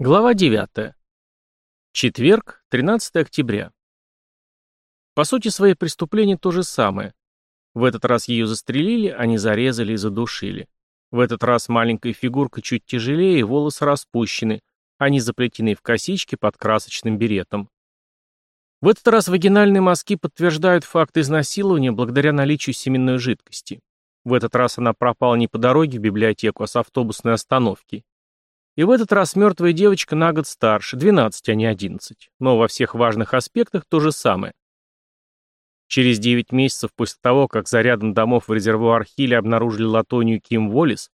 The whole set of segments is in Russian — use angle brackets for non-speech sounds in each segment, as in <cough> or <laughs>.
Глава 9. Четверг, 13 октября. По сути, свои преступления то же самое. В этот раз ее застрелили, а не зарезали и задушили. В этот раз маленькая фигурка чуть тяжелее, волосы распущены, они заплетены в косички под красочным беретом. В этот раз вагинальные мазки подтверждают факт изнасилования благодаря наличию семенной жидкости. В этот раз она пропала не по дороге в библиотеку, а с автобусной остановки. И в этот раз мертвая девочка на год старше, 12, а не 11. Но во всех важных аспектах то же самое. Через 9 месяцев после того, как за рядом домов в резервуар Хилли обнаружили латонию Ким Воллис,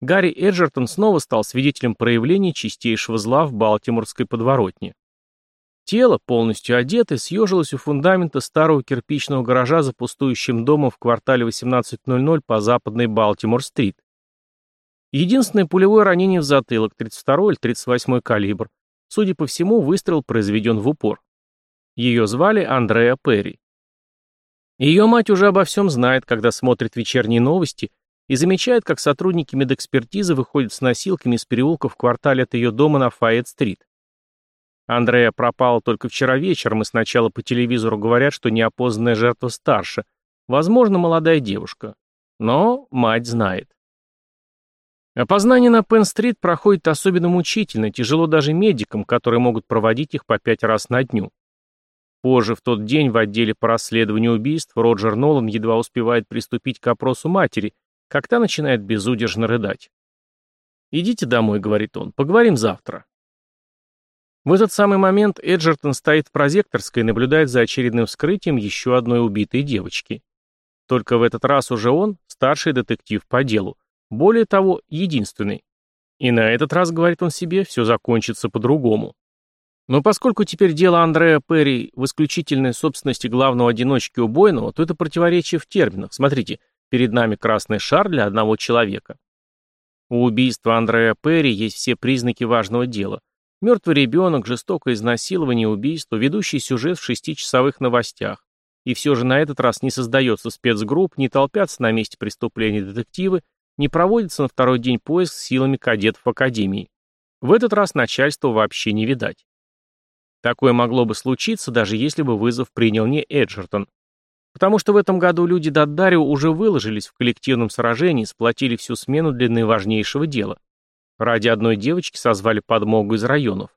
Гарри Эджертон снова стал свидетелем проявления чистейшего зла в Балтиморской подворотне. Тело, полностью одетое, съежилось у фундамента старого кирпичного гаража за пустующим домом в квартале 1800 по западной Балтимор-стрит. Единственное пулевое ранение в затылок, 32 или 38 калибр. Судя по всему, выстрел произведен в упор. Ее звали Андреа Перри. Ее мать уже обо всем знает, когда смотрит вечерние новости и замечает, как сотрудники медэкспертизы выходят с носилками из переулка в квартале от ее дома на Файет-стрит. Андрея пропала только вчера вечером, и сначала по телевизору говорят, что неопознанная жертва старше, возможно, молодая девушка. Но мать знает. Опознание на Пенн-стрит проходит особенно мучительно, тяжело даже медикам, которые могут проводить их по пять раз на дню. Позже, в тот день, в отделе по расследованию убийств, Роджер Нолан едва успевает приступить к опросу матери, как та начинает безудержно рыдать. «Идите домой», — говорит он, — «поговорим завтра». В этот самый момент Эджертон стоит в прозекторской и наблюдает за очередным вскрытием еще одной убитой девочки. Только в этот раз уже он, старший детектив по делу, более того, единственный. И на этот раз, говорит он себе, все закончится по-другому. Но поскольку теперь дело Андреа Перри в исключительной собственности главного одиночки убойного, то это противоречие в терминах. Смотрите, перед нами красный шар для одного человека. У убийства Андреа Перри есть все признаки важного дела. Мертвый ребенок, жестокое изнасилование, убийство, ведущий сюжет в шестичасовых новостях. И все же на этот раз не создается спецгрупп, не толпятся на месте преступления детективы, не проводится на второй день поиск силами кадетов Академии. В этот раз начальства вообще не видать. Такое могло бы случиться, даже если бы вызов принял не Эджертон. Потому что в этом году люди Даддарио уже выложились в коллективном сражении, сплотили всю смену для наиважнейшего дела. Ради одной девочки созвали подмогу из районов.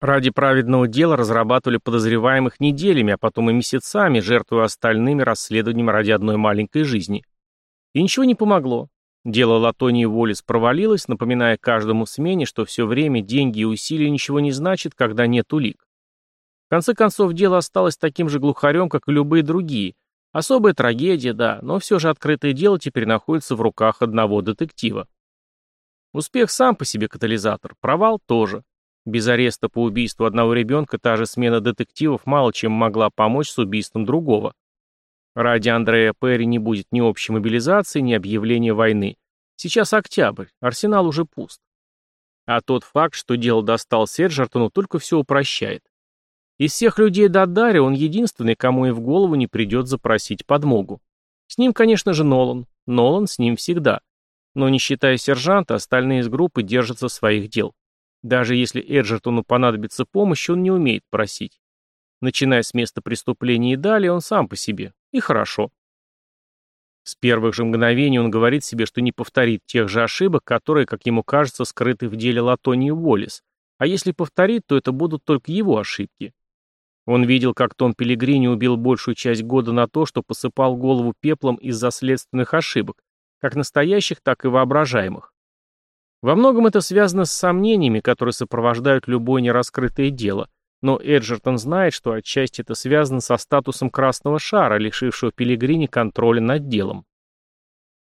Ради праведного дела разрабатывали подозреваемых неделями, а потом и месяцами, жертвуя остальными расследованием ради одной маленькой жизни. И ничего не помогло. Дело Латонии Волис провалилось, напоминая каждому в смене, что все время деньги и усилия ничего не значат, когда нет улик. В конце концов, дело осталось таким же глухарем, как и любые другие. Особая трагедия, да, но все же открытое дело теперь находится в руках одного детектива. Успех сам по себе катализатор, провал тоже. Без ареста по убийству одного ребенка та же смена детективов мало чем могла помочь с убийством другого. Ради Андрея Перри не будет ни общей мобилизации, ни объявления войны. Сейчас октябрь, арсенал уже пуст. А тот факт, что дело достал Серджертону, только все упрощает. Из всех людей до Дарри он единственный, кому и в голову не придет запросить подмогу. С ним, конечно же, Нолан. Нолан с ним всегда. Но не считая сержанта, остальные из группы держатся своих дел. Даже если Эджертону понадобится помощь, он не умеет просить. Начиная с места преступления и далее, он сам по себе. И хорошо. С первых же мгновений он говорит себе, что не повторит тех же ошибок, которые, как ему кажется, скрыты в деле Латонии Уоллес. А если повторит, то это будут только его ошибки. Он видел, как Том Пелигрини убил большую часть года на то, что посыпал голову пеплом из-за следственных ошибок, как настоящих, так и воображаемых. Во многом это связано с сомнениями, которые сопровождают любое нераскрытое дело, но Эджертон знает, что отчасти это связано со статусом красного шара, лишившего Пилигрини контроля над делом.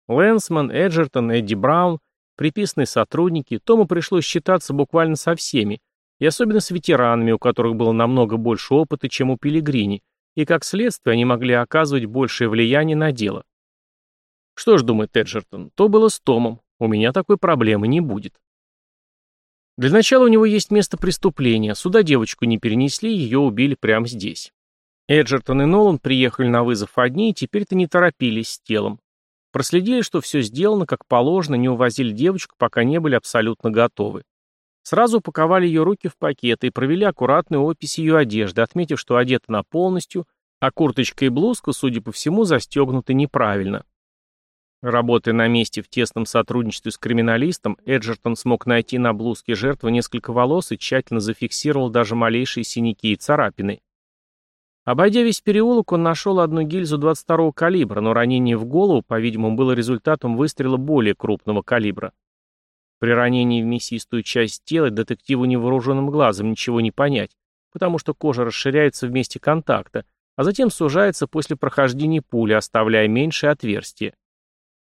Лэнсман, Эджертон, Эдди Браун, приписанные сотрудники, Тому пришлось считаться буквально со всеми, и особенно с ветеранами, у которых было намного больше опыта, чем у Пилигрини, и как следствие они могли оказывать большее влияние на дело. Что ж, думает Эджертон, то было с Томом, у меня такой проблемы не будет. Для начала у него есть место преступления. Сюда девочку не перенесли, ее убили прямо здесь. Эджертон и Нолан приехали на вызов одни и теперь-то не торопились с телом. Проследили, что все сделано как положено, не увозили девочку, пока не были абсолютно готовы. Сразу упаковали ее руки в пакеты и провели аккуратную опись ее одежды, отметив, что одета она полностью, а курточка и блузка, судя по всему, застегнуты неправильно. Работая на месте в тесном сотрудничестве с криминалистом, Эджертон смог найти на блузке жертвы несколько волос и тщательно зафиксировал даже малейшие синяки и царапины. Обойдя весь переулок, он нашел одну гильзу 22-го калибра, но ранение в голову, по-видимому, было результатом выстрела более крупного калибра. При ранении в мясистую часть тела детективу невооруженным глазом ничего не понять, потому что кожа расширяется в месте контакта, а затем сужается после прохождения пули, оставляя меньшее отверстие.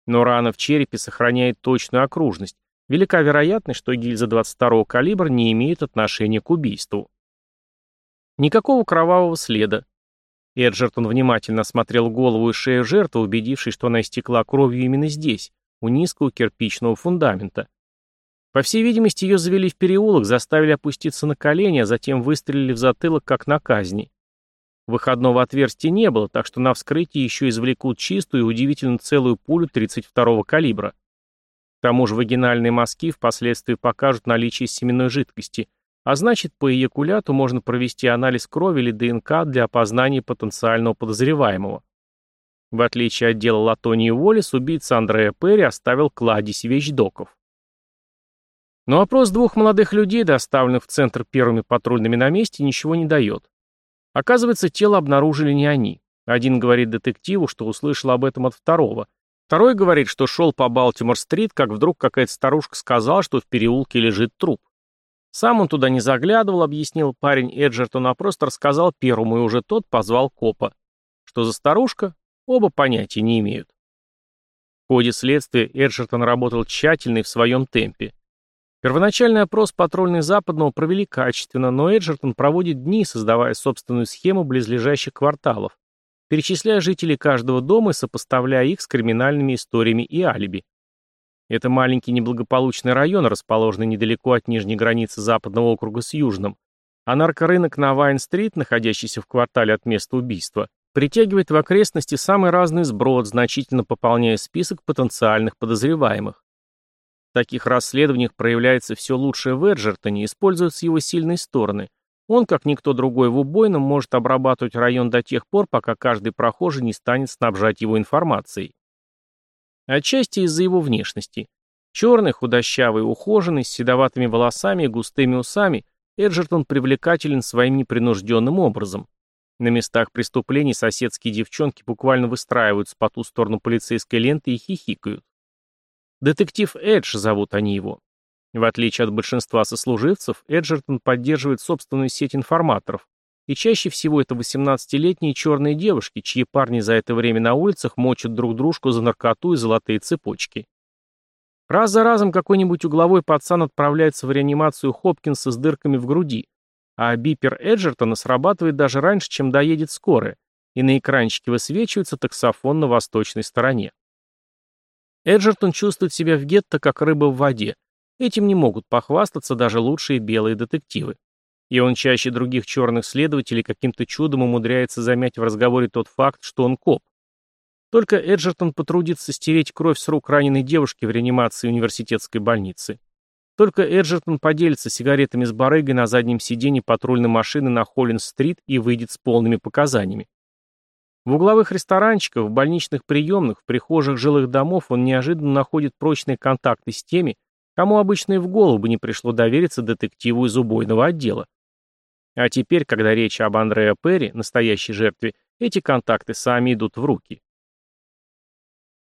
Но рана в черепе сохраняет точную окружность. Велика вероятность, что гильза 22-го калибра не имеет отношения к убийству. Никакого кровавого следа. Эджертон внимательно осмотрел голову и шею жертвы, убедившись, что она истекла кровью именно здесь, у низкого кирпичного фундамента. По всей видимости, ее завели в переулок, заставили опуститься на колени, а затем выстрелили в затылок, как на казни. Выходного отверстия не было, так что на вскрытии еще извлекут чистую и удивительно целую пулю 32-го калибра. К тому же вагинальные мазки впоследствии покажут наличие семенной жидкости, а значит, по эякуляту можно провести анализ крови или ДНК для опознания потенциального подозреваемого. В отличие от дела Латонии Уоллес, убийца Андрея Перри оставил кладезь вещдоков. Но опрос двух молодых людей, доставленных в центр первыми патрульными на месте, ничего не дает. Оказывается, тело обнаружили не они. Один говорит детективу, что услышал об этом от второго. Второй говорит, что шел по Балтимор-стрит, как вдруг какая-то старушка сказала, что в переулке лежит труп. Сам он туда не заглядывал, объяснил парень Эджертон, а просто рассказал первому, и уже тот позвал копа. Что за старушка? Оба понятия не имеют. В ходе следствия Эджертон работал тщательно и в своем темпе. Первоначальный опрос патрульных Западного провели качественно, но Эджертон проводит дни, создавая собственную схему близлежащих кварталов, перечисляя жителей каждого дома и сопоставляя их с криминальными историями и алиби. Это маленький неблагополучный район, расположенный недалеко от нижней границы Западного округа с Южным, а наркорынок на Вайн-стрит, находящийся в квартале от места убийства, притягивает в окрестности самый разный сброд, значительно пополняя список потенциальных подозреваемых. Таких расследованиях проявляется все лучшее в Эджертоне, используются его сильные стороны. Он, как никто другой в убойном, может обрабатывать район до тех пор, пока каждый прохожий не станет снабжать его информацией. Отчасти из-за его внешности. Черный, худощавый, ухоженный, с седоватыми волосами и густыми усами, Эджертон привлекателен своим непринужденным образом. На местах преступлений соседские девчонки буквально выстраиваются по ту сторону полицейской ленты и хихикают. Детектив Эдж зовут они его. В отличие от большинства сослуживцев, Эджертон поддерживает собственную сеть информаторов, и чаще всего это 18-летние черные девушки, чьи парни за это время на улицах мочат друг дружку за наркоту и золотые цепочки. Раз за разом какой-нибудь угловой пацан отправляется в реанимацию Хопкинса с дырками в груди, а бипер Эджертона срабатывает даже раньше, чем доедет скорая, и на экранчике высвечивается таксофон на восточной стороне. Эджертон чувствует себя в гетто, как рыба в воде. Этим не могут похвастаться даже лучшие белые детективы. И он чаще других черных следователей каким-то чудом умудряется замять в разговоре тот факт, что он коп. Только Эджертон потрудится стереть кровь с рук раненой девушки в реанимации университетской больницы. Только Эджертон поделится сигаретами с барыгой на заднем сиденье патрульной машины на Холлинс-стрит и выйдет с полными показаниями. В угловых ресторанчиках, в больничных приемных, в прихожих жилых домов он неожиданно находит прочные контакты с теми, кому обычно и в голову бы не пришло довериться детективу из убойного отдела. А теперь, когда речь об Андреа Перри, настоящей жертве, эти контакты сами идут в руки.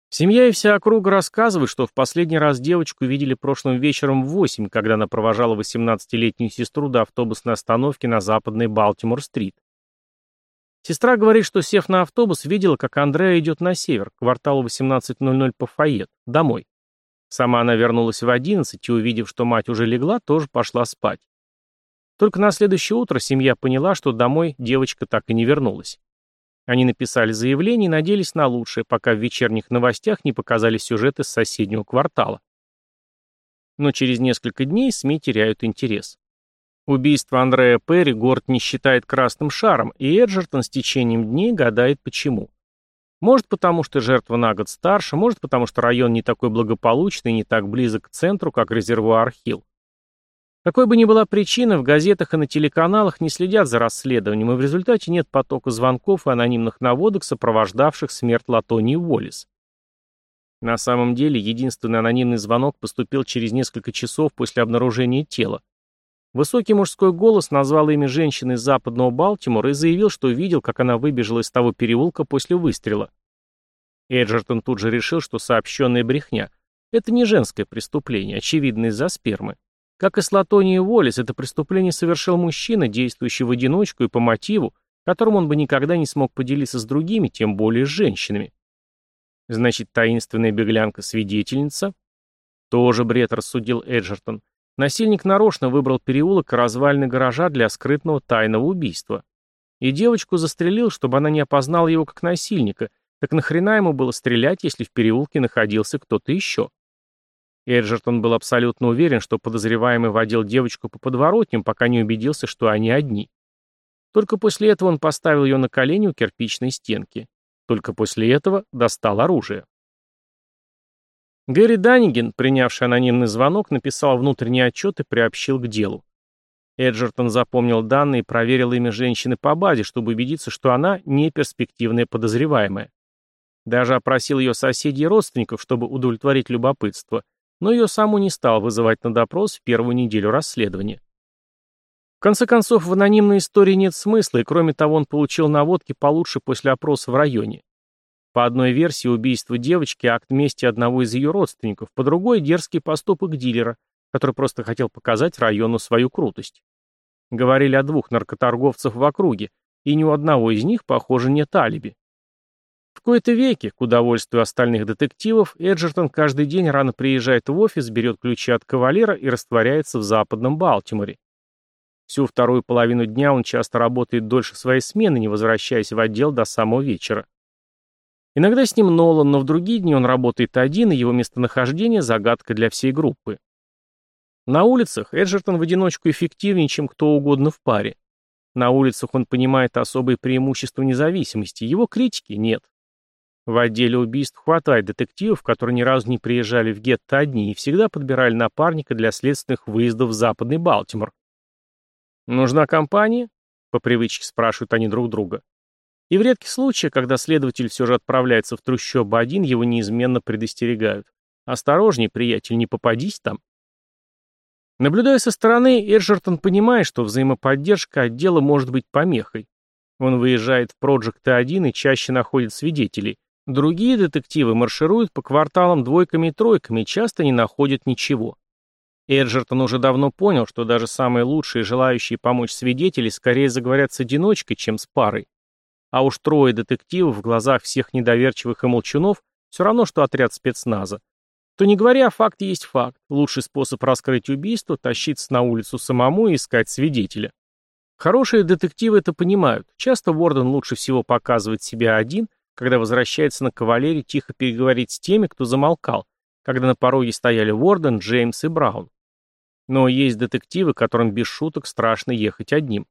Семья и вся округа рассказывают, что в последний раз девочку видели прошлым вечером в 8, когда она провожала 18-летнюю сестру до автобусной остановки на западной Балтимор-стрит. Сестра говорит, что, сев на автобус, видела, как Андреа идет на север, к кварталу 18.00 по Файет, домой. Сама она вернулась в 11 и, увидев, что мать уже легла, тоже пошла спать. Только на следующее утро семья поняла, что домой девочка так и не вернулась. Они написали заявление и надеялись на лучшее, пока в вечерних новостях не показали сюжеты с соседнего квартала. Но через несколько дней СМИ теряют интерес. Убийство Андрея Перри город не считает красным шаром, и Эджертон с течением дней гадает почему. Может потому, что жертва на год старше, может потому, что район не такой благополучный и не так близок к центру, как резервуар Хилл. Какой бы ни была причина, в газетах и на телеканалах не следят за расследованием, и в результате нет потока звонков и анонимных наводок, сопровождавших смерть Латонии Уоллес. На самом деле, единственный анонимный звонок поступил через несколько часов после обнаружения тела. Высокий мужской голос назвал имя женщины из западного Балтимора и заявил, что видел, как она выбежала из того переулка после выстрела. Эджертон тут же решил, что сообщенная брехня – это не женское преступление, очевидно из-за спермы. Как и с Латонией Уоллес, это преступление совершил мужчина, действующий в одиночку и по мотиву, которым он бы никогда не смог поделиться с другими, тем более с женщинами. Значит, таинственная беглянка-свидетельница? Тоже бред, рассудил Эджертон. Насильник нарочно выбрал переулок и развалины гаража для скрытного тайного убийства. И девочку застрелил, чтобы она не опознала его как насильника. Так нахрена ему было стрелять, если в переулке находился кто-то еще? Эджертон был абсолютно уверен, что подозреваемый водил девочку по подворотням, пока не убедился, что они одни. Только после этого он поставил ее на колени у кирпичной стенки. Только после этого достал оружие. Гэри Данниген, принявший анонимный звонок, написал внутренний отчет и приобщил к делу. Эджертон запомнил данные и проверил имя женщины по базе, чтобы убедиться, что она не перспективная подозреваемая. Даже опросил ее соседей и родственников, чтобы удовлетворить любопытство, но ее саму не стал вызывать на допрос в первую неделю расследования. В конце концов, в анонимной истории нет смысла, и кроме того, он получил наводки получше после опроса в районе. По одной версии, убийство девочки – акт мести одного из ее родственников, по другой – дерзкий поступок дилера, который просто хотел показать району свою крутость. Говорили о двух наркоторговцах в округе, и ни у одного из них, похоже, нет алиби. В кои-то веки, к удовольствию остальных детективов, Эджертон каждый день рано приезжает в офис, берет ключи от кавалера и растворяется в западном Балтиморе. Всю вторую половину дня он часто работает дольше своей смены, не возвращаясь в отдел до самого вечера. Иногда с ним Нолан, но в другие дни он работает один, и его местонахождение – загадка для всей группы. На улицах Эджертон в одиночку эффективнее, чем кто угодно в паре. На улицах он понимает особые преимущества независимости, его критики нет. В отделе убийств хватает детективов, которые ни разу не приезжали в гетто одни и всегда подбирали напарника для следственных выездов в западный Балтимор. «Нужна компания?» — по привычке спрашивают они друг друга. И в редких случаях, когда следователь все же отправляется в трущобу один, его неизменно предостерегают. «Осторожней, приятель, не попадись там». Наблюдая со стороны, Эджертон понимает, что взаимоподдержка отдела может быть помехой. Он выезжает в Проджект-1 и чаще находит свидетелей. Другие детективы маршируют по кварталам двойками и тройками и часто не находят ничего. Эджертон уже давно понял, что даже самые лучшие желающие помочь свидетели скорее заговорят с одиночкой, чем с парой. А уж трое детективов в глазах всех недоверчивых и молчунов все равно, что отряд спецназа. То не говоря, факт есть факт. Лучший способ раскрыть убийство – тащиться на улицу самому и искать свидетеля. Хорошие детективы это понимают. Часто Ворден лучше всего показывает себя один, когда возвращается на кавалерии тихо переговорить с теми, кто замолкал, когда на пороге стояли Ворден, Джеймс и Браун. Но есть детективы, которым без шуток страшно ехать одним.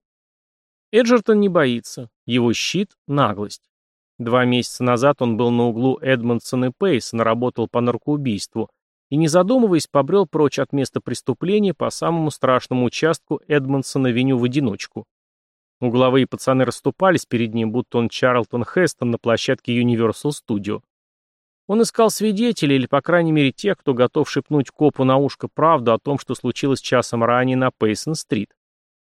Эджертон не боится. Его щит – наглость. Два месяца назад он был на углу Эдмонсон и Пейс, наработал по наркоубийству и, не задумываясь, побрел прочь от места преступления по самому страшному участку Эдмонсона-Веню в одиночку. Угловые пацаны расступались перед ним, будто он Чарлтон Хестон на площадке Universal Studio. Он искал свидетелей, или, по крайней мере, тех, кто готов шепнуть копу на ушко правду о том, что случилось часом ранее на Пейсон-стрит.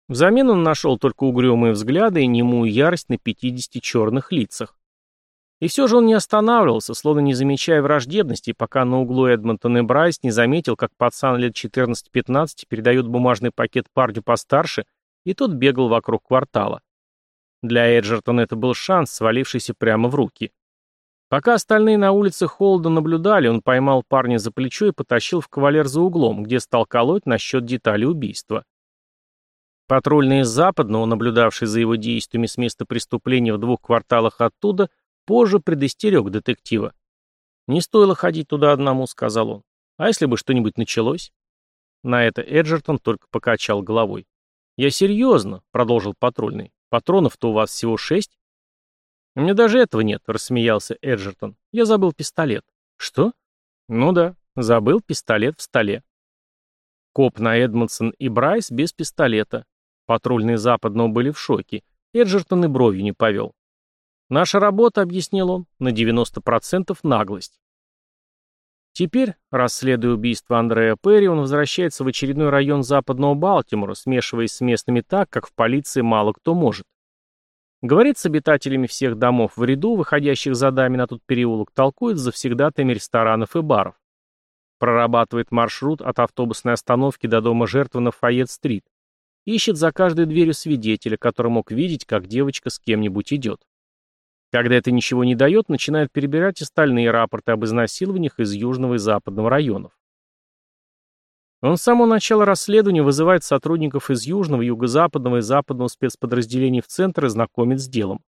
Взамен он нашел только угрюмые взгляды и немую ярость на 50 черных лицах. И все же он не останавливался, словно не замечая враждебности, пока на углу Эдмонтон и Брайс не заметил, как пацан лет 14-15 передает бумажный пакет парню постарше, и тот бегал вокруг квартала. Для Эджертона это был шанс, свалившийся прямо в руки. Пока остальные на улице Холда наблюдали, он поймал парня за плечо и потащил в кавалер за углом, где стал колоть насчет деталей убийства. Патрульный из Западного, наблюдавший за его действиями с места преступления в двух кварталах оттуда, позже предостерег детектива. «Не стоило ходить туда одному», — сказал он. «А если бы что-нибудь началось?» На это Эджертон только покачал головой. «Я серьезно», — продолжил патрульный. «Патронов-то у вас всего шесть?» «У меня даже этого нет», — рассмеялся Эджертон. «Я забыл пистолет». «Что?» «Ну да, забыл пистолет в столе». Коп на Эдмонсон и Брайс без пистолета. Патрульные западного были в шоке. Эджертон и бровью не повел. Наша работа, объяснил он, на 90% наглость. Теперь, расследуя убийство Андрея Перри, он возвращается в очередной район западного Балтимора, смешиваясь с местными так, как в полиции мало кто может. Говорит с обитателями всех домов в ряду, выходящих за дами на тот переулок, толкует с завсегдатаями ресторанов и баров. Прорабатывает маршрут от автобусной остановки до дома жертвы на Файет-стрит. Ищет за каждой дверью свидетеля, который мог видеть, как девочка с кем-нибудь идет. Когда это ничего не дает, начинает перебирать остальные рапорты об изнасилованиях из южного и западного районов. Он с самого начала расследования вызывает сотрудников из южного, юго-западного и западного спецподразделений в центр и знакомит с делом.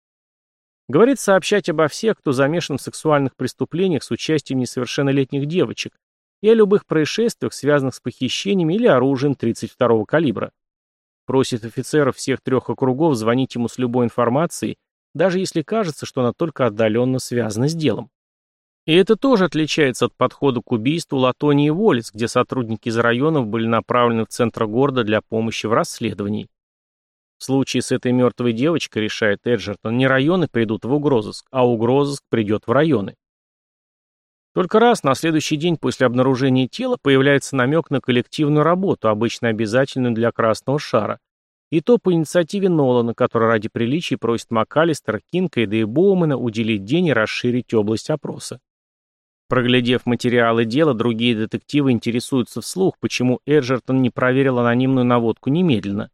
Говорит сообщать обо всех, кто замешан в сексуальных преступлениях с участием несовершеннолетних девочек и о любых происшествиях, связанных с похищениями или оружием 32-го калибра. Просит офицеров всех трех округов звонить ему с любой информацией даже если кажется, что она только отдаленно связана с делом. И это тоже отличается от подхода к убийству Латонии и Волец, где сотрудники из районов были направлены в центр города для помощи в расследовании. В случае с этой мертвой девочкой, решает Эджертон, не районы придут в угрозыск, а угрозыск придет в районы. Только раз на следующий день после обнаружения тела появляется намек на коллективную работу, обычно обязательную для красного шара, и то по инициативе Нолана, который ради приличия просит МакАлистера, Кинкейда и Боумена уделить день и расширить область опроса. Проглядев материалы дела, другие детективы интересуются вслух, почему Эджертон не проверил анонимную наводку немедленно.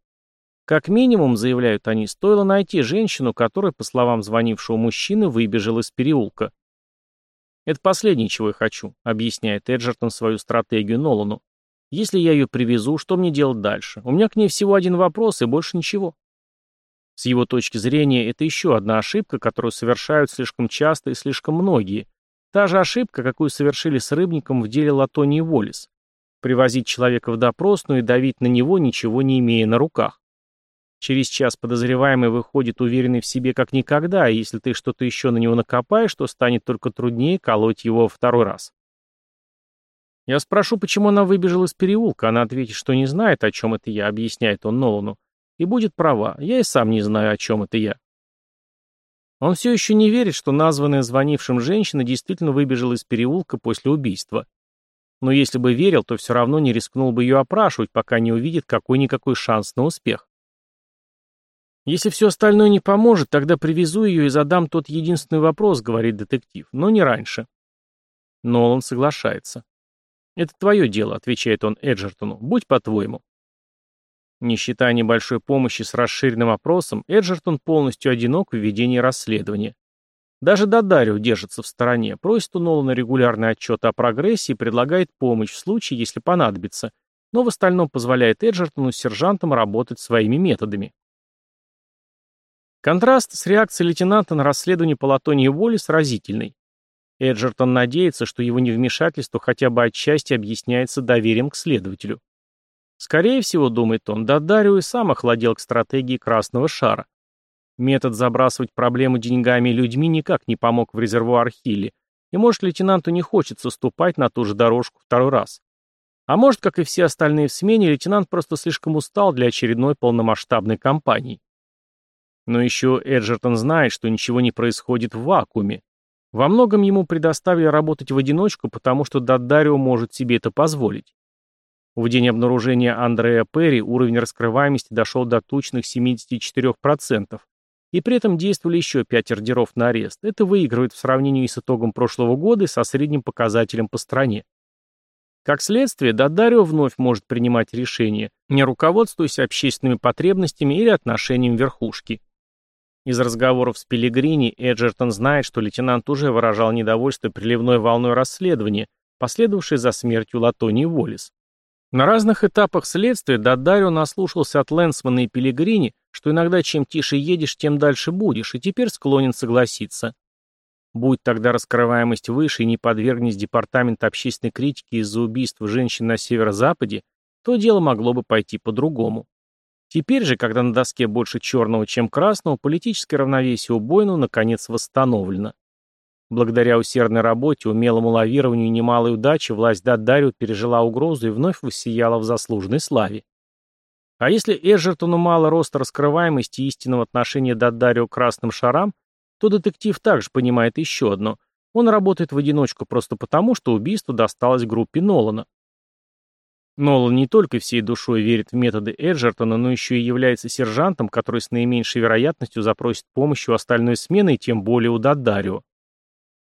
Как минимум, заявляют они, стоило найти женщину, которая, по словам звонившего мужчины, выбежала из переулка. «Это последнее, чего я хочу», — объясняет Эджертон свою стратегию Нолану. Если я ее привезу, что мне делать дальше? У меня к ней всего один вопрос и больше ничего. С его точки зрения, это еще одна ошибка, которую совершают слишком часто и слишком многие. Та же ошибка, какую совершили с рыбником в деле Латонии Волис. Привозить человека в допросную и давить на него, ничего не имея на руках. Через час подозреваемый выходит уверенный в себе как никогда, и если ты что-то еще на него накопаешь, то станет только труднее колоть его второй раз. Я спрошу, почему она выбежала из переулка. Она ответит, что не знает, о чем это я, объясняет он Нолану. И будет права. Я и сам не знаю, о чем это я. Он все еще не верит, что названная звонившим женщина действительно выбежала из переулка после убийства. Но если бы верил, то все равно не рискнул бы ее опрашивать, пока не увидит какой-никакой шанс на успех. «Если все остальное не поможет, тогда привезу ее и задам тот единственный вопрос», — говорит детектив, — «но не раньше». Нолан соглашается. «Это твое дело», — отвечает он Эджертону. «Будь по-твоему». Не считая небольшой помощи с расширенным опросом, Эджертон полностью одинок в ведении расследования. Даже Дадарио держится в стороне, просит у Нолана регулярный отчет о прогрессе и предлагает помощь в случае, если понадобится, но в остальном позволяет Эджертону с сержантом работать своими методами. Контраст с реакцией лейтенанта на расследование по Воли сразительный. Эджертон надеется, что его невмешательство хотя бы отчасти объясняется доверием к следователю. Скорее всего, думает он, Дадарио и сам охладел к стратегии красного шара. Метод забрасывать проблемы деньгами и людьми никак не помог в резервуар Хилли, и может лейтенанту не хочется ступать на ту же дорожку второй раз. А может, как и все остальные в смене, лейтенант просто слишком устал для очередной полномасштабной кампании. Но еще Эджертон знает, что ничего не происходит в вакууме. Во многом ему предоставили работать в одиночку, потому что Даддарио может себе это позволить. В день обнаружения Андрея Перри уровень раскрываемости дошел до тучных 74%, и при этом действовали еще 5 ордеров на арест. Это выигрывает в сравнении с итогом прошлого года со средним показателем по стране. Как следствие, Дадарио вновь может принимать решения, не руководствуясь общественными потребностями или отношением верхушки. Из разговоров с Пелигрини Эджертон знает, что лейтенант уже выражал недовольство приливной волной расследования, последовавшей за смертью Латонии Волис. На разных этапах следствия Дадарио наслушался от Лэнсмана и Пелигрини, что иногда чем тише едешь, тем дальше будешь, и теперь склонен согласиться. Будь тогда раскрываемость выше и не подвергнись департамент общественной критики из-за убийств женщин на северо-западе, то дело могло бы пойти по-другому. Теперь же, когда на доске больше черного, чем красного, политическое равновесие у Бойнова наконец восстановлено. Благодаря усердной работе, умелому лавированию и немалой удаче власть Дадарио пережила угрозу и вновь воссияла в заслуженной славе. А если Эджертону мало роста раскрываемости и истинного отношения Дадарио к красным шарам, то детектив также понимает еще одно. Он работает в одиночку просто потому, что убийство досталось группе Нолана. Нолан не только всей душой верит в методы Эджертона, но еще и является сержантом, который с наименьшей вероятностью запросит помощи у остальной смены и тем более у Дадарио.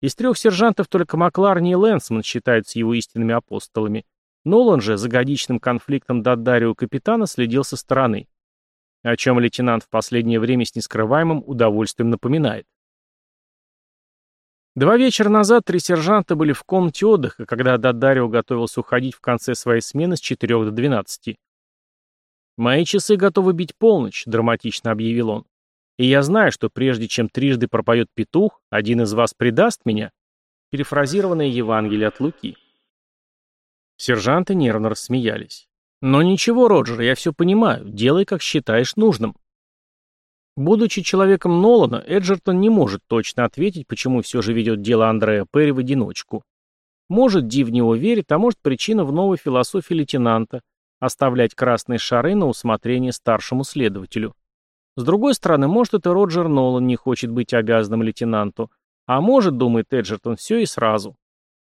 Из трех сержантов только Макларни и Лэнсман считаются его истинными апостолами. Нолан же за годичным конфликтом Дадарио капитана следил со стороны, о чем лейтенант в последнее время с нескрываемым удовольствием напоминает. Два вечера назад три сержанта были в комнате отдыха, когда Дадарио готовился уходить в конце своей смены с 4 до 12. «Мои часы готовы бить полночь», — драматично объявил он. «И я знаю, что прежде чем трижды пропоет петух, один из вас предаст меня». Перефразированное Евангелие от Луки. Сержанты нервно рассмеялись. «Но ничего, Роджер, я все понимаю. Делай, как считаешь нужным». Будучи человеком Нолана, Эджертон не может точно ответить, почему все же ведет дело Андрея Перри в одиночку. Может, Ди в него верит, а может, причина в новой философии лейтенанта – оставлять красные шары на усмотрение старшему следователю. С другой стороны, может, это Роджер Нолан не хочет быть обязанным лейтенанту, а может, думает Эджертон, все и сразу.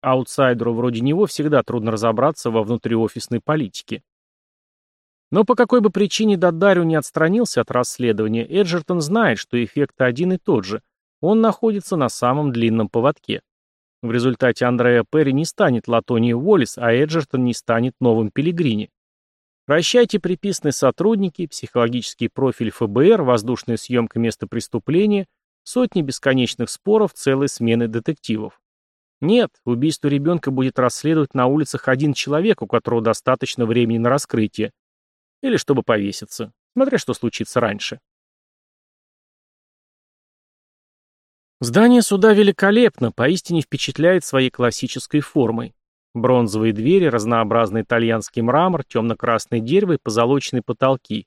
Аутсайдеру вроде него всегда трудно разобраться во внутриофисной политике. Но по какой бы причине Дадарио не отстранился от расследования, Эджертон знает, что эффект один и тот же. Он находится на самом длинном поводке. В результате Андреа Перри не станет Латонией Уоллес, а Эджертон не станет новым Пилигрини. Прощайте приписанные сотрудники, психологический профиль ФБР, воздушная съемка места преступления, сотни бесконечных споров, целой смены детективов. Нет, убийство ребенка будет расследовать на улицах один человек, у которого достаточно времени на раскрытие. Или чтобы повеситься. Смотря что случится раньше. Здание суда великолепно, поистине впечатляет своей классической формой. Бронзовые двери, разнообразный итальянский мрамор, темно-красное дерево и позолоченные потолки.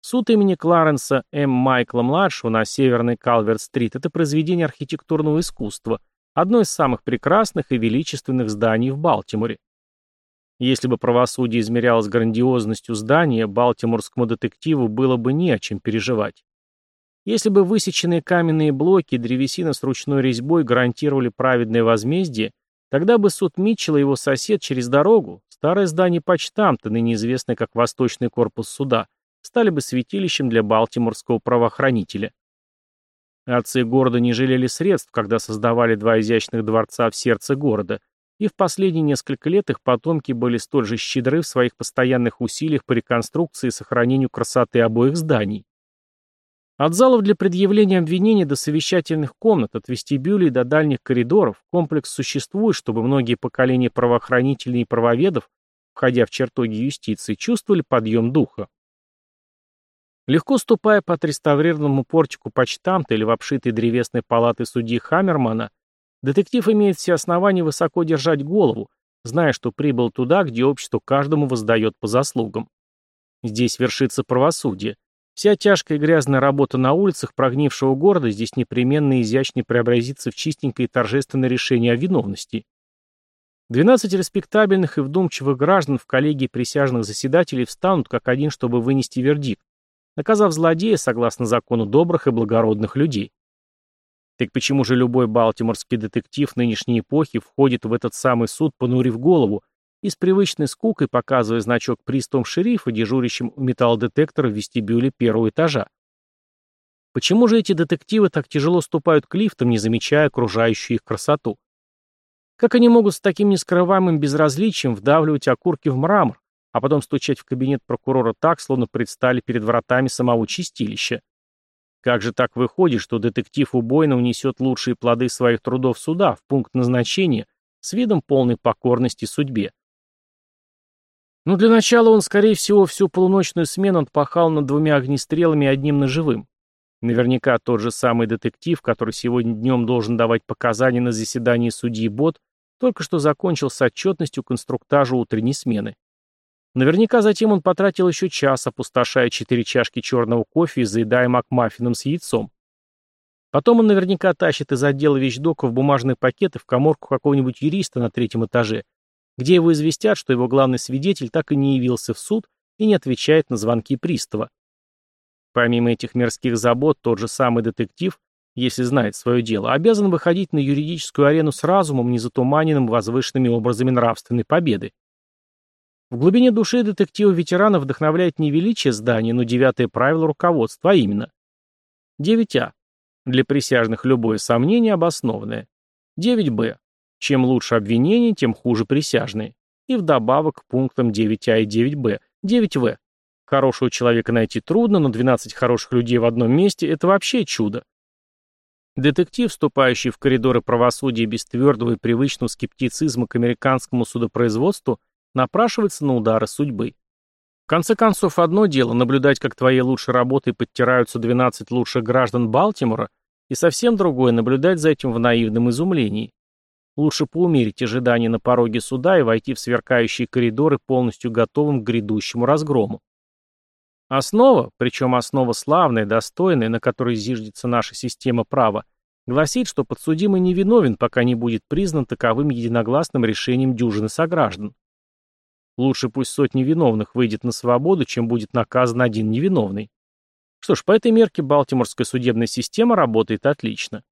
Суд имени Кларенса М. Майкла-младшего на северной Калверт-стрит – это произведение архитектурного искусства, одно из самых прекрасных и величественных зданий в Балтиморе. Если бы правосудие измерялось грандиозностью здания, балтиморскому детективу было бы не о чем переживать. Если бы высеченные каменные блоки и древесина с ручной резьбой гарантировали праведное возмездие, тогда бы суд Митчелла и его сосед через дорогу, старое здание почтамта, ныне известное как Восточный корпус суда, стали бы святилищем для балтиморского правоохранителя. Отцы города не жалели средств, когда создавали два изящных дворца в сердце города – и в последние несколько лет их потомки были столь же щедры в своих постоянных усилиях по реконструкции и сохранению красоты обоих зданий. От залов для предъявления обвинений до совещательных комнат, от вестибюлей до дальних коридоров, комплекс существует, чтобы многие поколения правоохранителей и правоведов, входя в чертоги юстиции, чувствовали подъем духа. Легко ступая по отреставрированному портику почтамта или в обшитой древесной палаты судьи Хаммермана, Детектив имеет все основания высоко держать голову, зная, что прибыл туда, где общество каждому воздает по заслугам. Здесь вершится правосудие. Вся тяжкая и грязная работа на улицах прогнившего города здесь непременно и изящно преобразится в чистенькое и торжественное решение о виновности. 12 респектабельных и вдумчивых граждан в коллегии присяжных заседателей встанут как один, чтобы вынести вердикт, наказав злодея согласно закону добрых и благородных людей. Так почему же любой балтиморский детектив нынешней эпохи входит в этот самый суд, понурив голову, и с привычной скукой показывая значок приставом шерифа, дежурящим у металлодетектора в вестибюле первого этажа? Почему же эти детективы так тяжело ступают к лифтам, не замечая окружающую их красоту? Как они могут с таким нескрываемым безразличием вдавливать окурки в мрамор, а потом стучать в кабинет прокурора так, словно предстали перед вратами самого чистилища? Как же так выходит, что детектив убойно унесет лучшие плоды своих трудов суда в пункт назначения с видом полной покорности судьбе? Ну, для начала он, скорее всего, всю полуночную смену отпахал над двумя огнестрелами одним ножевым. Наверняка тот же самый детектив, который сегодня днем должен давать показания на заседании судьи Бот, только что закончил с отчетностью конструктажа утренней смены. Наверняка затем он потратил еще час, опустошая четыре чашки черного кофе и заедая макмаффином с яйцом. Потом он наверняка тащит из отдела вещдоков бумажные пакеты в коморку какого-нибудь юриста на третьем этаже, где его известят, что его главный свидетель так и не явился в суд и не отвечает на звонки пристава. Помимо этих мирских забот, тот же самый детектив, если знает свое дело, обязан выходить на юридическую арену с разумом, не затуманенным возвышенными образами нравственной победы. В глубине души детектива-ветерана вдохновляет не величие здания, но девятое правило руководства, а именно 9а. Для присяжных любое сомнение обоснованное. 9б. Чем лучше обвинение, тем хуже присяжные. И вдобавок к пунктам 9а и 9б. 9в. Хорошего человека найти трудно, но 12 хороших людей в одном месте – это вообще чудо. Детектив, вступающий в коридоры правосудия без твердого и привычного скептицизма к американскому судопроизводству, напрашивается на удары судьбы. В конце концов, одно дело наблюдать, как твоей лучшей работой подтираются 12 лучших граждан Балтимора, и совсем другое наблюдать за этим в наивном изумлении. Лучше поумерить ожидания на пороге суда и войти в сверкающие коридоры полностью готовым к грядущему разгрому. Основа, причем основа славная, достойная, на которой зиждется наша система права, гласит, что подсудимый невиновен, пока не будет признан таковым единогласным решением дюжины сограждан. Лучше пусть сотни виновных выйдет на свободу, чем будет наказан один невиновный. Что ж, по этой мерке Балтиморская судебная система работает отлично.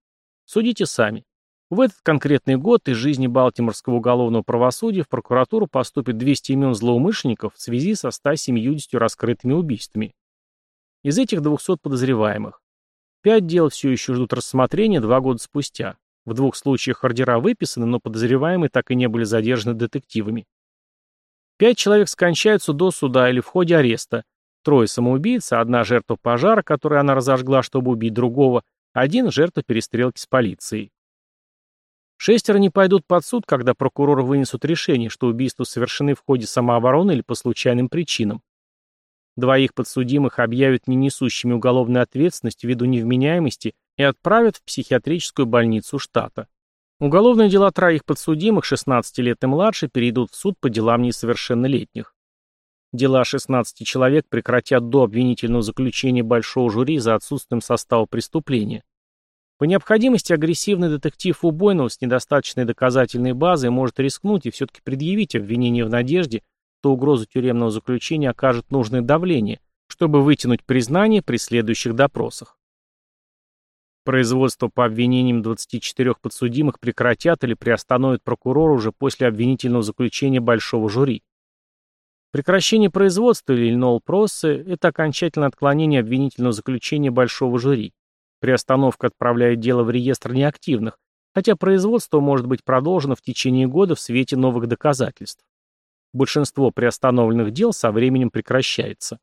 Судите сами. В этот конкретный год из жизни Балтиморского уголовного правосудия в прокуратуру поступит 200 имен злоумышленников в связи со 170 раскрытыми убийствами. Из этих 200 подозреваемых. Пять дел все еще ждут рассмотрения два года спустя. В двух случаях ордера выписаны, но подозреваемые так и не были задержаны детективами. Пять человек скончаются до суда или в ходе ареста. Трое самоубийц, одна жертва пожара, который она разожгла, чтобы убить другого, один жертва перестрелки с полицией. Шестеро не пойдут под суд, когда прокуроры вынесут решение, что убийства совершены в ходе самообороны или по случайным причинам. Двоих подсудимых объявят не несущими уголовной ответственности ввиду невменяемости и отправят в психиатрическую больницу штата. Уголовные дела троих подсудимых, 16 лет и младше, перейдут в суд по делам несовершеннолетних. Дела 16 человек прекратят до обвинительного заключения большого жюри за отсутствием состава преступления. По необходимости агрессивный детектив Убойного с недостаточной доказательной базой может рискнуть и все-таки предъявить обвинение в надежде, что угроза тюремного заключения окажет нужное давление, чтобы вытянуть признание при следующих допросах. Производство по обвинениям 24 подсудимых прекратят или приостановят прокурор уже после обвинительного заключения большого жюри. Прекращение производства или нолл-проссы – это окончательное отклонение обвинительного заключения большого жюри. Приостановка отправляет дело в реестр неактивных, хотя производство может быть продолжено в течение года в свете новых доказательств. Большинство приостановленных дел со временем прекращается.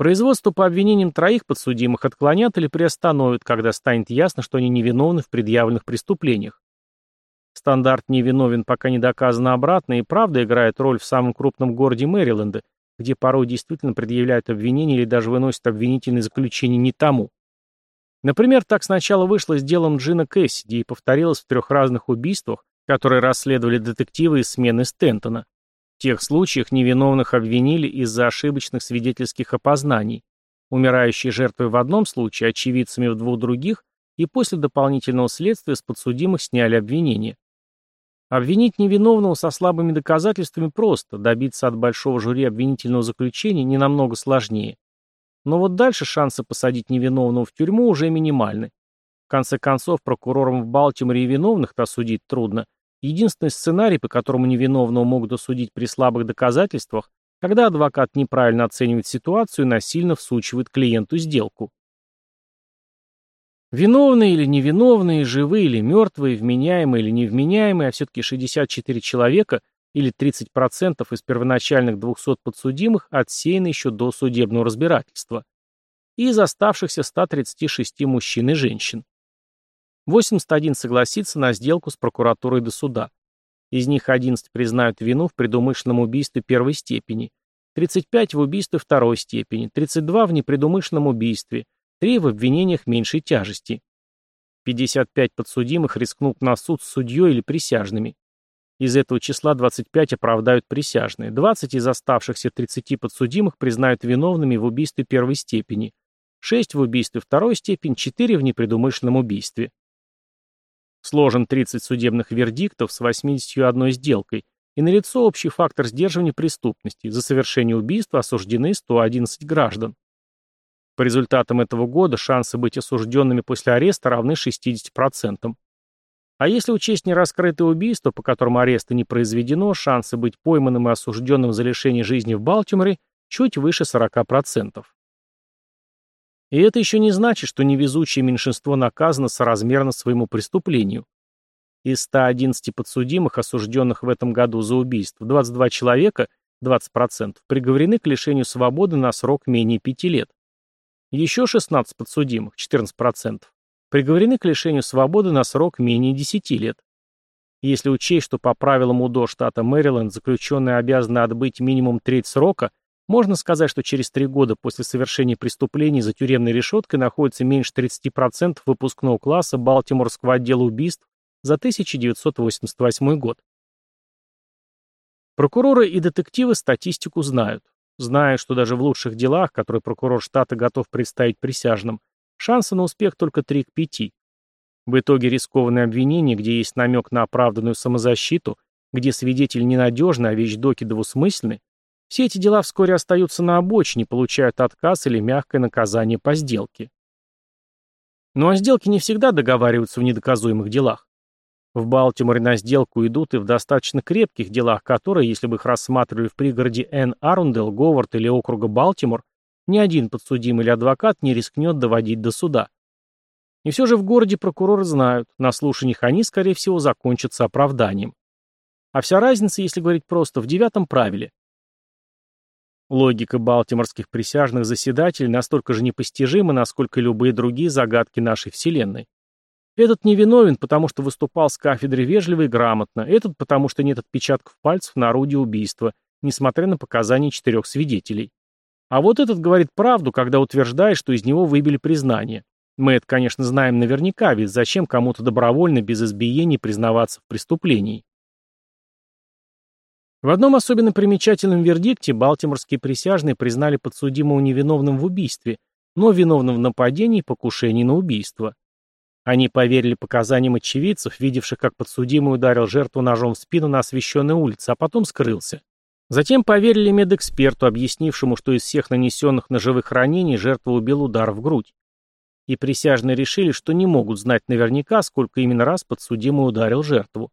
Производство по обвинениям троих подсудимых отклонят или приостановят, когда станет ясно, что они невиновны в предъявленных преступлениях. Стандарт невиновен, пока не доказано обратно, и правда играет роль в самом крупном городе Мэриленда, где порой действительно предъявляют обвинения или даже выносят обвинительные заключения не тому. Например, так сначала вышло с делом Джина Кэссиди и повторилось в трех разных убийствах, которые расследовали детективы из смены Стентона. Тех случаях невиновных обвинили из-за ошибочных свидетельских опознаний. Умирающие жертвы в одном случае, очевидцами в двух других, и после дополнительного следствия с подсудимых сняли обвинения. Обвинить невиновного со слабыми доказательствами просто, добиться от большого жюри обвинительного заключения не намного сложнее. Но вот дальше шансы посадить невиновного в тюрьму уже минимальны. В конце концов, прокурорам в Балтиморе и виновных-то судить трудно, Единственный сценарий, по которому невиновного могут осудить при слабых доказательствах, когда адвокат неправильно оценивает ситуацию и насильно всучивает клиенту сделку. Виновные или невиновные, живые или мертвые, вменяемые или невменяемые, а все-таки 64 человека или 30% из первоначальных 200 подсудимых отсеяны еще до судебного разбирательства. И из оставшихся 136 мужчин и женщин. 81 согласится на сделку с прокуратурой до суда. Из них 11 признают вину в предумышленном убийстве первой степени, 35 в убийстве второй степени, 32 в непредумышленном убийстве, 3 в обвинениях меньшей тяжести. 55 подсудимых рискнут на суд с судьей или присяжными. Из этого числа 25 оправдают присяжные, 20 из оставшихся 30 подсудимых признают виновными в убийстве первой степени, 6 в убийстве второй степени, 4 в непредумышленном убийстве. Сложен 30 судебных вердиктов с 81 сделкой, и налицо общий фактор сдерживания преступности. За совершение убийства осуждены 111 граждан. По результатам этого года шансы быть осужденными после ареста равны 60%. А если учесть нераскрытые убийства, по которым ареста не произведено, шансы быть пойманным и осужденным за лишение жизни в Балтиморе чуть выше 40%. И это еще не значит, что невезучее меньшинство наказано соразмерно своему преступлению. Из 111 подсудимых, осужденных в этом году за убийство, 22 человека, 20%, приговорены к лишению свободы на срок менее 5 лет. Еще 16 подсудимых, 14%, приговорены к лишению свободы на срок менее 10 лет. Если учесть, что по правилам УДО штата Мэриленд заключенные обязаны отбыть минимум треть срока, можно сказать, что через три года после совершения преступлений за тюремной решеткой находится меньше 30% выпускного класса Балтиморского отдела убийств за 1988 год. Прокуроры и детективы статистику знают. Знают, что даже в лучших делах, которые прокурор штата готов представить присяжным, шансы на успех только 3 к 5. В итоге рискованное обвинение, где есть намек на оправданную самозащиту, где свидетель ненадежный, а вещдоки двусмысленны, все эти дела вскоре остаются на обочине, получают отказ или мягкое наказание по сделке. Ну а сделки не всегда договариваются в недоказуемых делах. В Балтиморе на сделку идут и в достаточно крепких делах, которые, если бы их рассматривали в пригороде Н. Арундел, Говард или округа Балтимор, ни один подсудимый или адвокат не рискнет доводить до суда. И все же в городе прокуроры знают, на слушаниях они, скорее всего, закончатся оправданием. А вся разница, если говорить просто, в девятом правиле. Логика балтиморских присяжных заседателей настолько же непостижима, насколько любые другие загадки нашей Вселенной. Этот невиновен, потому что выступал с кафедры вежливо и грамотно, этот потому что нет отпечатков пальцев на орудии убийства, несмотря на показания четырех свидетелей. А вот этот говорит правду, когда утверждает, что из него выбили признание. Мы это, конечно, знаем наверняка, ведь зачем кому-то добровольно, без избиений, признаваться в преступлении? В одном особенно примечательном вердикте балтиморские присяжные признали подсудимого невиновным в убийстве, но виновным в нападении и покушении на убийство. Они поверили показаниям очевидцев, видевших, как подсудимый ударил жертву ножом в спину на освещенной улице, а потом скрылся. Затем поверили медэксперту, объяснившему, что из всех нанесенных ножевых ранений жертва убил удар в грудь. И присяжные решили, что не могут знать наверняка, сколько именно раз подсудимый ударил жертву.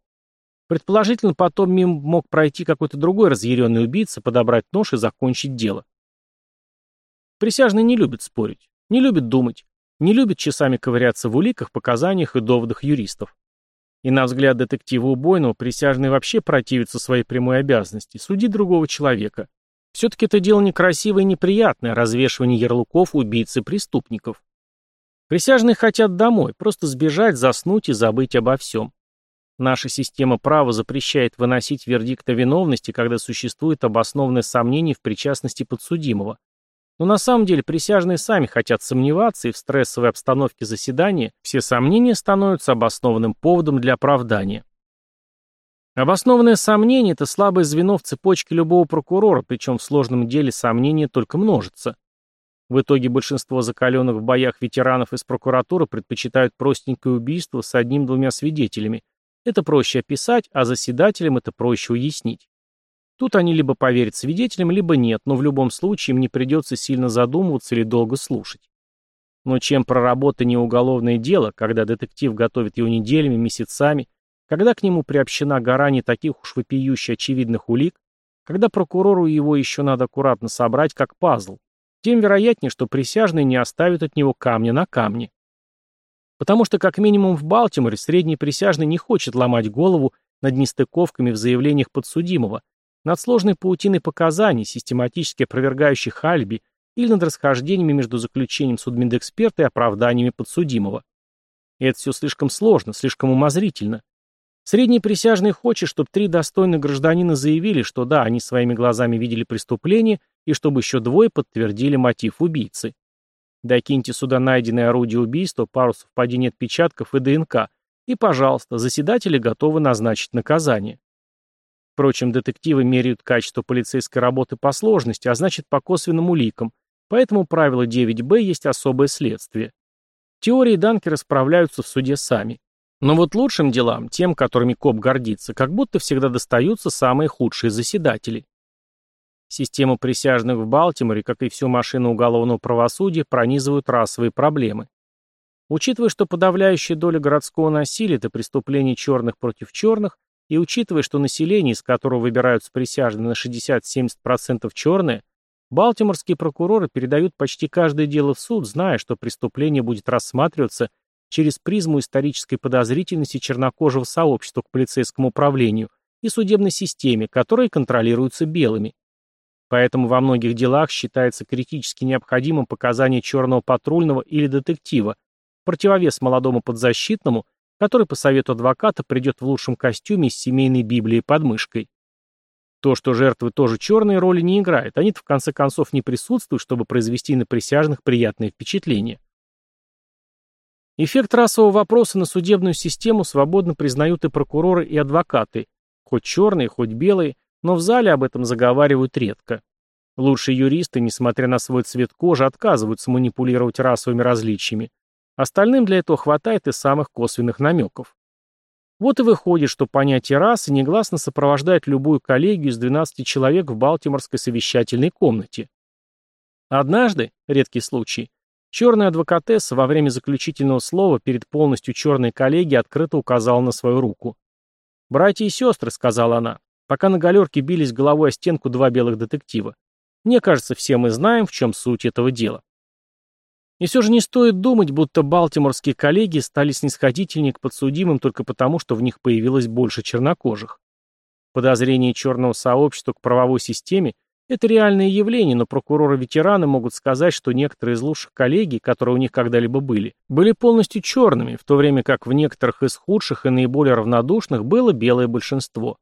Предположительно, потом мимо мог пройти какой-то другой разъяренный убийца, подобрать нож и закончить дело. Присяжные не любят спорить, не любят думать, не любят часами ковыряться в уликах, показаниях и доводах юристов. И на взгляд детектива убойного присяжные вообще противятся своей прямой обязанности – судить другого человека. Все-таки это дело некрасивое и неприятное – развешивание ярлыков убийц и преступников. Присяжные хотят домой, просто сбежать, заснуть и забыть обо всем. Наша система права запрещает выносить вердикт о виновности, когда существует обоснованное сомнение в причастности подсудимого. Но на самом деле присяжные сами хотят сомневаться, и в стрессовой обстановке заседания все сомнения становятся обоснованным поводом для оправдания. Обоснованное сомнение – это слабое звено в цепочке любого прокурора, причем в сложном деле сомнения только множатся. В итоге большинство закаленных в боях ветеранов из прокуратуры предпочитают простенькое убийство с одним-двумя свидетелями, это проще описать, а заседателям это проще уяснить. Тут они либо поверят свидетелям, либо нет, но в любом случае им не придется сильно задумываться или долго слушать. Но чем проработаннее уголовное дело, когда детектив готовит его неделями, месяцами, когда к нему приобщена гора не таких уж вопиющих очевидных улик, когда прокурору его еще надо аккуратно собрать, как пазл, тем вероятнее, что присяжные не оставят от него камня на камне. Потому что, как минимум в Балтиморе, средний присяжный не хочет ломать голову над нестыковками в заявлениях подсудимого, над сложной паутиной показаний, систематически опровергающих альби, или над расхождениями между заключением судмедэксперта и оправданиями подсудимого. И это все слишком сложно, слишком умозрительно. Средний присяжный хочет, чтобы три достойных гражданина заявили, что да, они своими глазами видели преступление, и чтобы еще двое подтвердили мотив убийцы. Докиньте сюда найденные орудия убийства, пару совпадений отпечатков и ДНК, и, пожалуйста, заседатели готовы назначить наказание. Впрочем, детективы меряют качество полицейской работы по сложности, а значит по косвенным уликам, Поэтому правило 9б есть особое следствие. Теории Данкера справляются в суде сами. Но вот лучшим делам, тем, которыми КОП гордится, как будто всегда достаются самые худшие заседатели. Систему присяжных в Балтиморе, как и всю машину уголовного правосудия, пронизывают расовые проблемы. Учитывая, что подавляющая доля городского насилия – это преступление черных против черных, и учитывая, что население, из которого выбираются присяжные на 60-70% черное, балтиморские прокуроры передают почти каждое дело в суд, зная, что преступление будет рассматриваться через призму исторической подозрительности чернокожего сообщества к полицейскому управлению и судебной системе, которые контролируются белыми. Поэтому во многих делах считается критически необходимым показание черного патрульного или детектива, противовес молодому подзащитному, который по совету адвоката придет в лучшем костюме с семейной Библией под мышкой. То, что жертвы тоже черные, роли не играет, они-то в конце концов не присутствуют, чтобы произвести на присяжных приятное впечатление. Эффект расового вопроса на судебную систему свободно признают и прокуроры, и адвокаты, хоть черные, хоть белые, но в зале об этом заговаривают редко. Лучшие юристы, несмотря на свой цвет кожи, отказываются манипулировать расовыми различиями. Остальным для этого хватает и самых косвенных намеков. Вот и выходит, что понятие расы негласно сопровождает любую коллегию из 12 человек в Балтиморской совещательной комнате. Однажды, редкий случай, черная адвокатесса во время заключительного слова перед полностью черной коллегией открыто указала на свою руку. «Братья и сестры», — сказала она, пока на галерке бились головой о стенку два белых детектива. «Мне кажется, все мы знаем, в чем суть этого дела». И все же не стоит думать, будто балтиморские коллеги стали снисходительнее к подсудимым только потому, что в них появилось больше чернокожих. Подозрение черного сообщества к правовой системе – это реальное явление, но прокуроры-ветераны могут сказать, что некоторые из лучших коллегий, которые у них когда-либо были, были полностью черными, в то время как в некоторых из худших и наиболее равнодушных было белое большинство.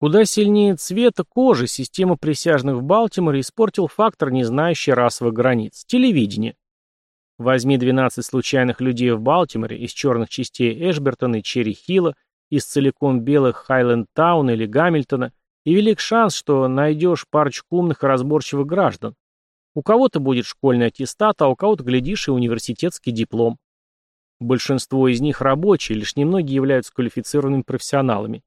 Куда сильнее цвета кожи систему присяжных в Балтиморе испортил фактор, не знающий расовых границ – телевидение. Возьми 12 случайных людей в Балтиморе из черных частей Эшбертона и Черри-Хилла, из целиком белых Хайлендтаун или Гамильтона, и велик шанс, что найдешь парочку умных и разборчивых граждан. У кого-то будет школьный аттестат, а у кого-то, глядишь, и университетский диплом. Большинство из них рабочие, лишь немногие являются квалифицированными профессионалами.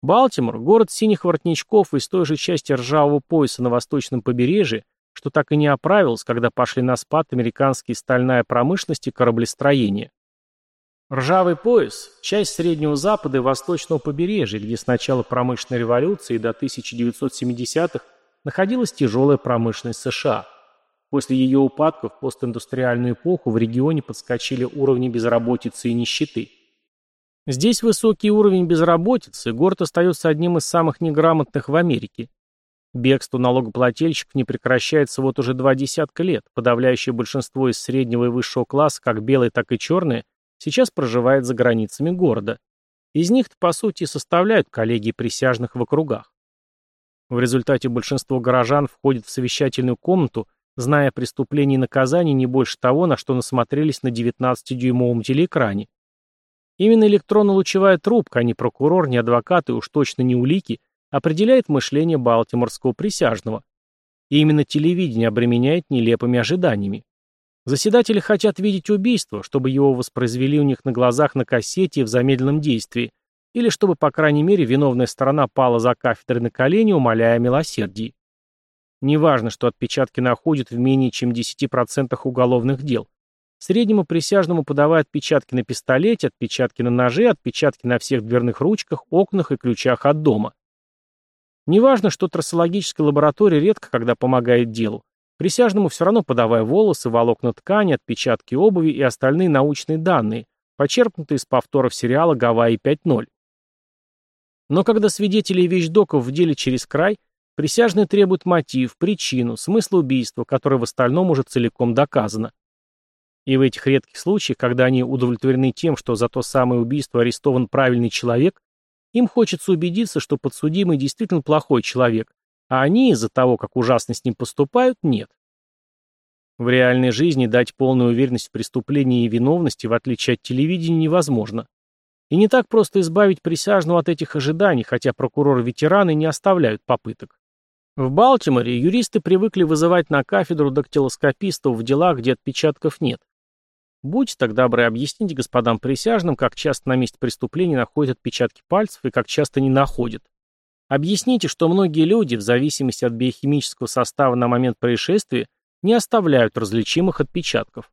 Балтимор – город синих воротничков из той же части ржавого пояса на восточном побережье, что так и не оправилось, когда пошли на спад американские стальная промышленность и кораблестроение. Ржавый пояс – часть Среднего Запада и Восточного побережья, где с начала промышленной революции до 1970-х находилась тяжелая промышленность США. После ее упадка в постиндустриальную эпоху в регионе подскочили уровни безработицы и нищеты. Здесь высокий уровень безработицы, город остается одним из самых неграмотных в Америке. Бегство налогоплательщиков не прекращается вот уже два десятка лет. Подавляющее большинство из среднего и высшего класса, как белые, так и черные, сейчас проживает за границами города. Из них-то, по сути, составляют коллегии присяжных в округах. В результате большинство горожан входит в совещательную комнату, зная о и наказании не больше того, на что насмотрелись на 19-дюймовом телеэкране. Именно электронно-лучевая трубка, а не прокурор, не адвокат и уж точно не улики, определяет мышление балтиморского присяжного. И именно телевидение обременяет нелепыми ожиданиями. Заседатели хотят видеть убийство, чтобы его воспроизвели у них на глазах на кассете и в замедленном действии, или чтобы, по крайней мере, виновная сторона пала за кафедрой на колени, умоляя о милосердии. Неважно, что отпечатки находят в менее чем 10% уголовных дел. Среднему присяжному подавая отпечатки на пистолете, отпечатки на ноже, отпечатки на всех дверных ручках, окнах и ключах от дома. Неважно, что трассологическая лаборатория редко когда помогает делу. Присяжному все равно подавая волосы, волокна ткани, отпечатки обуви и остальные научные данные, почерпнутые из повторов сериала «Гавайи 5.0». Но когда свидетели и вещдоков в деле через край, присяжные требуют мотив, причину, смысл убийства, которое в остальном уже целиком доказано. И в этих редких случаях, когда они удовлетворены тем, что за то самое убийство арестован правильный человек, им хочется убедиться, что подсудимый действительно плохой человек, а они из-за того, как ужасно с ним поступают, нет. В реальной жизни дать полную уверенность в преступлении и виновности, в отличие от телевидения, невозможно. И не так просто избавить присяжного от этих ожиданий, хотя прокуроры-ветераны не оставляют попыток. В Балтиморе юристы привыкли вызывать на кафедру дактилоскопистов в делах, где отпечатков нет. Будьте так добры, объясните господам присяжным, как часто на месте преступления находят отпечатки пальцев и как часто не находят. Объясните, что многие люди, в зависимости от биохимического состава на момент происшествия, не оставляют различимых отпечатков.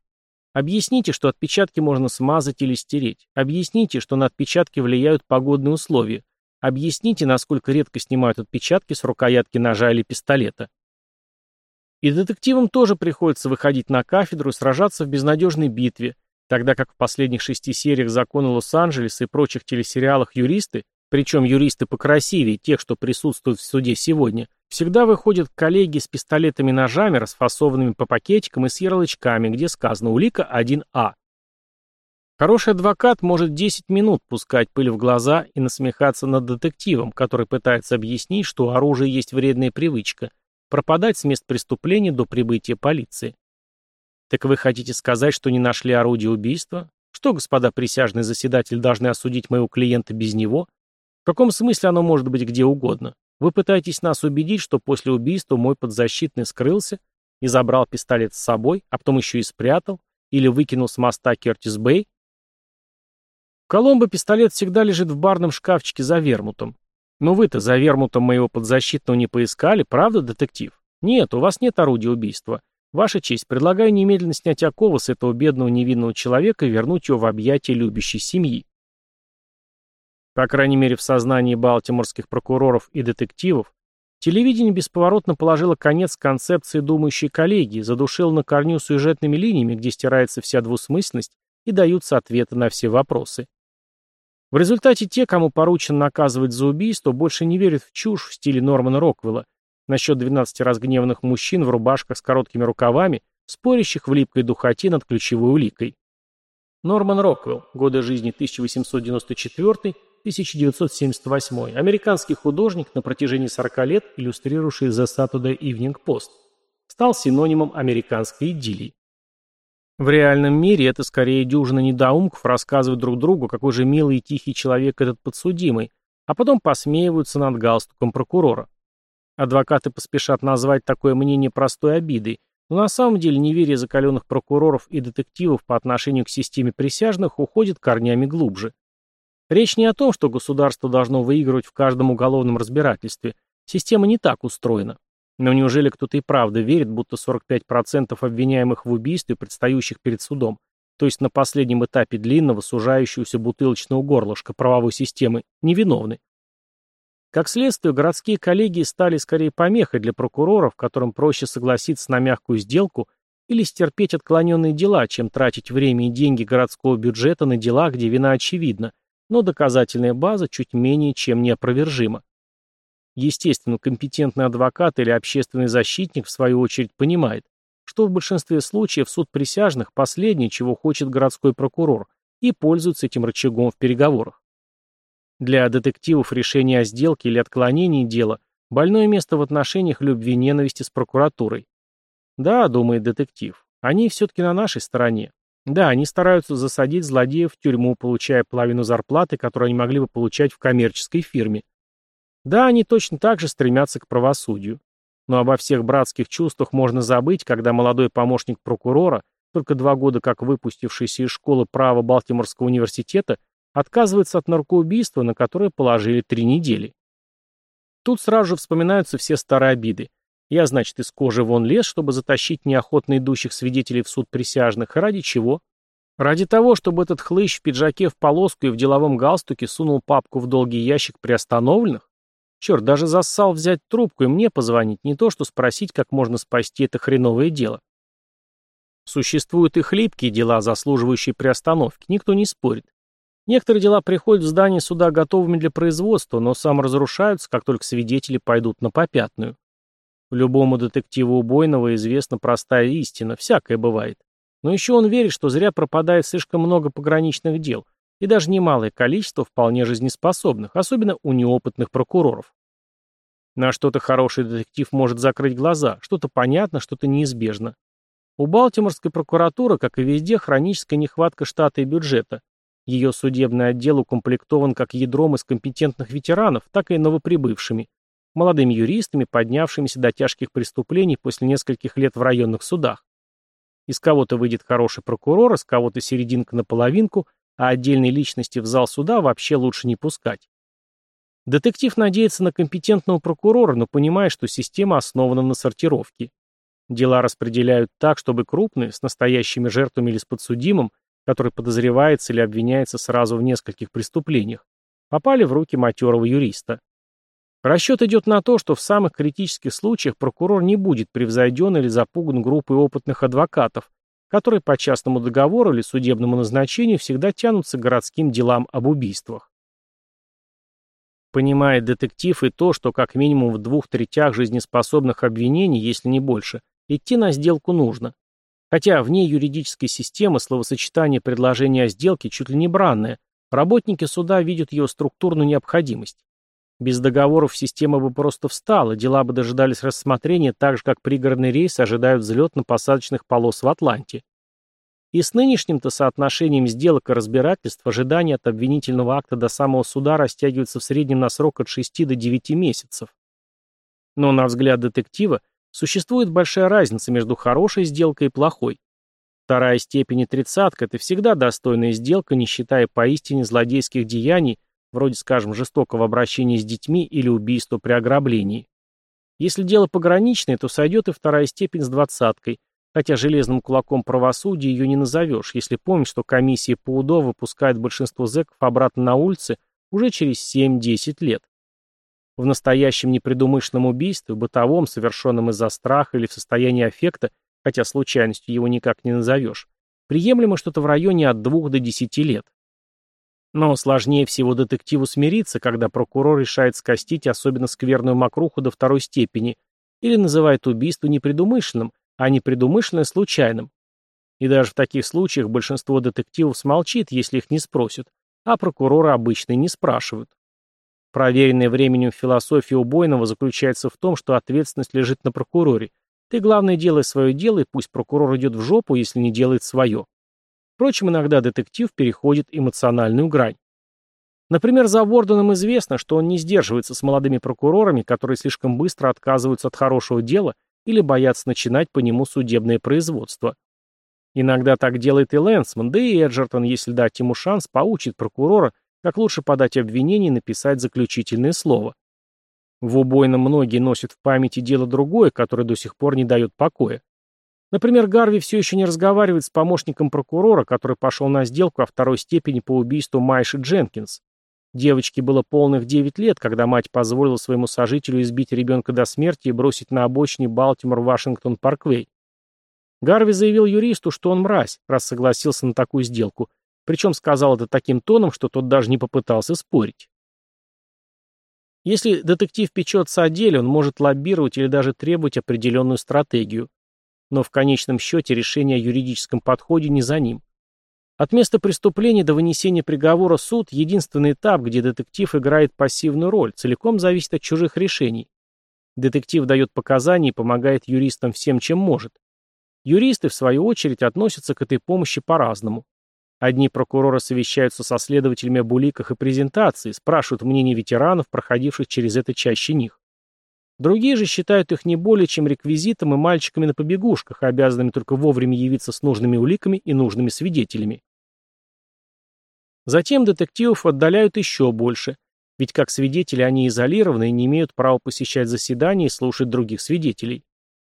Объясните, что отпечатки можно смазать или стереть. Объясните, что на отпечатки влияют погодные условия. Объясните, насколько редко снимают отпечатки с рукоятки ножа или пистолета. И детективам тоже приходится выходить на кафедру и сражаться в безнадежной битве, тогда как в последних шести сериях «Закона Лос-Анджелеса» и прочих телесериалах юристы, причем юристы покрасивее тех, что присутствуют в суде сегодня, всегда выходят коллеги с пистолетами-ножами, расфасованными по пакетикам и с ярлычками, где сказано «Улика 1А». Хороший адвокат может 10 минут пускать пыль в глаза и насмехаться над детективом, который пытается объяснить, что у оружия есть вредная привычка – пропадать с мест преступления до прибытия полиции. Так вы хотите сказать, что не нашли орудие убийства? Что, господа присяжные заседатели, должны осудить моего клиента без него? В каком смысле оно может быть где угодно? Вы пытаетесь нас убедить, что после убийства мой подзащитный скрылся и забрал пистолет с собой, а потом еще и спрятал, или выкинул с моста Кертис Бэй? В Коломбо пистолет всегда лежит в барном шкафчике за вермутом. Но вы-то за вермутом моего подзащитного не поискали, правда, детектив? Нет, у вас нет орудия убийства. Ваша честь, предлагаю немедленно снять оковы с этого бедного невинного человека и вернуть его в объятия любящей семьи. По крайней мере, в сознании балтиморских прокуроров и детективов, телевидение бесповоротно положило конец концепции думающей коллегии, задушило на корню сюжетными линиями, где стирается вся двусмысленность и даются ответы на все вопросы. В результате те, кому поручено наказывать за убийство, больше не верят в чушь в стиле Нормана Роквелла насчет 12 разгневанных мужчин в рубашках с короткими рукавами, спорящих в липкой духоте над ключевой уликой. Норман Роквелл, годы жизни 1894-1978, американский художник, на протяжении 40 лет иллюстрировавший The Saturday Evening Post, стал синонимом американской идиллии. В реальном мире это скорее дюжина недоумков рассказывают друг другу, какой же милый и тихий человек этот подсудимый, а потом посмеиваются над галстуком прокурора. Адвокаты поспешат назвать такое мнение простой обидой, но на самом деле неверие закаленных прокуроров и детективов по отношению к системе присяжных уходит корнями глубже. Речь не о том, что государство должно выигрывать в каждом уголовном разбирательстве. Система не так устроена. Но неужели кто-то и правда верит, будто 45% обвиняемых в убийстве, предстающих перед судом, то есть на последнем этапе длинного, сужающегося бутылочного горлышка правовой системы, невиновны? Как следствие, городские коллегии стали скорее помехой для прокуроров, которым проще согласиться на мягкую сделку или стерпеть отклоненные дела, чем тратить время и деньги городского бюджета на дела, где вина очевидна, но доказательная база чуть менее чем неопровержима. Естественно, компетентный адвокат или общественный защитник, в свою очередь, понимает, что в большинстве случаев суд присяжных – последнее, чего хочет городской прокурор, и пользуется этим рычагом в переговорах. Для детективов решение о сделке или отклонении дела – больное место в отношениях любви-ненависти с прокуратурой. Да, думает детектив, они все-таки на нашей стороне. Да, они стараются засадить злодеев в тюрьму, получая половину зарплаты, которую они могли бы получать в коммерческой фирме. Да, они точно так же стремятся к правосудию. Но обо всех братских чувствах можно забыть, когда молодой помощник прокурора, только два года как выпустившийся из школы права Балтиморского университета, отказывается от наркоубийства, на которое положили три недели. Тут сразу же вспоминаются все старые обиды. Я, значит, из кожи вон лез, чтобы затащить неохотно идущих свидетелей в суд присяжных. Ради чего? Ради того, чтобы этот хлыщ в пиджаке в полоску и в деловом галстуке сунул папку в долгий ящик приостановленных? Черт, даже зассал взять трубку и мне позвонить, не то что спросить, как можно спасти это хреновое дело. Существуют и хлипкие дела, заслуживающие приостановки, никто не спорит. Некоторые дела приходят в здание суда готовыми для производства, но сам разрушаются, как только свидетели пойдут на попятную. Любому детективу убойного известна простая истина, всякое бывает. Но еще он верит, что зря пропадает слишком много пограничных дел, и даже немалое количество вполне жизнеспособных, особенно у неопытных прокуроров. На что-то хороший детектив может закрыть глаза, что-то понятно, что-то неизбежно. У Балтиморской прокуратуры, как и везде, хроническая нехватка штата и бюджета. Ее судебный отдел укомплектован как ядром из компетентных ветеранов, так и новоприбывшими. молодыми юристами, поднявшимися до тяжких преступлений после нескольких лет в районных судах. Из кого-то выйдет хороший прокурор, из кого-то серединка на половинку, а отдельные личности в зал суда вообще лучше не пускать. Детектив надеется на компетентного прокурора, но понимает, что система основана на сортировке. Дела распределяют так, чтобы крупные, с настоящими жертвами или с подсудимым, который подозревается или обвиняется сразу в нескольких преступлениях, попали в руки матерого юриста. Расчет идет на то, что в самых критических случаях прокурор не будет превзойден или запуган группой опытных адвокатов, которые по частному договору или судебному назначению всегда тянутся к городским делам об убийствах. Понимает детектив и то, что как минимум в двух третях жизнеспособных обвинений, если не больше, идти на сделку нужно. Хотя вне юридической системы словосочетание предложения о сделке чуть ли не бранное, работники суда видят ее структурную необходимость. Без договоров система бы просто встала, дела бы дожидались рассмотрения так же, как пригородный рейс ожидают взлетно-посадочных полос в Атланте. И с нынешним-то соотношением сделок и разбирательств ожидание от обвинительного акта до самого суда растягивается в среднем на срок от 6 до 9 месяцев. Но, на взгляд детектива, существует большая разница между хорошей сделкой и плохой. Вторая степень и тридцатка – это всегда достойная сделка, не считая поистине злодейских деяний, вроде, скажем, жестокого обращения с детьми или убийства при ограблении. Если дело пограничное, то сойдет и вторая степень с двадцаткой, хотя железным кулаком правосудия ее не назовешь, если помнишь, что комиссия по УДО выпускает большинство зэков обратно на улицы уже через 7-10 лет. В настоящем непредумышленном убийстве, бытовом, совершенном из-за страха или в состоянии аффекта, хотя случайностью его никак не назовешь, приемлемо что-то в районе от 2 до 10 лет. Но сложнее всего детективу смириться, когда прокурор решает скостить особенно скверную мокруху до второй степени или называет убийство непредумышленным, а непредумышленное случайным. И даже в таких случаях большинство детективов смолчит, если их не спросят, а прокурора обычно не спрашивают. Проверенная временем философия убойного заключается в том, что ответственность лежит на прокуроре. Ты, главное, делай свое дело, и пусть прокурор идет в жопу, если не делает свое. Впрочем, иногда детектив переходит эмоциональную грань. Например, за Ворденом известно, что он не сдерживается с молодыми прокурорами, которые слишком быстро отказываются от хорошего дела или боятся начинать по нему судебное производство. Иногда так делает и Лэнсман, да и Эджертон, если дать ему шанс, поучит прокурора, как лучше подать обвинение и написать заключительное слово. В убойном многие носят в памяти дело-другое, которое до сих пор не дает покоя. Например, Гарви все еще не разговаривает с помощником прокурора, который пошел на сделку о второй степени по убийству Майши Дженкинс. Девочке было полных 9 лет, когда мать позволила своему сожителю избить ребенка до смерти и бросить на обочине Балтимор-Вашингтон-Парквей. Гарви заявил юристу, что он мразь, раз согласился на такую сделку, причем сказал это таким тоном, что тот даже не попытался спорить. Если детектив печется о деле, он может лоббировать или даже требовать определенную стратегию но в конечном счете решение о юридическом подходе не за ним. От места преступления до вынесения приговора суд – единственный этап, где детектив играет пассивную роль, целиком зависит от чужих решений. Детектив дает показания и помогает юристам всем, чем может. Юристы, в свою очередь, относятся к этой помощи по-разному. Одни прокуроры совещаются со следователями об уликах и презентации, спрашивают мнение ветеранов, проходивших через это чаще них. Другие же считают их не более чем реквизитом и мальчиками на побегушках, обязанными только вовремя явиться с нужными уликами и нужными свидетелями. Затем детективов отдаляют еще больше, ведь как свидетели они изолированы и не имеют права посещать заседания и слушать других свидетелей.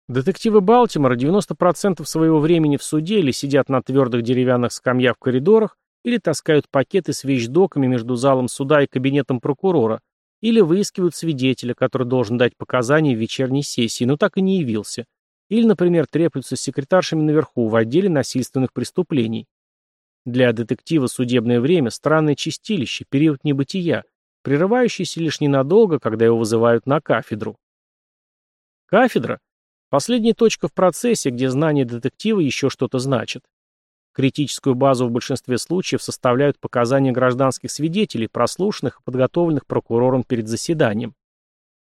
Детективы Балтимора 90% своего времени в суде или сидят на твердых деревянных скамьях в коридорах, или таскают пакеты с вещдоками между залом суда и кабинетом прокурора, или выискивают свидетеля, который должен дать показания в вечерней сессии, но так и не явился. Или, например, треплются с секретаршами наверху в отделе насильственных преступлений. Для детектива судебное время – странное чистилище, период небытия, прерывающийся лишь ненадолго, когда его вызывают на кафедру. Кафедра – последняя точка в процессе, где знание детектива еще что-то значит. Критическую базу в большинстве случаев составляют показания гражданских свидетелей, прослушанных и подготовленных прокурором перед заседанием.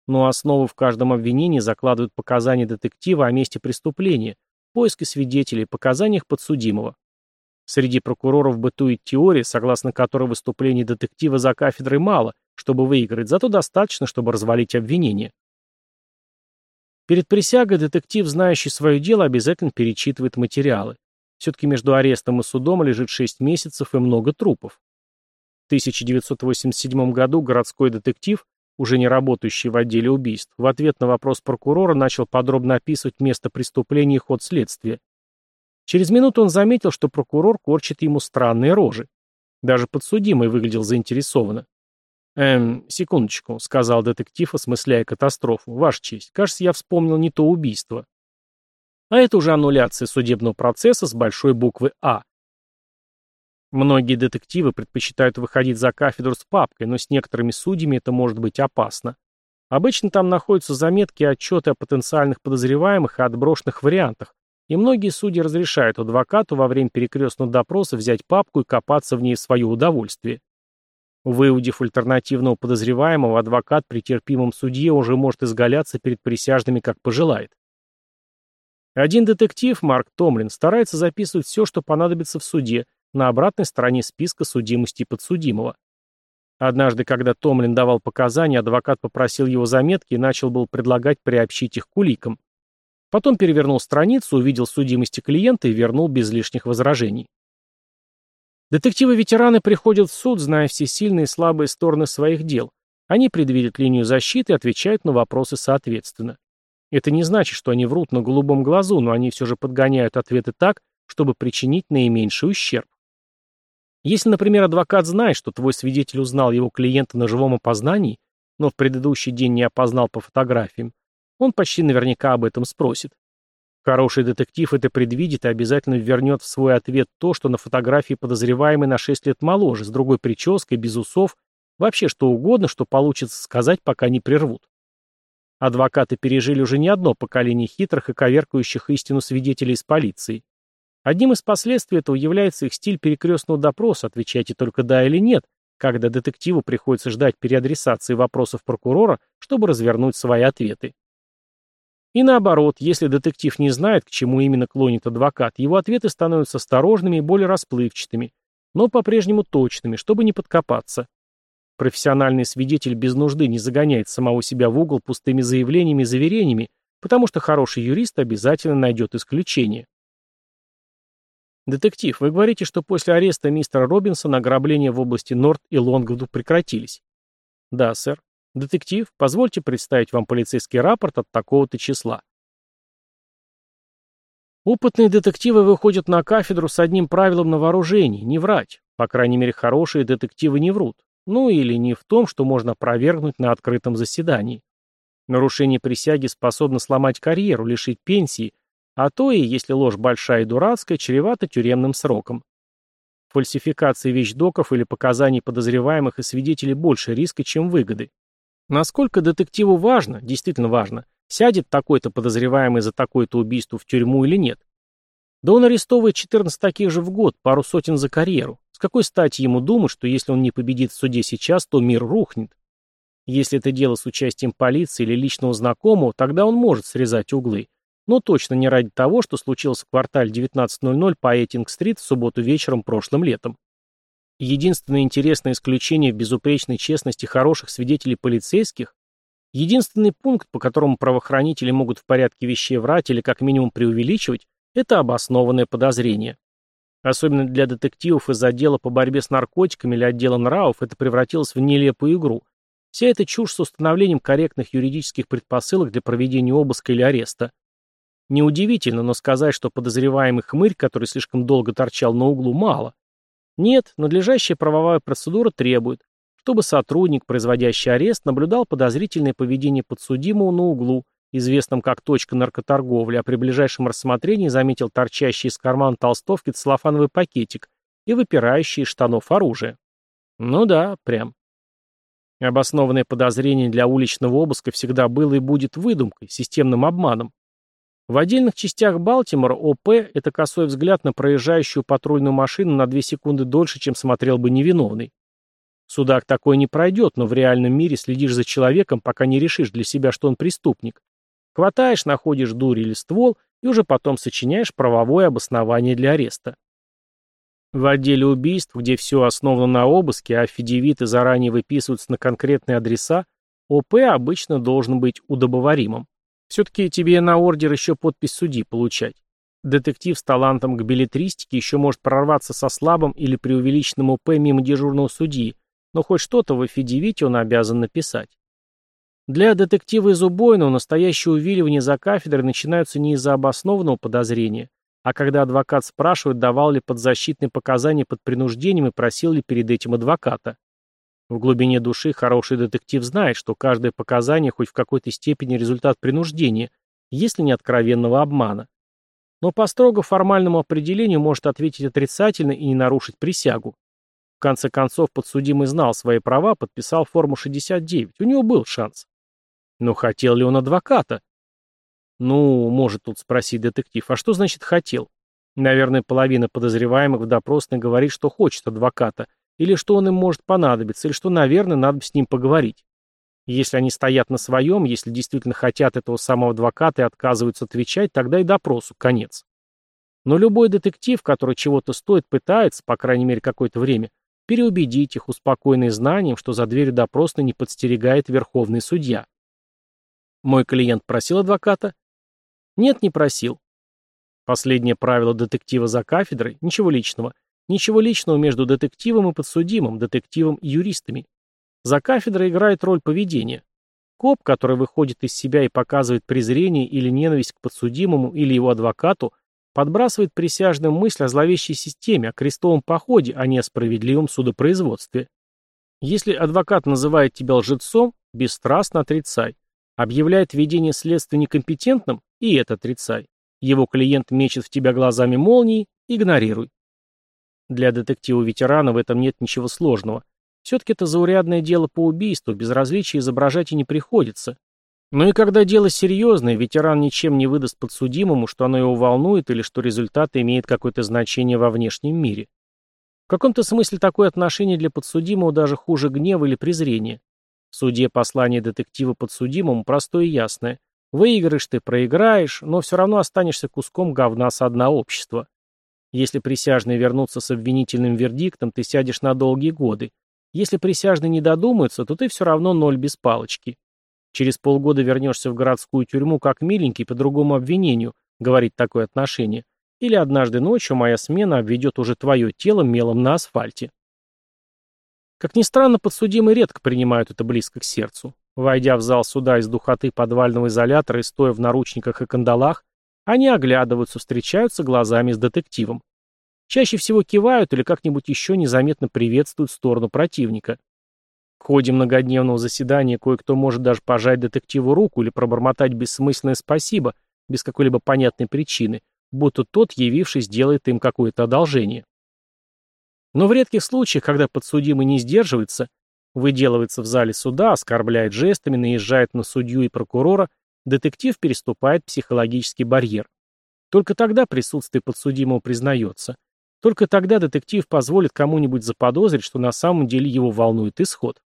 Но основу в каждом обвинении закладывают показания детектива о месте преступления, поиске свидетелей, показаниях подсудимого. Среди прокуроров бытует теория, согласно которой выступлений детектива за кафедрой мало, чтобы выиграть, зато достаточно, чтобы развалить обвинение. Перед присягой детектив, знающий свое дело, обязательно перечитывает материалы. Все-таки между арестом и судом лежит 6 месяцев и много трупов. В 1987 году городской детектив, уже не работающий в отделе убийств, в ответ на вопрос прокурора начал подробно описывать место преступления и ход следствия. Через минуту он заметил, что прокурор корчит ему странные рожи. Даже подсудимый выглядел заинтересованно. «Эм, секундочку», — сказал детектив, осмысляя катастрофу. «Ваша честь, кажется, я вспомнил не то убийство». А это уже аннуляция судебного процесса с большой буквы «А». Многие детективы предпочитают выходить за кафедру с папкой, но с некоторыми судьями это может быть опасно. Обычно там находятся заметки и отчеты о потенциальных подозреваемых и отброшенных вариантах, и многие судьи разрешают адвокату во время перекрестного допроса взять папку и копаться в ней в свое удовольствие. Выудив альтернативного подозреваемого, адвокат при терпимом судье уже может изгаляться перед присяжными, как пожелает. Один детектив, Марк Томлин, старается записывать все, что понадобится в суде, на обратной стороне списка судимости подсудимого. Однажды, когда Томлин давал показания, адвокат попросил его заметки и начал был предлагать приобщить их к уликам. Потом перевернул страницу, увидел судимости клиента и вернул без лишних возражений. Детективы-ветераны приходят в суд, зная все сильные и слабые стороны своих дел. Они предвидят линию защиты и отвечают на вопросы соответственно. Это не значит, что они врут на голубом глазу, но они все же подгоняют ответы так, чтобы причинить наименьший ущерб. Если, например, адвокат знает, что твой свидетель узнал его клиента на живом опознании, но в предыдущий день не опознал по фотографиям, он почти наверняка об этом спросит. Хороший детектив это предвидит и обязательно вернет в свой ответ то, что на фотографии подозреваемый на 6 лет моложе, с другой прической, без усов, вообще что угодно, что получится сказать, пока не прервут. Адвокаты пережили уже не одно поколение хитрых и коверкающих истину свидетелей из полиции. Одним из последствий этого является их стиль перекрестного допроса, отвечайте только «да» или «нет», когда детективу приходится ждать переадресации вопросов прокурора, чтобы развернуть свои ответы. И наоборот, если детектив не знает, к чему именно клонит адвокат, его ответы становятся осторожными и более расплывчатыми, но по-прежнему точными, чтобы не подкопаться. Профессиональный свидетель без нужды не загоняет самого себя в угол пустыми заявлениями и заверениями, потому что хороший юрист обязательно найдет исключение. «Детектив, вы говорите, что после ареста мистера Робинсона ограбления в области Норт и Лонгвуду прекратились?» «Да, сэр. «Детектив, позвольте представить вам полицейский рапорт от такого-то числа». Опытные детективы выходят на кафедру с одним правилом на вооружении – не врать. По крайней мере, хорошие детективы не врут. Ну или не в том, что можно опровергнуть на открытом заседании. Нарушение присяги способно сломать карьеру, лишить пенсии, а то и, если ложь большая и дурацкая, чревато тюремным сроком. Фальсификации вещдоков или показаний подозреваемых и свидетелей больше риска, чем выгоды. Насколько детективу важно, действительно важно, сядет такой-то подозреваемый за такое-то убийство в тюрьму или нет. Да он арестовывает 14 таких же в год, пару сотен за карьеру. Какой стати ему думать, что если он не победит в суде сейчас, то мир рухнет? Если это дело с участием полиции или личного знакомого, тогда он может срезать углы. Но точно не ради того, что случилось в квартале 19.00 по Эйтинг-стрит в субботу вечером прошлым летом. Единственное интересное исключение в безупречной честности хороших свидетелей полицейских, единственный пункт, по которому правоохранители могут в порядке вещей врать или как минимум преувеличивать, это обоснованное подозрение. Особенно для детективов из отдела по борьбе с наркотиками или отдела нравов это превратилось в нелепую игру. Вся эта чушь с установлением корректных юридических предпосылок для проведения обыска или ареста. Неудивительно, но сказать, что подозреваемый хмырь, который слишком долго торчал на углу, мало. Нет, надлежащая правовая процедура требует, чтобы сотрудник, производящий арест, наблюдал подозрительное поведение подсудимого на углу, известном как точка наркоторговли, а при ближайшем рассмотрении заметил торчащий из кармана толстовки целлофановый пакетик и выпирающий из штанов оружие. Ну да, прям. Обоснованное подозрение для уличного обыска всегда было и будет выдумкой, системным обманом. В отдельных частях Балтимора ОП – это косой взгляд на проезжающую патрульную машину на 2 секунды дольше, чем смотрел бы невиновный. Судак такой не пройдет, но в реальном мире следишь за человеком, пока не решишь для себя, что он преступник. Хватаешь, находишь дурь или ствол, и уже потом сочиняешь правовое обоснование для ареста. В отделе убийств, где все основано на обыске, а афидевиты заранее выписываются на конкретные адреса, ОП обычно должен быть удобоваримым. Все-таки тебе на ордер еще подпись судьи получать. Детектив с талантом к билетристике еще может прорваться со слабым или преувеличенным УП мимо дежурного судьи, но хоть что-то в афидевите он обязан написать. Для детектива из убойного настоящие увиливания за кафедрой начинаются не из-за обоснованного подозрения, а когда адвокат спрашивает, давал ли подзащитные показания под принуждением и просил ли перед этим адвоката. В глубине души хороший детектив знает, что каждое показание хоть в какой-то степени результат принуждения, если не откровенного обмана. Но по строго формальному определению может ответить отрицательно и не нарушить присягу. В конце концов, подсудимый знал свои права, подписал форму 69. У него был шанс. Но хотел ли он адвоката? Ну, может тут спросить детектив, а что значит «хотел»? Наверное, половина подозреваемых в допросной говорит, что хочет адвоката, или что он им может понадобиться, или что, наверное, надо с ним поговорить. Если они стоят на своем, если действительно хотят этого самого адвоката и отказываются отвечать, тогда и допросу конец. Но любой детектив, который чего-то стоит, пытается, по крайней мере, какое-то время, переубедить их, успокоенный знанием, что за дверью допросной не подстерегает верховный судья. Мой клиент просил адвоката? Нет, не просил. Последнее правило детектива за кафедрой – ничего личного. Ничего личного между детективом и подсудимым, детективом и юристами. За кафедрой играет роль поведения. Коп, который выходит из себя и показывает презрение или ненависть к подсудимому или его адвокату, подбрасывает присяжным мысль о зловещей системе, о крестовом походе, а не о справедливом судопроизводстве. Если адвокат называет тебя лжецом, бесстрастно отрицай. Объявляет ведение следствия некомпетентным, и это отрицай. Его клиент мечет в тебя глазами молнии, игнорируй. Для детектива-ветерана в этом нет ничего сложного. Все-таки это заурядное дело по убийству, безразличия изображать и не приходится. Но и когда дело серьезное, ветеран ничем не выдаст подсудимому, что оно его волнует или что результат имеет какое-то значение во внешнем мире. В каком-то смысле такое отношение для подсудимого даже хуже гнева или презрения. В суде послание детектива подсудимому простое и ясное. Выиграешь ты, проиграешь, но все равно останешься куском говна со дна общества. Если присяжные вернутся с обвинительным вердиктом, ты сядешь на долгие годы. Если присяжные не додумаются, то ты все равно ноль без палочки. Через полгода вернешься в городскую тюрьму как миленький по другому обвинению, говорит такое отношение. Или однажды ночью моя смена обведет уже твое тело мелом на асфальте. Как ни странно, подсудимые редко принимают это близко к сердцу. Войдя в зал суда из духоты подвального изолятора и стоя в наручниках и кандалах, они оглядываются, встречаются глазами с детективом. Чаще всего кивают или как-нибудь еще незаметно приветствуют сторону противника. В ходе многодневного заседания кое-кто может даже пожать детективу руку или пробормотать бессмысленное спасибо, без какой-либо понятной причины, будто тот, явившись, делает им какое-то одолжение. Но в редких случаях, когда подсудимый не сдерживается, выделывается в зале суда, оскорбляет жестами, наезжает на судью и прокурора, детектив переступает психологический барьер. Только тогда присутствие подсудимого признается. Только тогда детектив позволит кому-нибудь заподозрить, что на самом деле его волнует исход.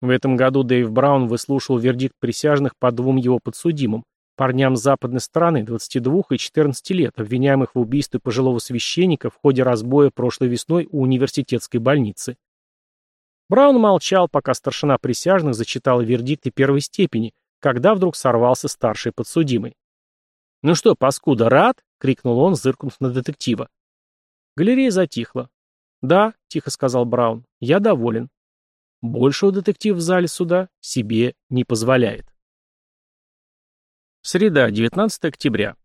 В этом году Дэйв Браун выслушал вердикт присяжных по двум его подсудимым, парням западной стороны, 22 и 14 лет, обвиняемых в убийстве пожилого священника в ходе разбоя прошлой весной у университетской больницы. Браун молчал, пока старшина присяжных зачитала вердикты первой степени, когда вдруг сорвался старший подсудимый. «Ну что, паскуда, рад?» — крикнул он, зыркнув на детектива. Галерея затихла. «Да», — тихо сказал Браун, — «я доволен». Большего детектив в зале суда себе не позволяет. Среда, 19 октября.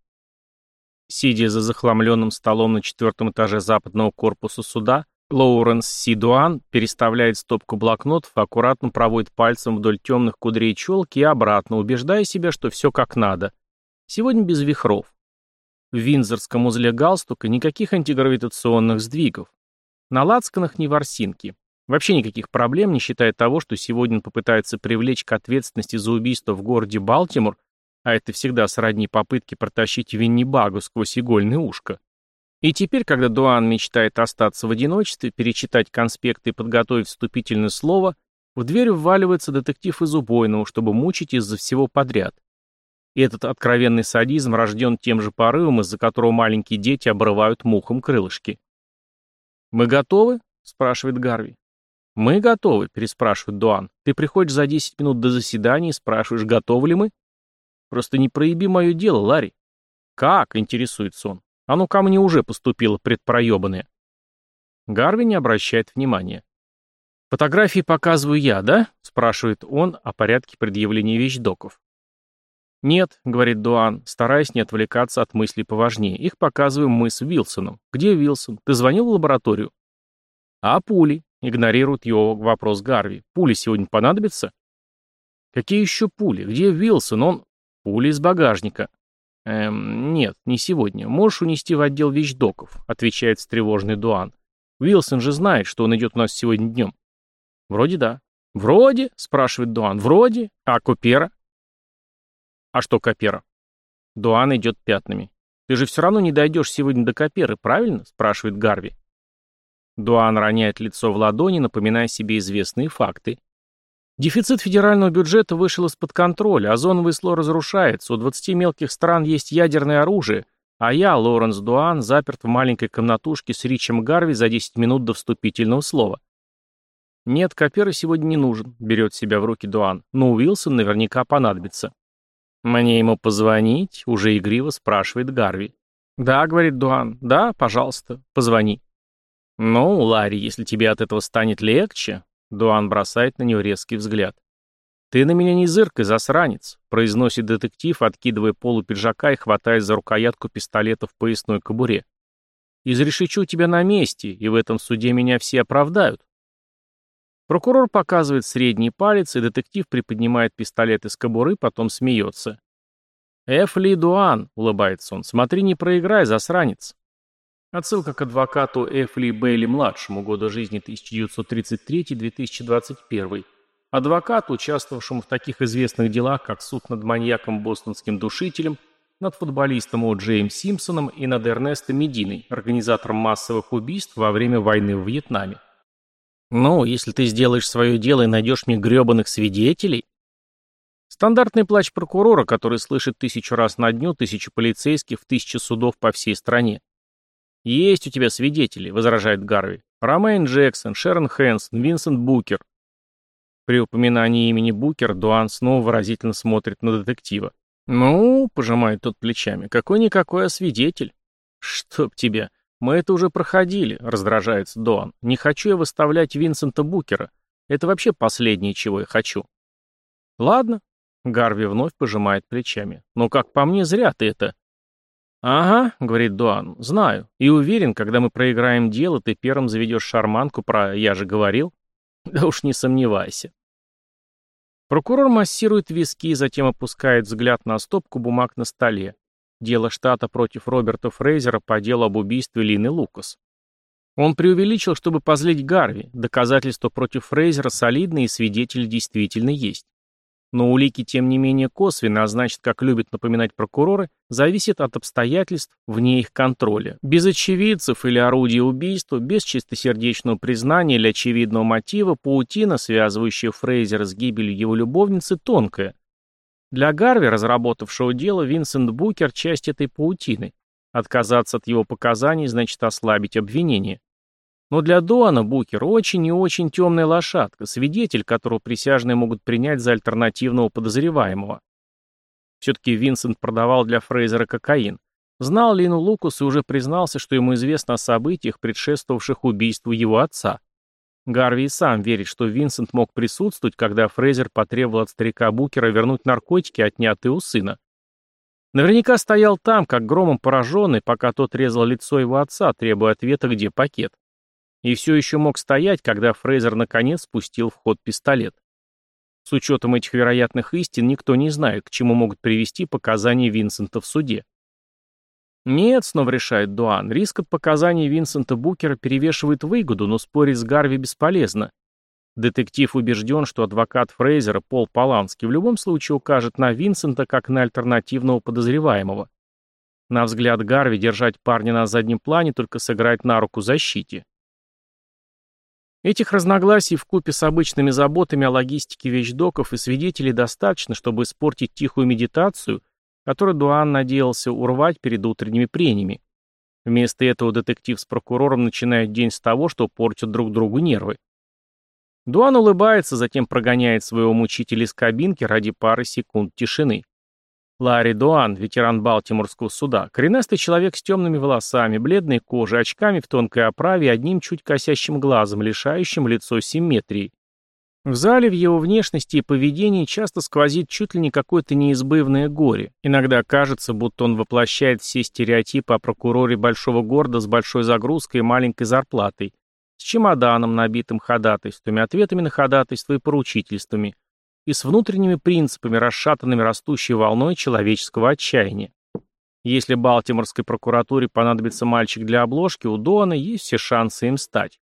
Сидя за захламленным столом на четвертом этаже западного корпуса суда, Лоуренс Сидуан переставляет стопку блокнотов, аккуратно проводит пальцем вдоль темных кудрей челки и обратно, убеждая себя, что все как надо. Сегодня без вихров. В винзорском узле галстука никаких антигравитационных сдвигов. На лацканах ни ворсинки. Вообще никаких проблем, не считая того, что сегодня он попытается привлечь к ответственности за убийство в городе Балтимор а это всегда сродни попытки протащить Винни-Багу сквозь игольное ушко. И теперь, когда Дуан мечтает остаться в одиночестве, перечитать конспекты и подготовить вступительное слово, в дверь вваливается детектив из убойного, чтобы мучить из-за всего подряд. И этот откровенный садизм рожден тем же порывом, из-за которого маленькие дети обрывают мухом крылышки. «Мы готовы?» — спрашивает Гарви. «Мы готовы», — переспрашивает Дуан. «Ты приходишь за 10 минут до заседания и спрашиваешь, готовы ли мы?» Просто не проеби мое дело, Ларри». «Как?» — интересуется он. «А ну ко мне уже поступило предпроебанное». Гарви не обращает внимания. «Фотографии показываю я, да?» — спрашивает он о порядке предъявления вещдоков. «Нет», — говорит Дуан, стараясь не отвлекаться от мыслей поважнее. «Их показываем мы с Вилсоном. Где Вилсон? Ты звонил в лабораторию?» «А пули?» — игнорирует его вопрос Гарви. «Пули сегодня понадобятся?» «Какие еще пули? Где Вилсон? Он...» «Пули из багажника». «Эм, нет, не сегодня. Можешь унести в отдел вещдоков», — отвечает встревоженный Дуан. «Вилсон же знает, что он идет у нас сегодня днем». «Вроде да». «Вроде?» — спрашивает Дуан. «Вроде? А Купера?» «А что Капера?» Дуан идет пятнами. «Ты же все равно не дойдешь сегодня до Каперы, правильно?» — спрашивает Гарви. Дуан роняет лицо в ладони, напоминая себе известные факты. Дефицит федерального бюджета вышел из-под контроля, озоновый слой разрушается, у 20 мелких стран есть ядерное оружие, а я, Лоренс Дуан, заперт в маленькой комнатушке с Ричем Гарви за 10 минут до вступительного слова. «Нет, Капера сегодня не нужен», — берет себя в руки Дуан, «но Уилсон наверняка понадобится». «Мне ему позвонить?» — уже игриво спрашивает Гарви. «Да», — говорит Дуан, — «да, пожалуйста, позвони». «Ну, Ларри, если тебе от этого станет легче...» Дуан бросает на него резкий взгляд. «Ты на меня не зыркай, засранец», — произносит детектив, откидывая полу пиджака и хватаясь за рукоятку пистолета в поясной кобуре. «Изрешечу тебя на месте, и в этом суде меня все оправдают». Прокурор показывает средний палец, и детектив приподнимает пистолет из кобуры, потом смеется. «Эф Ли Дуан», — улыбается он, — «смотри, не проиграй, засранец». Отсылка к адвокату Эф Ли Бейли-младшему, года жизни 1933-2021. Адвокату, участвовавшему в таких известных делах, как суд над маньяком-бостонским душителем, над футболистом О. Джейм Симпсоном и над Эрнестом Мединой, организатором массовых убийств во время войны в Вьетнаме. Ну, если ты сделаешь свое дело и найдешь мне гребаных свидетелей... Стандартный плач прокурора, который слышит тысячу раз на дню, тысячу полицейских в тысячи судов по всей стране. «Есть у тебя свидетели», — возражает Гарви. «Ромейн Джексон, Шерон Хэнсон, Винсент Букер». При упоминании имени Букер Дуан снова выразительно смотрит на детектива. «Ну», — пожимает тот плечами, — «какой-никакой, а свидетель». «Чтоб тебя. Мы это уже проходили», — раздражается Дуан. «Не хочу я выставлять Винсента Букера. Это вообще последнее, чего я хочу». «Ладно», — Гарви вновь пожимает плечами. «Но как по мне, зря ты это...» «Ага», — говорит Дуан, — «знаю. И уверен, когда мы проиграем дело, ты первым заведешь шарманку про «я же говорил». <laughs> Да уж не сомневайся». Прокурор массирует виски, затем опускает взгляд на стопку бумаг на столе. Дело штата против Роберта Фрейзера по делу об убийстве Лины Лукас. Он преувеличил, чтобы позлить Гарви. Доказательства против Фрейзера солидные и свидетели действительно есть. Но улики, тем не менее, косвенно, а значит, как любят напоминать прокуроры, зависят от обстоятельств вне их контроля. Без очевидцев или орудия убийства, без чистосердечного признания или очевидного мотива, паутина, связывающая Фрейзера с гибелью его любовницы, тонкая. Для Гарви, разработавшего дело, Винсент Букер – часть этой паутины. Отказаться от его показаний значит ослабить обвинение. Но для Дуана Букер очень и очень темная лошадка, свидетель, которого присяжные могут принять за альтернативного подозреваемого. Все-таки Винсент продавал для Фрейзера кокаин. Знал Лину Лукас и уже признался, что ему известно о событиях, предшествовавших убийству его отца. Гарви и сам верит, что Винсент мог присутствовать, когда Фрейзер потребовал от старика Букера вернуть наркотики, отнятые у сына. Наверняка стоял там, как громом пораженный, пока тот резал лицо его отца, требуя ответа, где пакет. И все еще мог стоять, когда Фрейзер наконец спустил в ход пистолет. С учетом этих вероятных истин никто не знает, к чему могут привести показания Винсента в суде. Нет, снова решает Дуан, риск от показаний Винсента Букера перевешивает выгоду, но спорить с Гарви бесполезно. Детектив убежден, что адвокат Фрейзера Пол Поланский в любом случае укажет на Винсента как на альтернативного подозреваемого. На взгляд Гарви держать парня на заднем плане только сыграть на руку защите. Этих разногласий в купе с обычными заботами о логистике вещдоков и свидетелей достаточно, чтобы испортить тихую медитацию который Дуан надеялся урвать перед утренними прениями. Вместо этого детектив с прокурором начинают день с того, что портят друг другу нервы. Дуан улыбается, затем прогоняет своего мучителя из кабинки ради пары секунд тишины. Ларри Дуан, ветеран Балтиморского суда, коренастый человек с темными волосами, бледной кожей, очками в тонкой оправе и одним чуть косящим глазом, лишающим лицо симметрии. В зале в его внешности и поведении часто сквозит чуть ли не какое-то неизбывное горе. Иногда кажется, будто он воплощает все стереотипы о прокуроре большого города с большой загрузкой и маленькой зарплатой, с чемоданом, набитым ходатайствами, ответами на ходатайства и поручительствами, и с внутренними принципами, расшатанными растущей волной человеческого отчаяния. Если Балтиморской прокуратуре понадобится мальчик для обложки, у Дона есть все шансы им стать.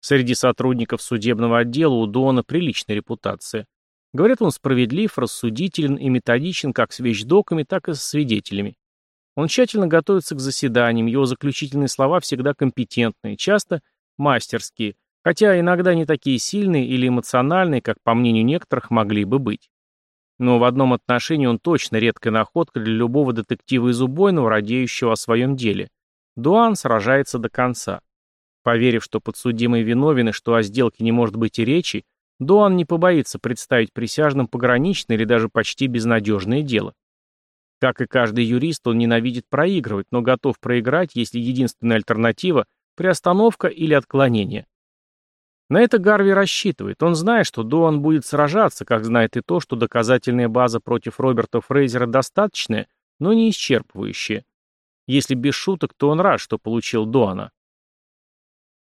Среди сотрудников судебного отдела у Дона приличная репутация. Говорят, он справедлив, рассудителен и методичен как с вещдоками, так и со свидетелями. Он тщательно готовится к заседаниям, его заключительные слова всегда компетентные, часто мастерские, хотя иногда не такие сильные или эмоциональные, как, по мнению некоторых, могли бы быть. Но в одном отношении он точно редкая находка для любого детектива из убойного, радеющего о своем деле. Дуан сражается до конца. Поверив, что подсудимый виновен и что о сделке не может быть и речи, Дуан не побоится представить присяжным пограничное или даже почти безнадежное дело. Как и каждый юрист, он ненавидит проигрывать, но готов проиграть, если единственная альтернатива – приостановка или отклонение. На это Гарви рассчитывает. Он знает, что Дуан будет сражаться, как знает и то, что доказательная база против Роберта Фрейзера достаточная, но не исчерпывающая. Если без шуток, то он рад, что получил Дуана.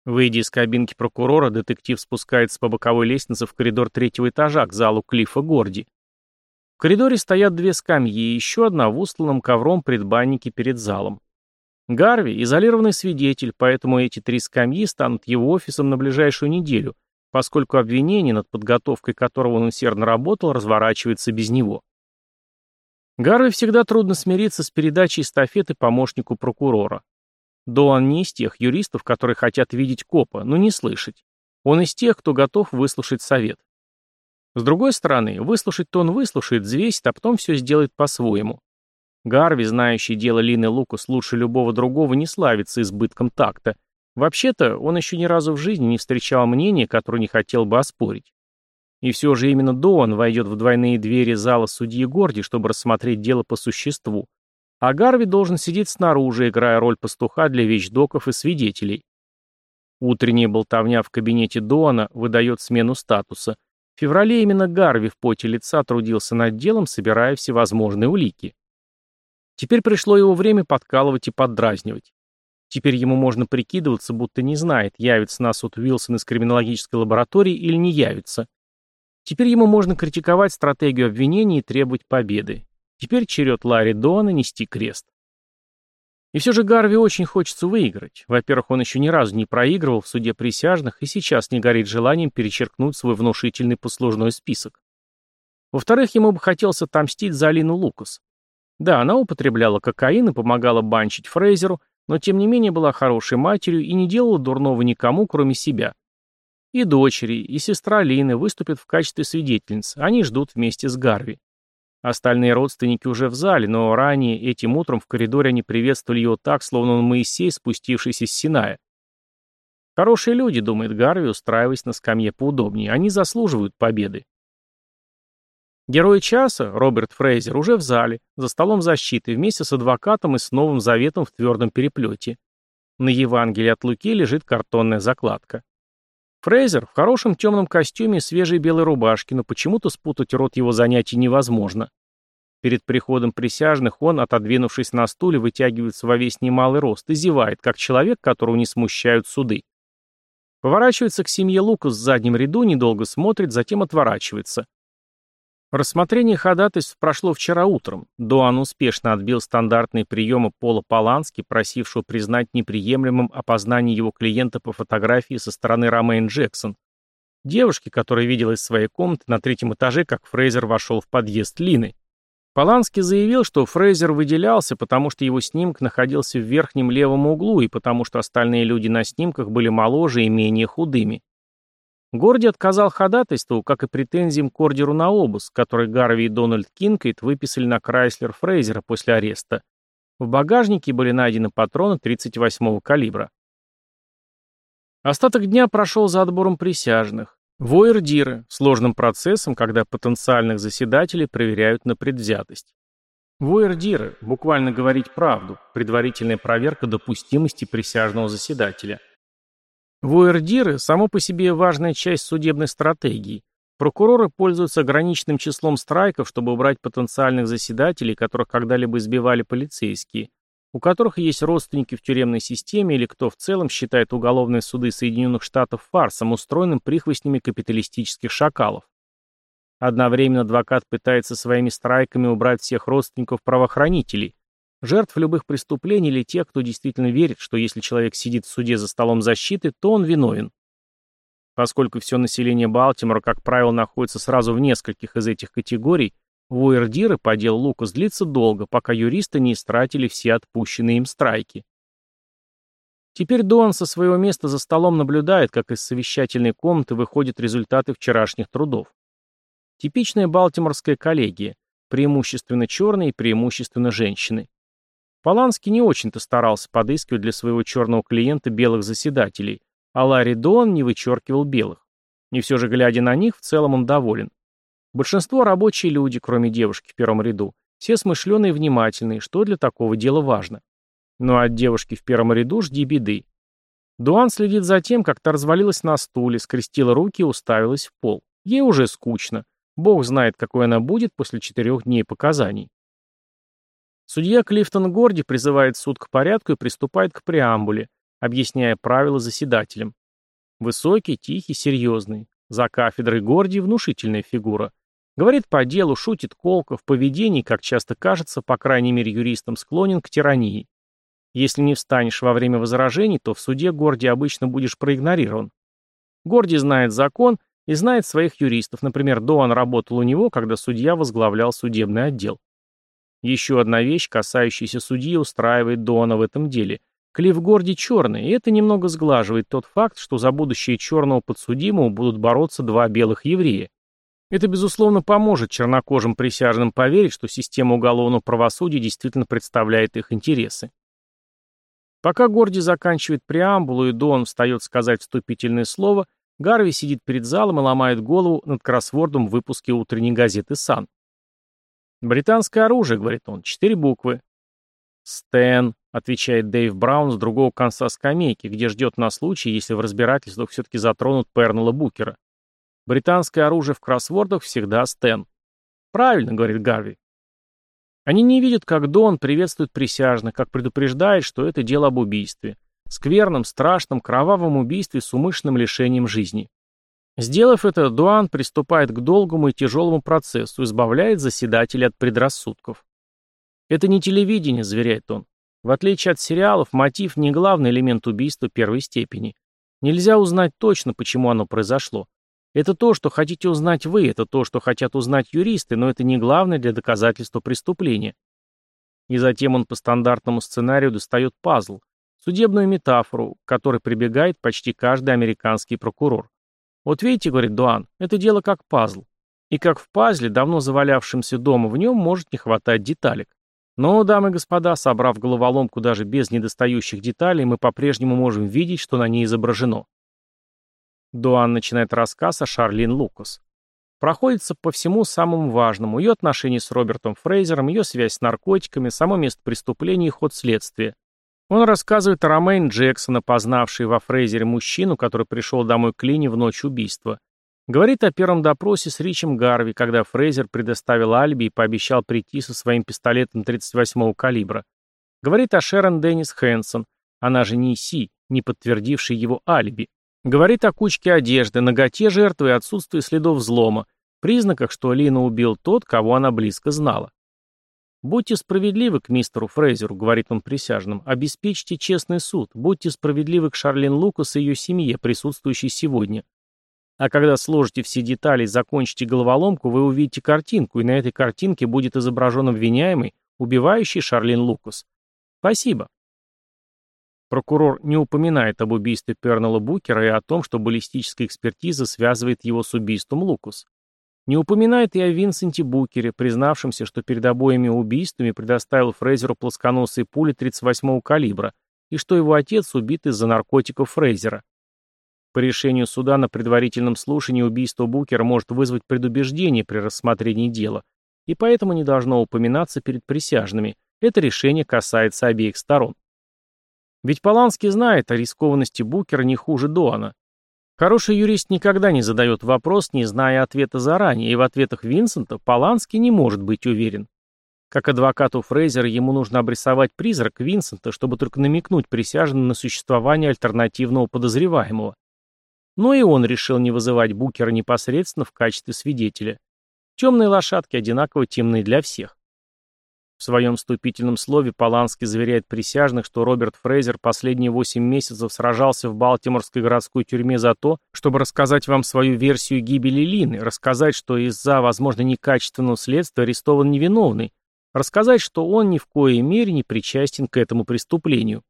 Выйдя из кабинки прокурора, детектив спускается по боковой лестнице в коридор третьего этажа к залу Клиффа Горди. В коридоре стоят две скамьи и еще одна в устланном ковром предбаннике перед залом. Гарви – изолированный свидетель, поэтому эти три скамьи станут его офисом на ближайшую неделю, поскольку обвинение, над подготовкой которого он усердно работал, разворачивается без него. Гарви всегда трудно смириться с передачей эстафеты помощнику прокурора. Доан не из тех юристов, которые хотят видеть копа, но не слышать. Он из тех, кто готов выслушать совет. С другой стороны, выслушать-то он выслушает, взвесит, а потом все сделает по-своему. Гарви, знающий дело Лины Лукас лучше любого другого, не славится избытком такта. Вообще-то, он еще ни разу в жизни не встречал мнения, которое не хотел бы оспорить. И все же именно Доан войдет в двойные двери зала судьи Горди, чтобы рассмотреть дело по существу, а Гарви должен сидеть снаружи, играя роль пастуха для вещдоков и свидетелей. Утренняя болтовня в кабинете Доана выдает смену статуса. В феврале именно Гарви в поте лица трудился над делом, собирая всевозможные улики. Теперь пришло его время подкалывать и поддразнивать. Теперь ему можно прикидываться, будто не знает, явится на суд Уилсон из криминологической лаборатории или не явится. Теперь ему можно критиковать стратегию обвинения и требовать победы. Теперь черед Ларри Дона нести крест. И все же Гарви очень хочется выиграть. Во-первых, он еще ни разу не проигрывал в суде присяжных и сейчас не горит желанием перечеркнуть свой внушительный послужной список. Во-вторых, ему бы хотелось отомстить за Алину Лукас. Да, она употребляла кокаин и помогала банчить Фрейзеру, но тем не менее была хорошей матерью и не делала дурного никому, кроме себя. И дочери, и сестра Лины выступят в качестве свидетельниц, они ждут вместе с Гарви. Остальные родственники уже в зале, но ранее этим утром в коридоре они приветствовали его так, словно он Моисей, спустившийся с Синая. Хорошие люди, думает Гарви, устраиваясь на скамье поудобнее. Они заслуживают победы. Герой часа, Роберт Фрейзер, уже в зале, за столом защиты, вместе с адвокатом и с Новым Заветом в твердом переплете. На Евангелии от Луки лежит картонная закладка. Фрейзер в хорошем темном костюме и свежей белой рубашке, но почему-то спутать рот его занятий невозможно. Перед приходом присяжных он, отодвинувшись на стуле, вытягивается во весь немалый рост и зевает, как человек, которого не смущают суды. Поворачивается к семье Лукас в заднем ряду, недолго смотрит, затем отворачивается. Рассмотрение ходатайств прошло вчера утром. Дуан успешно отбил стандартные приемы Пола Полански, просившего признать неприемлемым опознание его клиента по фотографии со стороны Ромейн Джексон. Девушки, которая видела из своей комнаты на третьем этаже, как Фрейзер вошел в подъезд Лины. Полански заявил, что Фрейзер выделялся, потому что его снимок находился в верхнем левом углу и потому что остальные люди на снимках были моложе и менее худыми. Горди отказал ходатайству, как и претензиям к ордеру на обыск, который Гарви и Дональд Кинкейт выписали на Крайслер Фрейзера после ареста. В багажнике были найдены патроны 38-го калибра. Остаток дня прошел за отбором присяжных. Voir dire – сложным процессом, когда потенциальных заседателей проверяют на предвзятость. Voir dire – буквально говорить правду, предварительная проверка допустимости присяжного заседателя. Войердиры – само по себе важная часть судебной стратегии. Прокуроры пользуются ограниченным числом страйков, чтобы убрать потенциальных заседателей, которых когда-либо избивали полицейские, у которых есть родственники в тюремной системе или кто в целом считает уголовные суды Соединенных Штатов фарсом, устроенным прихвостнями капиталистических шакалов. Одновременно адвокат пытается своими страйками убрать всех родственников правоохранителей, жертв любых преступлений или тех, кто действительно верит, что если человек сидит в суде за столом защиты, то он виновен. Поскольку все население Балтимора, как правило, находится сразу в нескольких из этих категорий, Вуэрдиры по делу Лукас длится долго, пока юристы не истратили все отпущенные им страйки. Теперь Дуан со своего места за столом наблюдает, как из совещательной комнаты выходят результаты вчерашних трудов. Типичная балтиморская коллегия, преимущественно черные и преимущественно женщины. Поланский не очень-то старался подыскивать для своего черного клиента белых заседателей, а Ларри Дуан не вычеркивал белых. И все же, глядя на них, в целом он доволен. Большинство рабочие люди, кроме девушки в первом ряду. Все смышленые и внимательные, что для такого дела важно. Но от девушки в первом ряду жди беды. Дуан следит за тем, как та развалилась на стуле, скрестила руки и уставилась в пол. Ей уже скучно. Бог знает, какой она будет после четырех дней показаний. Судья Клифтон Горди призывает суд к порядку и приступает к преамбуле, объясняя правила заседателям. Высокий, тихий, серьезный. За кафедрой Горди внушительная фигура. Говорит по делу, шутит колко, в поведении, как часто кажется, по крайней мере юристам склонен к тирании. Если не встанешь во время возражений, то в суде Горди обычно будешь проигнорирован. Горди знает закон и знает своих юристов. Например, Доан работал у него, когда судья возглавлял судебный отдел. Еще одна вещь, касающаяся судьи, устраивает Доана в этом деле. Клифф Горди черный, и это немного сглаживает тот факт, что за будущее черного подсудимого будут бороться два белых еврея. Это, безусловно, поможет чернокожим присяжным поверить, что система уголовного правосудия действительно представляет их интересы. Пока Горди заканчивает преамбулу и Дон встает сказать вступительное слово, Гарви сидит перед залом и ломает голову над кроссвордом в выпуске утренней газеты «Сан». «Британское оружие», — говорит он, — четыре буквы. «Стэн», — отвечает Дэйв Браун с другого конца скамейки, где ждет на случай, если в разбирательствах все-таки затронут Пернелла Букера. Британское оружие в кроссвордах всегда Стэн. Правильно, говорит Гарви. Они не видят, как Дон приветствует присяжных, как предупреждает, что это дело об убийстве. Скверном, страшном, кровавом убийстве с умышленным лишением жизни. Сделав это, Дуан приступает к долгому и тяжелому процессу, избавляет заседателя от предрассудков. Это не телевидение, заверяет он. В отличие от сериалов, мотив не главный элемент убийства первой степени. Нельзя узнать точно, почему оно произошло. Это то, что хотите узнать вы, это то, что хотят узнать юристы, но это не главное для доказательства преступления. И затем он по стандартному сценарию достает пазл, судебную метафору, к которой прибегает почти каждый американский прокурор. Вот видите, говорит Дуан, это дело как пазл. И как в пазле, давно завалявшемся дома, в нем может не хватать деталек. Но, дамы и господа, собрав головоломку даже без недостающих деталей, мы по-прежнему можем видеть, что на ней изображено. Дуан начинает рассказ о Шарлин Лукас. Проходится по всему самому важному, ее отношения с Робертом Фрейзером, ее связь с наркотиками, само место преступления и ход следствия. Он рассказывает о Ромейн Джексона, познавшей во Фрейзере мужчину, который пришел домой к Лине в ночь убийства. Говорит о первом допросе с Ричем Гарви, когда Фрейзер предоставил алиби и пообещал прийти со своим пистолетом 38-го калибра. Говорит о Шерон Деннис Хэнсон, она же не Си, не подтвердившей его алиби. Говорит о кучке одежды, ноготе жертвы и отсутствии следов взлома, признаках, что Лина убил тот, кого она близко знала. «Будьте справедливы к мистеру Фрейзеру», — говорит он присяжным, — «обеспечьте честный суд, будьте справедливы к Шарлин Лукас и ее семье, присутствующей сегодня. А когда сложите все детали и закончите головоломку, вы увидите картинку, и на этой картинке будет изображен обвиняемый, убивающий Шарлин Лукас. Спасибо». Прокурор не упоминает об убийстве Пернелла Букера и о том, что баллистическая экспертиза связывает его с убийством Лукус. Не упоминает и о Винсенте Букере, признавшемся, что перед обоими убийствами предоставил Фрейзеру плосконосые пули 38-го калибра и что его отец убит из-за наркотиков Фрейзера. По решению суда на предварительном слушании убийство Букера может вызвать предубеждение при рассмотрении дела, и поэтому не должно упоминаться перед присяжными. Это решение касается обеих сторон. Ведь Поланский знает о рискованности Букера не хуже Дуана. Хороший юрист никогда не задает вопрос, не зная ответа заранее, и в ответах Винсента Поланский не может быть уверен. Как адвокату Фрейзера ему нужно обрисовать призрак Винсента, чтобы только намекнуть присяжным на существование альтернативного подозреваемого. Но и он решил не вызывать Букера непосредственно в качестве свидетеля. Темные лошадки одинаково темны для всех. В своем вступительном слове Поланский заверяет присяжных, что Роберт Фрейзер последние 8 месяцев сражался в Балтиморской городской тюрьме за то, чтобы рассказать вам свою версию гибели Лины, рассказать, что из-за, возможно, некачественного следствия арестован невиновный, Рассказать, что он ни в коей мере не причастен к этому преступлению.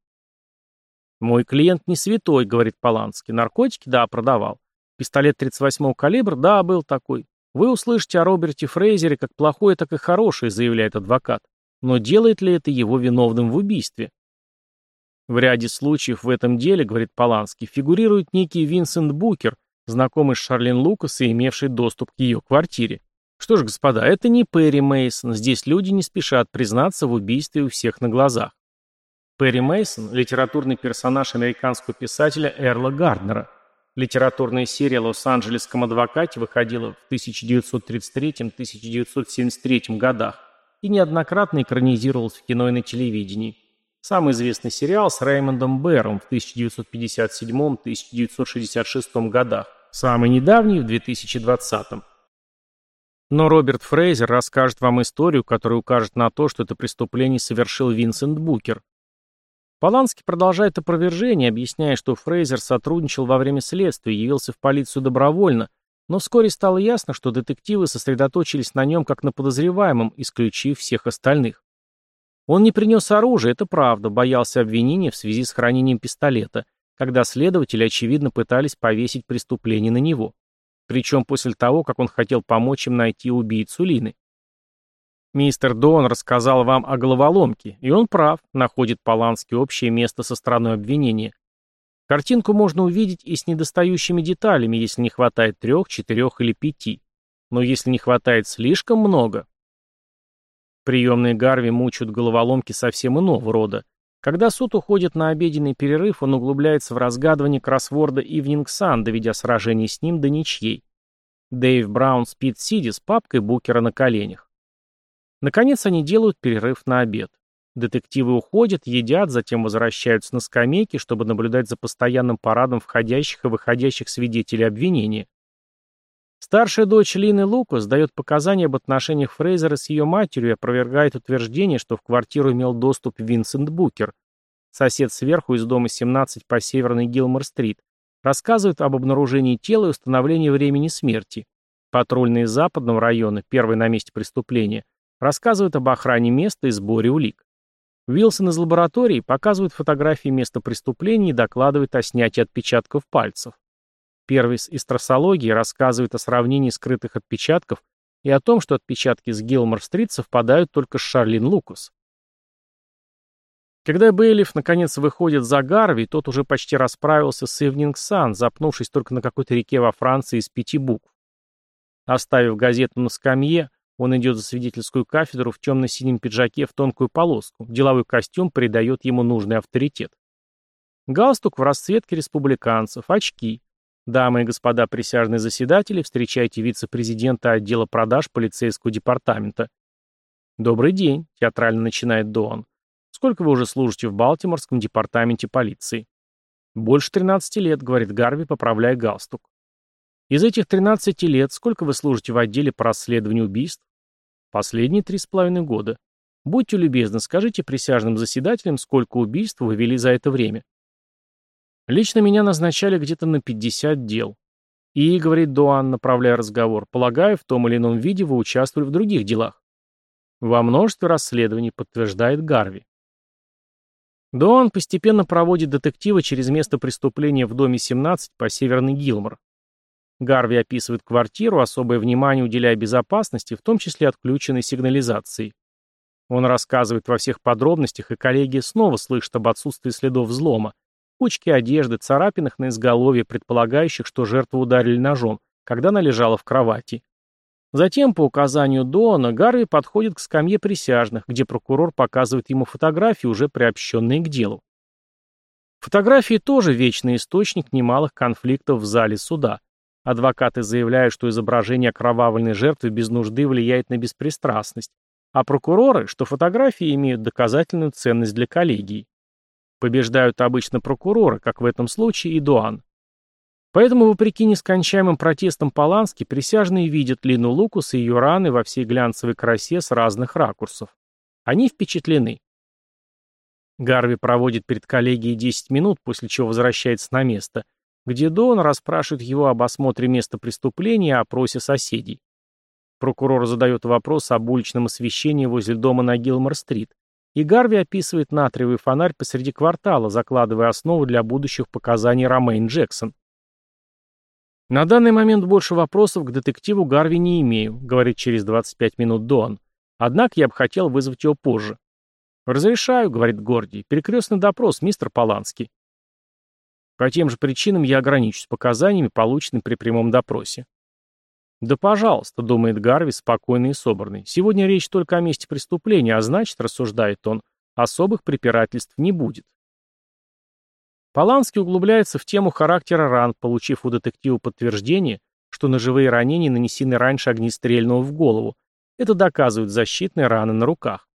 «Мой клиент не святой», — говорит Поланский. «Наркотики, да, продавал. Пистолет 38-го калибра, да, был такой. Вы услышите о Роберте Фрейзере как плохое, так и хорошее», — заявляет адвокат. Но делает ли это его виновным в убийстве? В ряде случаев в этом деле, говорит Поланский, фигурирует некий Винсент Букер, знакомый с Шарлин Лукас и имевший доступ к ее квартире. Что ж, господа, это не Перри Мейсон. Здесь люди не спешат признаться в убийстве у всех на глазах. Перри Мейсон – литературный персонаж американского писателя Эрла Гарднера. Литературная серия о Лос-Анджелесском адвокате выходила в 1933-1973 годах и неоднократно экранизировалась в кино и на телевидении. Самый известный сериал с Реймондом Бэром в 1957-1966 годах. Самый недавний в 2020 но Роберт Фрейзер расскажет вам историю, которая укажет на то, что это преступление совершил Винсент Букер. Поланский продолжает опровержение, объясняя, что Фрейзер сотрудничал во время следствия и явился в полицию добровольно, но вскоре стало ясно, что детективы сосредоточились на нем как на подозреваемом, исключив всех остальных. Он не принес оружие, это правда, боялся обвинения в связи с хранением пистолета, когда следователи, очевидно, пытались повесить преступление на него. Причем после того, как он хотел помочь им найти убийцу Лины. Мистер Дон рассказал вам о головоломке, и он прав, находит Поланский общее место со стороной обвинения. Картинку можно увидеть и с недостающими деталями, если не хватает трех, четырех или пяти. Но если не хватает слишком много... Приемные Гарви мучают головоломки совсем иного рода. Когда суд уходит на обеденный перерыв, он углубляется в разгадывание кроссворда Evening Sun, доведя сражение с ним до ничьей. Дэйв Браун спит сидя с папкой Букера на коленях. Наконец они делают перерыв на обед. Детективы уходят, едят, затем возвращаются на скамейки, чтобы наблюдать за постоянным парадом входящих и выходящих свидетелей обвинения. Старшая дочь Лины Лукас дает показания об отношениях Фрейзера с ее матерью и опровергает утверждение, что в квартиру имел доступ Винсент Букер, сосед сверху из дома 17 по северной Гилмор-стрит, рассказывает об обнаружении тела и установлении времени смерти. Патрульные западного района, первый на месте преступления, рассказывают об охране места и сборе улик. Уилсон из лаборатории показывает фотографии места преступления и докладывает о снятии отпечатков пальцев. Первис из трассологии рассказывает о сравнении скрытых отпечатков и о том, что отпечатки с Гилмор-стрит совпадают только с Шарлин Лукас. Когда Бейлиф наконец выходит за Гарви, тот уже почти расправился с Ивнинг Сан, запнувшись только на какой-то реке во Франции из пяти букв. Оставив газету на скамье, он идет за свидетельскую кафедру в темно-синем пиджаке в тонкую полоску. Деловой костюм придает ему нужный авторитет. Галстук в расцветке республиканцев, очки, Дамы и господа присяжные заседатели, встречайте вице-президента отдела продаж полицейского департамента. Добрый день, театрально начинает Доан. Сколько вы уже служите в Балтиморском департаменте полиции? Больше 13 лет, говорит Гарви, поправляя галстук. Из этих 13 лет сколько вы служите в отделе по расследованию убийств? Последние три с половиной года. Будьте любезны, скажите присяжным заседателям, сколько убийств вы вели за это время. Лично меня назначали где-то на 50 дел. И, говорит Дуан, направляя разговор, полагаю, в том или ином виде вы участвовали в других делах. Во множестве расследований, подтверждает Гарви. Дуан постепенно проводит детектива через место преступления в доме 17 по Северный Гилмор. Гарви описывает квартиру, особое внимание уделяя безопасности, в том числе отключенной сигнализации. Он рассказывает во всех подробностях, и коллеги снова слышат об отсутствии следов взлома, кучки одежды, царапинах на изголовье, предполагающих, что жертву ударили ножом, когда она лежала в кровати. Затем, по указанию Дона, Гарви подходит к скамье присяжных, где прокурор показывает ему фотографии, уже приобщенные к делу. Фотографии тоже вечный источник немалых конфликтов в зале суда. Адвокаты заявляют, что изображение окровавленной жертвы без нужды влияет на беспристрастность, а прокуроры, что фотографии имеют доказательную ценность для коллегии. Побеждают обычно прокуроры, как в этом случае и Дуан. Поэтому, вопреки нескончаемым протестам Полански, присяжные видят Лину Лукус и ее раны во всей глянцевой красе с разных ракурсов. Они впечатлены. Гарви проводит перед коллегией 10 минут, после чего возвращается на место, где Дон расспрашивает его об осмотре места преступления и опросе соседей. Прокурор задает вопрос об уличном освещении возле дома на Гилмор-стрит, и Гарви описывает натриевый фонарь посреди квартала, закладывая основу для будущих показаний Ромейн Джексон. «На данный момент больше вопросов к детективу Гарви не имею», говорит через 25 минут Дон. «Однако я бы хотел вызвать его позже». «Разрешаю», — говорит Гордий, — «перекрестный допрос, мистер Поланский». По тем же причинам я ограничусь показаниями, полученными при прямом допросе. «Да пожалуйста», — думает Гарви, спокойный и собранный. «Сегодня речь только о месте преступления, а значит, рассуждает он, особых препирательств не будет». Поланский углубляется в тему характера ран, получив у детектива подтверждение, что ножевые ранения нанесены раньше огнестрельного в голову. Это доказывают защитные раны на руках.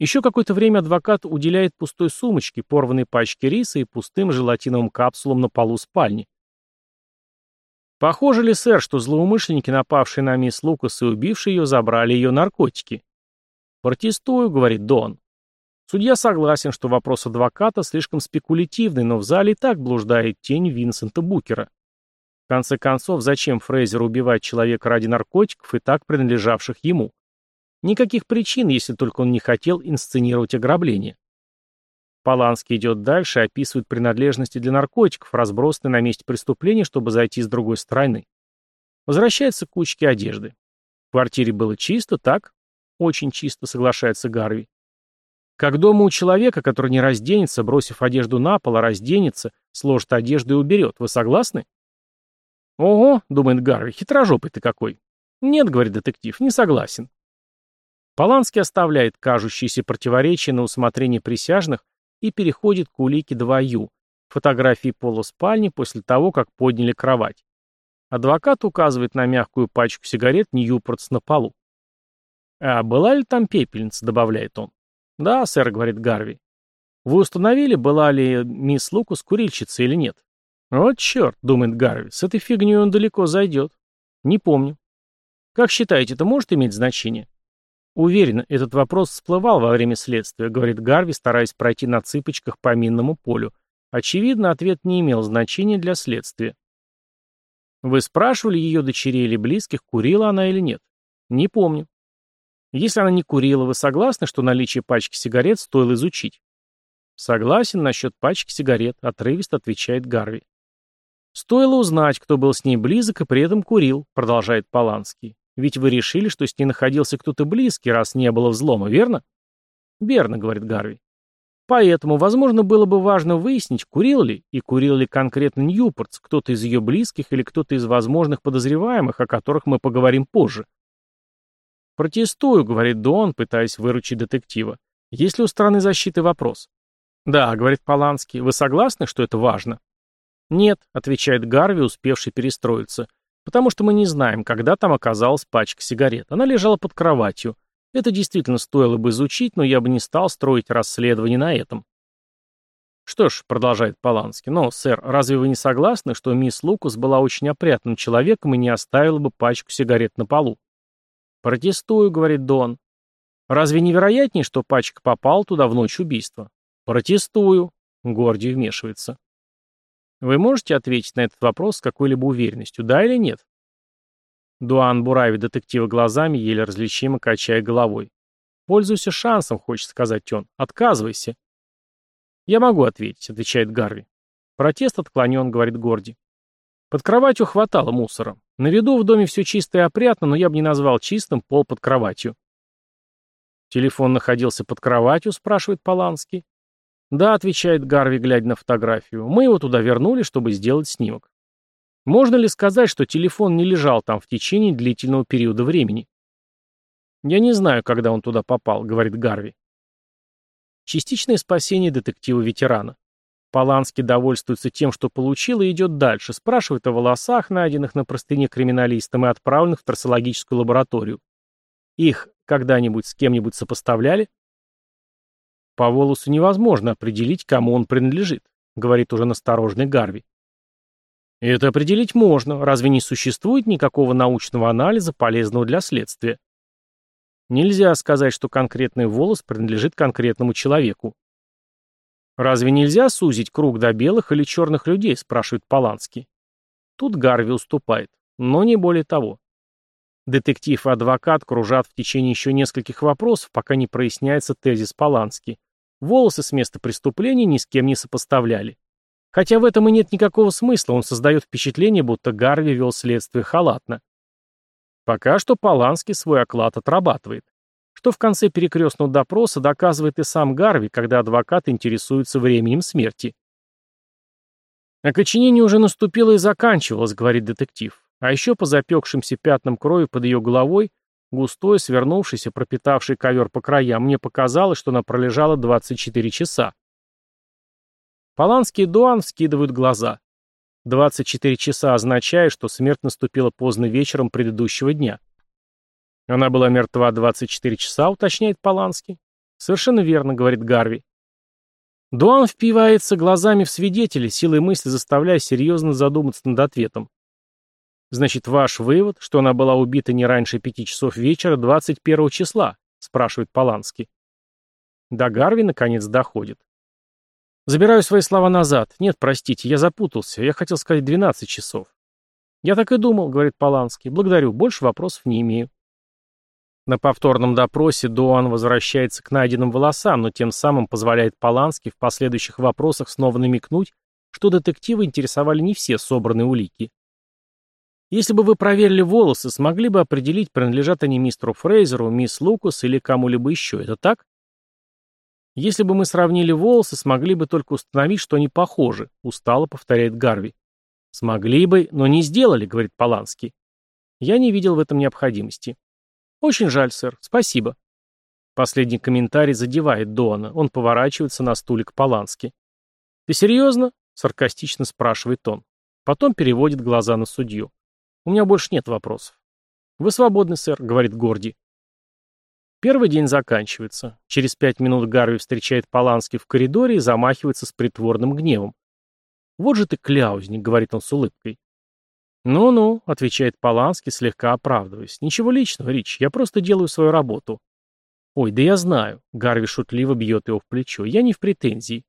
Еще какое-то время адвокат уделяет пустой сумочке, порванной пачке риса и пустым желатиновым капсулам на полу спальни. Похоже ли, сэр, что злоумышленники, напавшие на мисс Лукас и убившие ее, забрали ее наркотики? Протестую, говорит Дон. Судья согласен, что вопрос адвоката слишком спекулятивный, но в зале и так блуждает тень Винсента Букера. В конце концов, зачем Фрейзеру убивать человека ради наркотиков и так принадлежавших ему? Никаких причин, если только он не хотел инсценировать ограбление. Поланский идет дальше и описывает принадлежности для наркотиков, разбросанные на месте преступления, чтобы зайти с другой стороны. Возвращается к кучке одежды. В квартире было чисто, так? Очень чисто, соглашается Гарви. Как дома у человека, который не разденется, бросив одежду на пол, а разденется, сложит одежду и уберет. Вы согласны? Ого, думает Гарви, хитрожопый ты какой. Нет, говорит детектив, не согласен. Поланский оставляет кажущиеся противоречия на усмотрение присяжных и переходит к улике 2Ю, фотографии пола спальни после того, как подняли кровать. Адвокат указывает на мягкую пачку сигарет Ньюпортс на полу. «А была ли там пепельница?» — добавляет он. «Да, сэр», — говорит Гарви. «Вы установили, была ли мисс Лукас курильщицей или нет?» «Вот черт», — думает Гарви, — «с этой фигней он далеко зайдет». «Не помню». «Как считаете, это может иметь значение?» Уверен, этот вопрос всплывал во время следствия, говорит Гарви, стараясь пройти на цыпочках по минному полю. Очевидно, ответ не имел значения для следствия. Вы спрашивали ее дочерей или близких, курила она или нет? Не помню. Если она не курила, вы согласны, что наличие пачки сигарет стоило изучить? Согласен насчет пачки сигарет, отрывисто отвечает Гарви. Стоило узнать, кто был с ней близок и при этом курил, продолжает Поланский. Ведь вы решили, что с ней находился кто-то близкий, раз не было взлома, верно? Верно, говорит Гарви. Поэтому, возможно, было бы важно выяснить, курил ли, и курил ли конкретно Ньюпортс, кто-то из ее близких или кто-то из возможных подозреваемых, о которых мы поговорим позже. «Протестую», — говорит Дон, пытаясь выручить детектива. «Есть ли у стороны защиты вопрос?» «Да», — говорит Поланский. «Вы согласны, что это важно?» «Нет», — отвечает Гарви, успевший перестроиться. Потому что мы не знаем, когда там оказалась пачка сигарет. Она лежала под кроватью. Это действительно стоило бы изучить, но я бы не стал строить расследование на этом. Что ж, продолжает Поланский, но, сэр, разве вы не согласны, что мисс Лукас была очень опрятным человеком и не оставила бы пачку сигарет на полу? Протестую, говорит Дон. Разве невероятнее, что пачка попала туда в ночь убийства? Протестую. Гордий вмешивается. Вы можете ответить на этот вопрос с какой-либо уверенностью, да или нет? Дуан буравит детектива глазами, еле различимо качая головой. «Пользуйся шансом», — хочет сказать он. «Отказывайся». «Я могу ответить», — отвечает Гарви. Протест отклонен, говорит Горди. Под кроватью хватало мусора. На виду в доме все чисто и опрятно, но я бы не назвал чистым пол под кроватью. Телефон находился под кроватью, спрашивает Поланский. «Да», — отвечает Гарви, глядя на фотографию, — «мы его туда вернули, чтобы сделать снимок». Можно ли сказать, что телефон не лежал там в течение длительного периода времени? «Я не знаю, когда он туда попал», — говорит Гарви. Частичное спасение детектива-ветерана. Поланский довольствуется тем, что получил, и идет дальше, спрашивает о волосах, найденных на простыне криминалистом и отправленных в трассологическую лабораторию. Их когда-нибудь с кем-нибудь сопоставляли? По волосу невозможно определить, кому он принадлежит, говорит уже насторожный Гарви. Это определить можно, разве не существует никакого научного анализа, полезного для следствия? Нельзя сказать, что конкретный волос принадлежит конкретному человеку. «Разве нельзя сузить круг до белых или черных людей?» – спрашивает Поланский. Тут Гарви уступает, но не более того. Детектив и адвокат кружат в течение еще нескольких вопросов, пока не проясняется тезис Полански. Волосы с места преступления ни с кем не сопоставляли. Хотя в этом и нет никакого смысла, он создает впечатление, будто Гарви вел следствие халатно. Пока что Поланский свой оклад отрабатывает. Что в конце перекрестного допроса доказывает и сам Гарви, когда адвокат интересуется временем смерти. «Окоченение уже наступило и заканчивалось», — говорит детектив. А еще по запекшимся пятнам крови под ее головой, густой, свернувшийся, пропитавший ковер по краям, мне показалось, что она пролежала 24 часа. Поланский и Дуан вскидывают глаза. 24 часа означает, что смерть наступила поздно вечером предыдущего дня. Она была мертва 24 часа, уточняет Поланский. Совершенно верно, говорит Гарви. Дуан впивается глазами в свидетеля, силой мысли заставляя серьезно задуматься над ответом. Значит, ваш вывод, что она была убита не раньше пяти часов вечера 21 числа, спрашивает Поланский. До Гарви наконец доходит. Забираю свои слова назад. Нет, простите, я запутался. Я хотел сказать 12 часов. Я так и думал, говорит Поланский. Благодарю, больше вопросов не имею. На повторном допросе Дуан возвращается к найденным волосам, но тем самым позволяет Полански в последующих вопросах снова намекнуть, что детективы интересовали не все собранные улики. Если бы вы проверили волосы, смогли бы определить, принадлежат они мистеру Фрейзеру, мисс Лукас или кому-либо еще. Это так? Если бы мы сравнили волосы, смогли бы только установить, что они похожи, устало повторяет Гарви. Смогли бы, но не сделали, говорит Поланский. Я не видел в этом необходимости. Очень жаль, сэр. Спасибо. Последний комментарий задевает Дона. Он поворачивается на стуле к Полански. Ты серьезно? Саркастично спрашивает он. Потом переводит глаза на судью. У меня больше нет вопросов. Вы свободны, сэр, говорит Горди. Первый день заканчивается. Через пять минут Гарви встречает Полански в коридоре и замахивается с притворным гневом. «Вот же ты кляузник», — говорит он с улыбкой. «Ну-ну», — отвечает Полански, слегка оправдываясь. «Ничего личного, Рич, я просто делаю свою работу». «Ой, да я знаю», — Гарви шутливо бьет его в плечо. «Я не в претензии».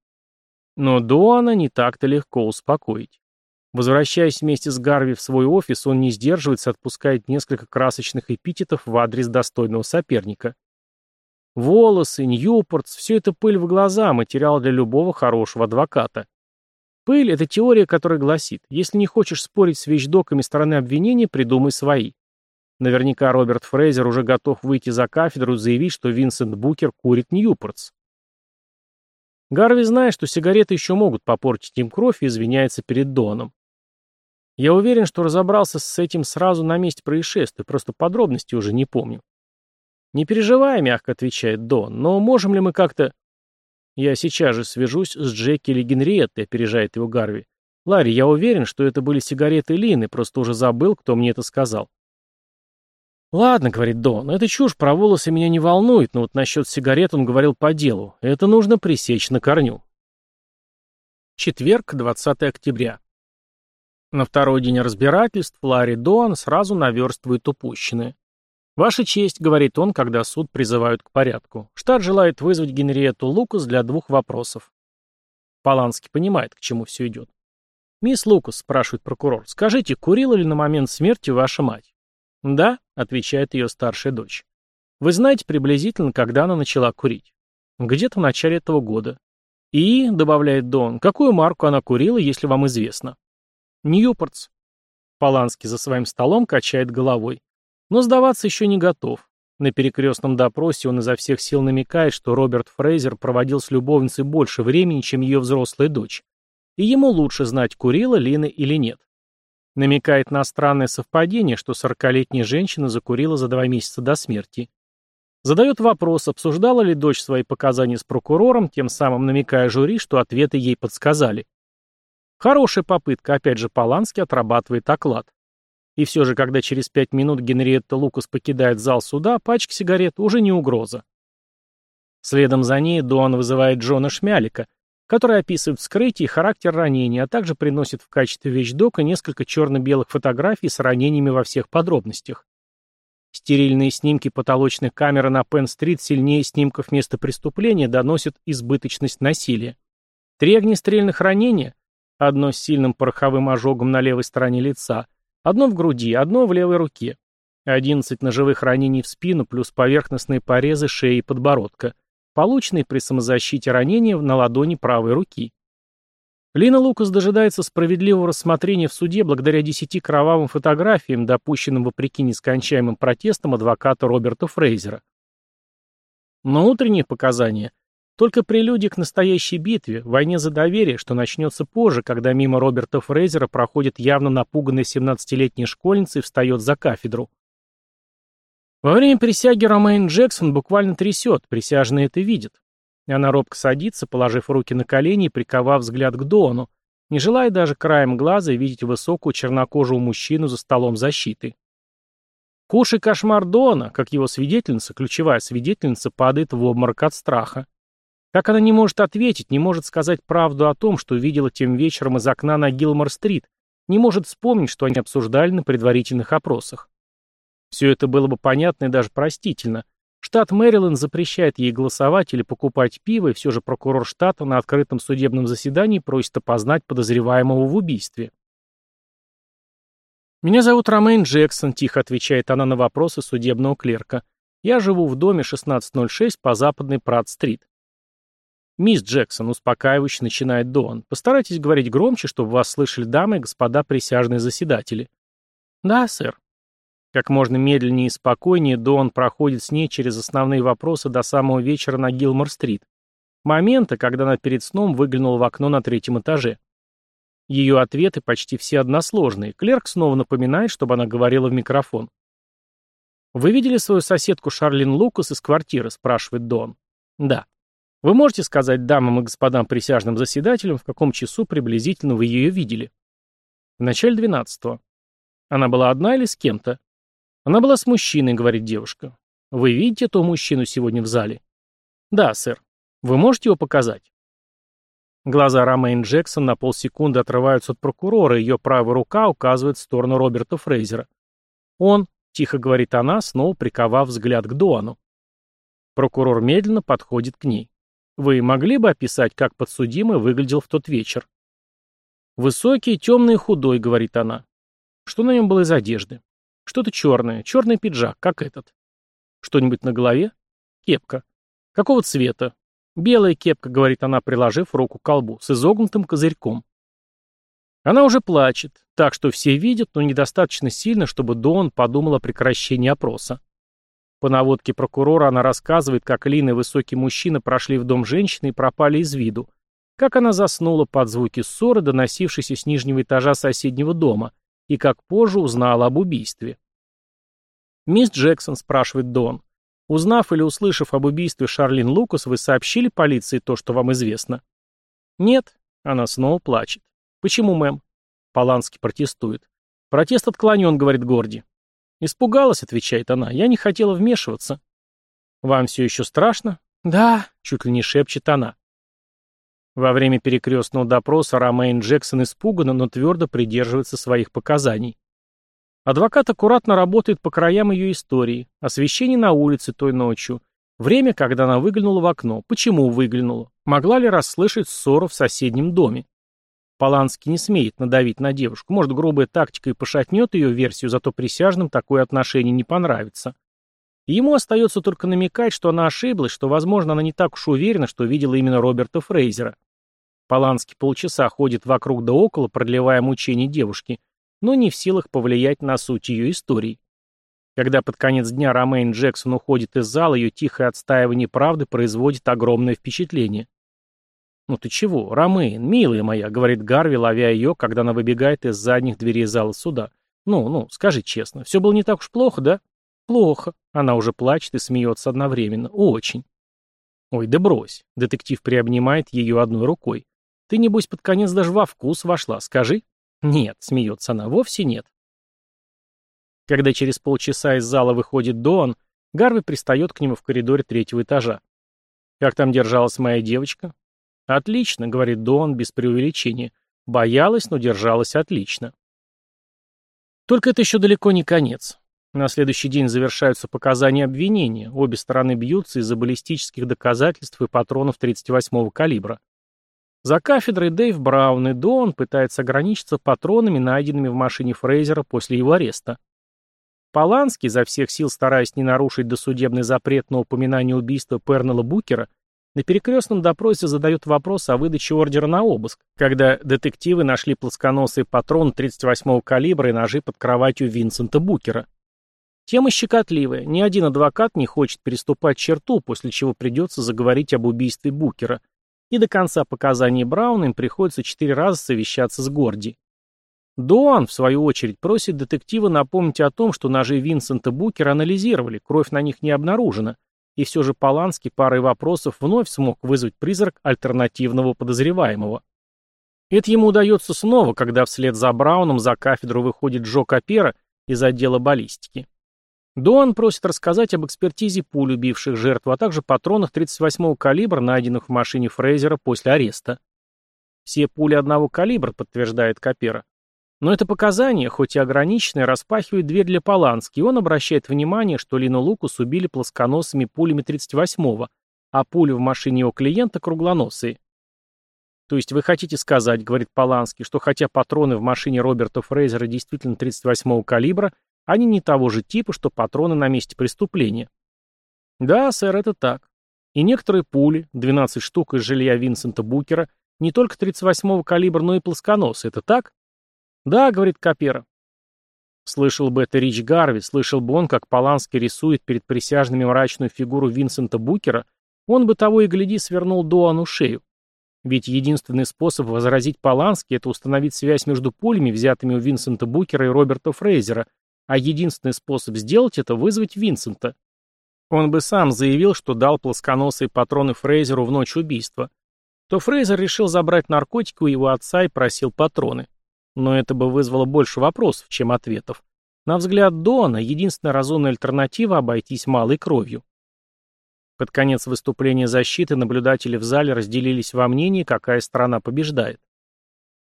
Но Дуана не так-то легко успокоить. Возвращаясь вместе с Гарви в свой офис, он не сдерживается, отпускает несколько красочных эпитетов в адрес достойного соперника. Волосы, Ньюпортс – все это пыль в глаза, материал для любого хорошего адвоката. Пыль – это теория, которая гласит, если не хочешь спорить с вещдоками стороны обвинения, придумай свои. Наверняка Роберт Фрейзер уже готов выйти за кафедру и заявить, что Винсент Букер курит Ньюпортс. Гарви знает, что сигареты еще могут попортить им кровь и извиняется перед Доном. Я уверен, что разобрался с этим сразу на месте происшествия, просто подробности уже не помню. «Не переживай», — мягко отвечает Дон, — «но можем ли мы как-то...» «Я сейчас же свяжусь с Джеки или Генриеттой», — опережает его Гарви. «Ларри, я уверен, что это были сигареты Лины, просто уже забыл, кто мне это сказал». «Ладно», — говорит Дон, — «эта чушь про волосы меня не волнует, но вот насчет сигарет он говорил по делу. Это нужно пресечь на корню». Четверг, 20 октября. На второй день разбирательств Ларри Доан сразу наверстывает упущенное. «Ваша честь», — говорит он, когда суд призывают к порядку. Штат желает вызвать Генриетту Лукас для двух вопросов. Поланский понимает, к чему все идет. «Мисс Лукас», — спрашивает прокурор, — «скажите, курила ли на момент смерти ваша мать?» «Да», — отвечает ее старшая дочь. «Вы знаете приблизительно, когда она начала курить?» «Где-то в начале этого года». «И», — добавляет Дон, — «какую марку она курила, если вам известно?» Ньюпортс. Поланский за своим столом качает головой. Но сдаваться еще не готов. На перекрестном допросе он изо всех сил намекает, что Роберт Фрейзер проводил с любовницей больше времени, чем ее взрослая дочь. И ему лучше знать, курила Лина или нет. Намекает на странное совпадение, что сорокалетняя женщина закурила за два месяца до смерти. Задает вопрос, обсуждала ли дочь свои показания с прокурором, тем самым намекая жюри, что ответы ей подсказали. Хорошая попытка, опять же Полански отрабатывает оклад. И все же, когда через пять минут Генриетта Лукас покидает зал суда, пачка сигарет уже не угроза. Следом за ней Дуан вызывает Джона Шмялика, который описывает вскрытие и характер ранения, а также приносит в качестве вещдока несколько черно-белых фотографий с ранениями во всех подробностях. Стерильные снимки потолочных камер на Пенн-стрит сильнее снимков места преступления доносят избыточность насилия. Три огнестрельных ранения, одно с сильным пороховым ожогом на левой стороне лица, одно в груди, одно в левой руке. 11 ножевых ранений в спину плюс поверхностные порезы шеи и подбородка, полученные при самозащите ранения на ладони правой руки. Лина Лукас дожидается справедливого рассмотрения в суде благодаря десяти кровавым фотографиям, допущенным вопреки нескончаемым протестам адвоката Роберта Фрейзера. Но утренние показания – только прелюдия к настоящей битве, войне за доверие, что начнется позже, когда мимо Роберта Фрейзера проходит явно напуганная 17-летняя школьница и встает за кафедру. Во время присяги Ромейн Джексон буквально трясет, присяжные это видят. Она робко садится, положив руки на колени и приковав взгляд к Дону, не желая даже краем глаза видеть высокую чернокожего мужчину за столом защиты. Куш и кошмар Дона, как его свидетельница, ключевая свидетельница, падает в обморок от страха. Как она не может ответить, не может сказать правду о том, что видела тем вечером из окна на Гилмор-стрит, не может вспомнить, что они обсуждали на предварительных опросах. Все это было бы понятно и даже простительно, Штат Мэриленд запрещает ей голосовать или покупать пиво, и все же прокурор штата на открытом судебном заседании просит опознать подозреваемого в убийстве. «Меня зовут Ромейн Джексон», — тихо отвечает она на вопросы судебного клерка. «Я живу в доме 1606 по западной Прат-стрит». «Мисс Джексон», — успокаивающе начинает Дон, — «постарайтесь говорить громче, чтобы вас слышали дамы и господа присяжные заседатели». «Да, сэр». Как можно медленнее и спокойнее Дон проходит с ней через основные вопросы до самого вечера на Гилмор-стрит. Момента, когда она перед сном выглянула в окно на третьем этаже. Ее ответы почти все односложные. Клерк снова напоминает, чтобы она говорила в микрофон. «Вы видели свою соседку Шарлин Лукас из квартиры?» – спрашивает Дон. «Да». «Вы можете сказать дамам и господам присяжным заседателям, в каком часу приблизительно вы ее видели?» «В начале двенадцатого». «Она была одна или с кем-то?» Она была с мужчиной, говорит девушка. Вы видите этого мужчину сегодня в зале? Да, сэр. Вы можете его показать? Глаза Ромейн Джексон на полсекунды отрываются от прокурора, ее правая рука указывает в сторону Роберта Фрейзера. Он, тихо говорит она, снова приковав взгляд к Дуану. Прокурор медленно подходит к ней. Вы могли бы описать, как подсудимый выглядел в тот вечер? Высокий, темный и худой, говорит она. Что на нем было из одежды? Что-то черное, черный пиджак, как этот. Что-нибудь на голове? Кепка. Какого цвета? Белая кепка, говорит она, приложив руку к колбу, с изогнутым козырьком. Она уже плачет, так что все видят, но недостаточно сильно, чтобы Дон подумал о прекращении опроса. По наводке прокурора она рассказывает, как Лина и высокий мужчина прошли в дом женщины и пропали из виду, как она заснула под звуки ссоры, доносившейся с нижнего этажа соседнего дома, и как позже узнала об убийстве. «Мисс Джексон», — спрашивает Дон, — «узнав или услышав об убийстве Шарлин Лукас, вы сообщили полиции то, что вам известно?» «Нет», — она снова плачет. «Почему, мэм?» Поланский протестует. «Протест отклонен», — говорит Горди. «Испугалась», — отвечает она, — «я не хотела вмешиваться». «Вам все еще страшно?» «Да», — чуть ли не шепчет она. Во время перекрестного допроса Ромейн Джексон испугана, но твердо придерживается своих показаний. Адвокат аккуратно работает по краям ее истории. Освещение на улице той ночью. Время, когда она выглянула в окно. Почему выглянула? Могла ли расслышать ссору в соседнем доме? Поланский не смеет надавить на девушку. Может, грубая тактика и пошатнет ее версию, зато присяжным такое отношение не понравится. Ему остается только намекать, что она ошиблась, что, возможно, она не так уж уверена, что видела именно Роберта Фрейзера. Поланский полчаса ходит вокруг да около, продлевая мучения девушки, но не в силах повлиять на суть ее истории. Когда под конец дня Ромейн Джексон уходит из зала, ее тихое отстаивание правды производит огромное впечатление. «Ну ты чего, Ромейн, милая моя», — говорит Гарви, ловя ее, когда она выбегает из задних дверей зала суда. «Ну, ну, скажи честно, все было не так уж плохо, да?» «Плохо». Она уже плачет и смеется одновременно. «Очень». «Ой, да брось». Детектив приобнимает ее одной рукой. «Ты, небось, под конец даже во вкус вошла, скажи?» «Нет», — смеется она, — «вовсе нет». Когда через полчаса из зала выходит Доан, Гарви пристает к нему в коридоре третьего этажа. «Как там держалась моя девочка?» «Отлично», — говорит Доан без преувеличения. «Боялась, но держалась отлично». Только это еще далеко не конец. На следующий день завершаются показания обвинения. Обе стороны бьются из-за баллистических доказательств и патронов 38-го калибра. За кафедрой Дэйв Браун и Дон пытается ограничиться патронами, найденными в машине Фрейзера после его ареста. Поланский, за всех сил стараясь не нарушить досудебный запрет на упоминание убийства Пернелла Букера, на перекрестном допросе задает вопрос о выдаче ордера на обыск, когда детективы нашли плосконосый патрон 38-го калибра и ножи под кроватью Винсента Букера. Тема щекотливая, ни один адвокат не хочет переступать черту, после чего придется заговорить об убийстве Букера. И до конца показаний Брауна им приходится четыре раза совещаться с Горди. Дуан, в свою очередь, просит детектива напомнить о том, что ножи Винсента Букера анализировали, кровь на них не обнаружена, и все же Поланский парой вопросов вновь смог вызвать призрак альтернативного подозреваемого. Это ему удается снова, когда вслед за Брауном за кафедру выходит Джо Капера из отдела баллистики. Дуан просит рассказать об экспертизе пуль, убивших жертву, а также патронах 38-го калибра, найденных в машине Фрейзера после ареста. Все пули одного калибра, подтверждает Капера. Но это показание, хоть и ограниченное, распахивает дверь для Полански, и он обращает внимание, что Лину Лукус убили плосконосыми пулями 38-го, а пули в машине его клиента круглоносые. То есть вы хотите сказать, говорит Поланский, что хотя патроны в машине Роберта Фрейзера действительно 38-го калибра, они не того же типа, что патроны на месте преступления. Да, сэр, это так. И некоторые пули, 12 штук из жилья Винсента Букера, не только 38-го калибра, но и плосконосы, это так? «Да», — говорит Капера. Слышал бы это Рич Гарви, слышал бы он, как Поланский рисует перед присяжными мрачную фигуру Винсента Букера, он бы того и гляди свернул Дуану шею. Ведь единственный способ возразить Полански — это установить связь между пулями, взятыми у Винсента Букера и Роберта Фрейзера, а единственный способ сделать это — вызвать Винсента. Он бы сам заявил, что дал плосконосые патроны Фрейзеру в ночь убийства. То Фрейзер решил забрать наркотики у его отца и просил патроны. Но это бы вызвало больше вопросов, чем ответов. На взгляд Дона, единственная разумная альтернатива – обойтись малой кровью. Под конец выступления защиты наблюдатели в зале разделились во мнении, какая страна побеждает.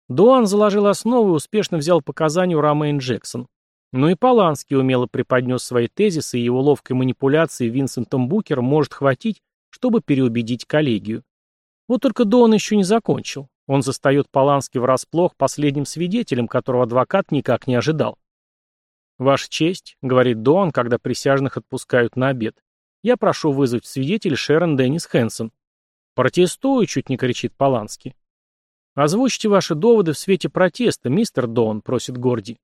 Дуан заложил основу и успешно взял показания у Ромейн Джексон. Но и Поланский умело преподнес свои тезисы, и его ловкой манипуляции Винсентом Букером может хватить, чтобы переубедить коллегию. Вот только Дуан еще не закончил. Он застает Полански врасплох последним свидетелем, которого адвокат никак не ожидал. «Ваша честь», — говорит Доан, когда присяжных отпускают на обед, — «я прошу вызвать свидетеля Шерон Деннис Хэнсон». «Протестую», — чуть не кричит Полански. «Озвучьте ваши доводы в свете протеста, мистер Доан», — просит Горди.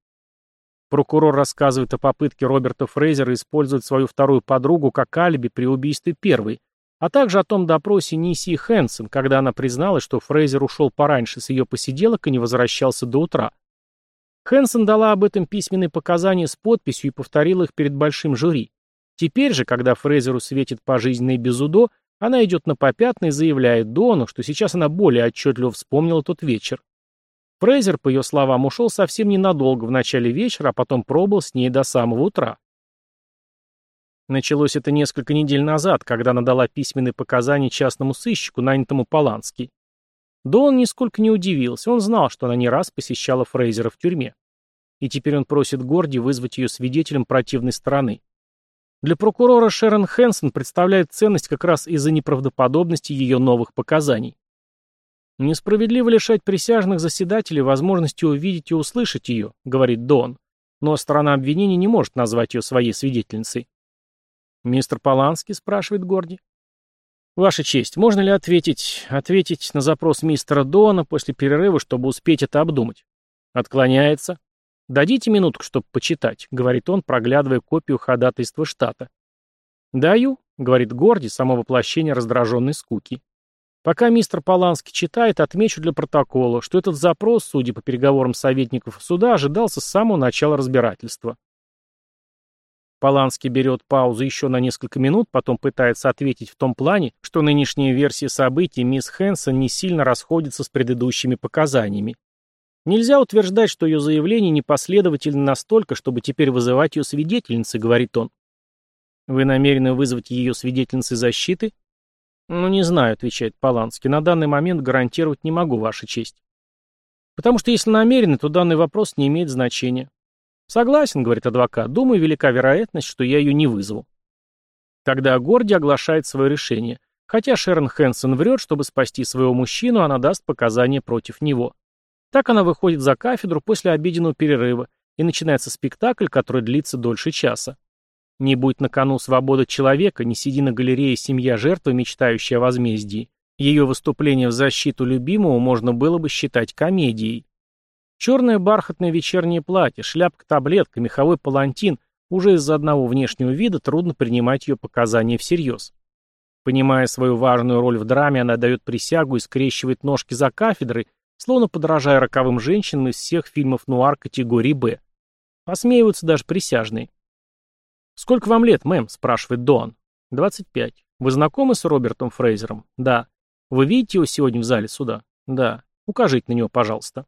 Прокурор рассказывает о попытке Роберта Фрейзера использовать свою вторую подругу как алиби при убийстве первой, а также о том допросе Ниси Хэнсон, когда она призналась, что Фрейзер ушел пораньше с ее посиделок и не возвращался до утра. Хэнсон дала об этом письменные показания с подписью и повторила их перед большим жюри. Теперь же, когда Фрейзеру светит пожизненное безудо, она идет на попятный и заявляет Дону, что сейчас она более отчетливо вспомнила тот вечер. Фрейзер, по ее словам, ушел совсем ненадолго в начале вечера, а потом пробыл с ней до самого утра. Началось это несколько недель назад, когда она дала письменные показания частному сыщику, нанятому Полански. Дон нисколько не удивился, он знал, что она не раз посещала Фрейзера в тюрьме. И теперь он просит Горди вызвать ее свидетелем противной стороны. Для прокурора Шерон Хэнсон представляет ценность как раз из-за неправдоподобности ее новых показаний. «Несправедливо лишать присяжных заседателей возможности увидеть и услышать ее», — говорит Дон. Но сторона обвинения не может назвать ее своей свидетельницей. «Мистер Поланский?» — спрашивает Горди. «Ваша честь, можно ли ответить, ответить на запрос мистера Дона после перерыва, чтобы успеть это обдумать?» «Отклоняется». «Дадите минутку, чтобы почитать», — говорит он, проглядывая копию ходатайства штата. «Даю», — говорит Горди, само воплощение раздраженной скуки. «Пока мистер Поланский читает, отмечу для протокола, что этот запрос, судя по переговорам советников суда, ожидался с самого начала разбирательства». Поланский берет паузу еще на несколько минут, потом пытается ответить в том плане, что нынешняя версия событий мисс Хэнсон не сильно расходится с предыдущими показаниями. Нельзя утверждать, что ее заявление непоследовательно настолько, чтобы теперь вызывать ее свидетельницей, говорит он. Вы намерены вызвать ее свидетельницей защиты? Ну, не знаю, отвечает Поланский. На данный момент гарантировать не могу, Ваша честь. Потому что если намерены, то данный вопрос не имеет значения. Согласен, говорит адвокат. Думаю, велика вероятность, что я ее не вызову. Тогда Горди оглашает свое решение. Хотя Шерон Хэнсон врет, чтобы спасти своего мужчину, она даст показания против него. Так она выходит за кафедру после обеденного перерыва, и начинается спектакль, который длится дольше часа. Не будь на кону свобода человека, не сиди на галерее семья жертвы, мечтающая о возмездии. Ее выступление в защиту любимого можно было бы считать комедией. Черное бархатное вечернее платье, шляпка-таблетка, меховой палантин – уже из-за одного внешнего вида трудно принимать ее показания всерьез. Понимая свою важную роль в драме, она дает присягу и скрещивает ножки за кафедрой, словно подражая роковым женщинам из всех фильмов нуар категории «Б». Посмеиваются даже присяжные. «Сколько вам лет, мэм?» – спрашивает Дон. «25. Вы знакомы с Робертом Фрейзером?» «Да». «Вы видите его сегодня в зале суда?» «Да». «Укажите на него, пожалуйста».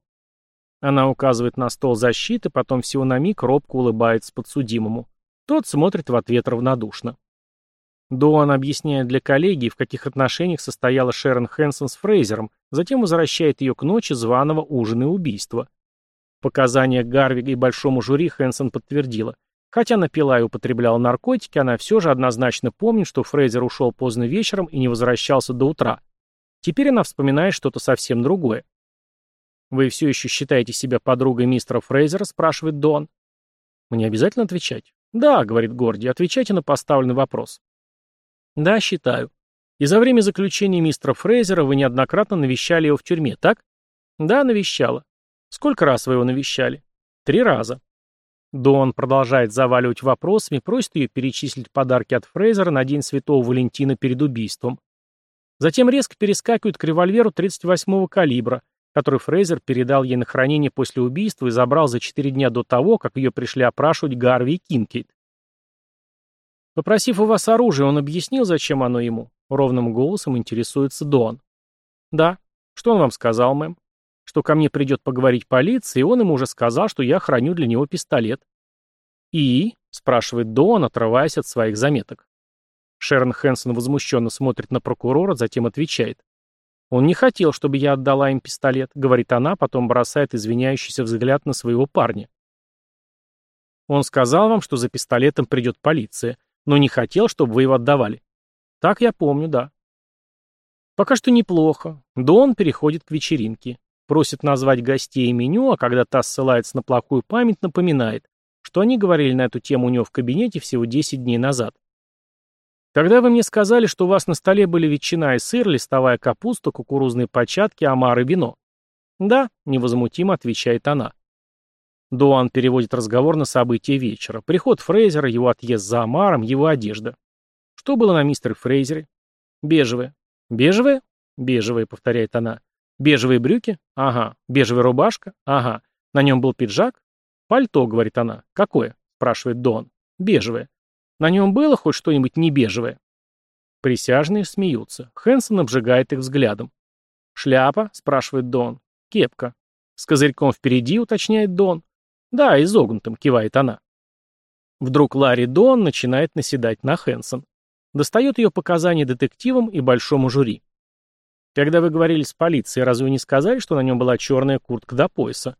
Она указывает на стол защиты, потом всего на миг робко улыбается подсудимому. Тот смотрит в ответ равнодушно. Дуан объясняет для коллеги, в каких отношениях состояла Шерон Хэнсон с Фрейзером, затем возвращает ее к ночи званого ужина и убийства. Показания Гарвига и большому жюри Хэнсон подтвердила. Хотя напила и употребляла наркотики, она все же однозначно помнит, что Фрейзер ушел поздно вечером и не возвращался до утра. Теперь она вспоминает что-то совсем другое. «Вы все еще считаете себя подругой мистера Фрейзера?» – спрашивает Дон. «Мне обязательно отвечать?» «Да», — говорит Горди, — «отвечайте на поставленный вопрос». Да, считаю. И за время заключения мистера Фрейзера вы неоднократно навещали его в тюрьме, так? Да, навещала. Сколько раз вы его навещали? Три раза. Дон продолжает заваливать вопросами, просит ее перечислить подарки от Фрейзера на День Святого Валентина перед убийством. Затем резко перескакивает к револьверу 38-го калибра, который Фрейзер передал ей на хранение после убийства и забрал за четыре дня до того, как ее пришли опрашивать Гарви и Кинкейт. Попросив у вас оружие, он объяснил, зачем оно ему? Ровным голосом интересуется Дон. Да. Что он вам сказал, мэм? Что ко мне придет поговорить полиция, и он ему уже сказал, что я храню для него пистолет. И? Спрашивает Дон, отрываясь от своих заметок. Шерон Хэнсон возмущенно смотрит на прокурора, затем отвечает. «Он не хотел, чтобы я отдала им пистолет», — говорит она, потом бросает извиняющийся взгляд на своего парня. «Он сказал вам, что за пистолетом придет полиция но не хотел, чтобы вы его отдавали. Так я помню, да. Пока что неплохо. Дон переходит к вечеринке. Просит назвать гостей и меню, а когда та ссылается на плохую память, напоминает, что они говорили на эту тему у него в кабинете всего 10 дней назад. Тогда вы мне сказали, что у вас на столе были ветчина и сыр, листовая капуста, кукурузные початки, омар и вино. Да, невозмутимо отвечает она. Дуан переводит разговор на события вечера. Приход Фрейзера, его отъезд за Амаром, его одежда. Что было на мистере Фрейзере? Бежевые. Бежевые? Бежевые, повторяет она. Бежевые брюки? Ага. Бежевая рубашка? Ага. На нем был пиджак? Пальто, говорит она. Какое? Спрашивает Дон. Бежевое. На нем было хоть что-нибудь не бежевое? Присяжные смеются. Хэнсон обжигает их взглядом. «Шляпа?» — спрашивает Дон. «Кепка». «С козырьком впереди», — уточняет Дон. «Да, изогнутым», — кивает она. Вдруг Ларри Дон начинает наседать на Хэнсон. Достает ее показания детективам и большому жюри. Когда вы говорили с полицией, разве не сказали, что на нем была черная куртка до пояса?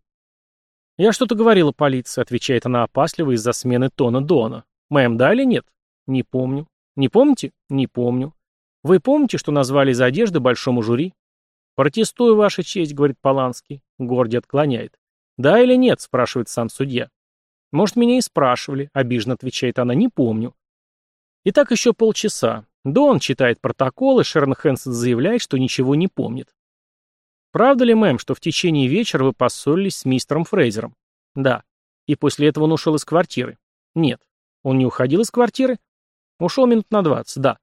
«Я что-то говорила полиции», — отвечает она опасливо из-за смены тона Дона. «Мэм, да или нет?» «Не помню». «Не помните?» «Не помню». «Вы помните, что назвали из одежды большому жюри?» «Протестую, Ваша честь», — говорит Поланский. Горди отклоняет. «Да или нет?» – спрашивает сам судья. «Может, меня и спрашивали», – обиженно отвечает она, – «не помню». И так еще полчаса. Дон читает протокол, и Шерон Хэнсон заявляет, что ничего не помнит. «Правда ли, мэм, что в течение вечера вы поссорились с мистером Фрейзером?» «Да». И после этого он ушел из квартиры? Нет. Он не уходил из квартиры? Ушел минут на двадцать, да.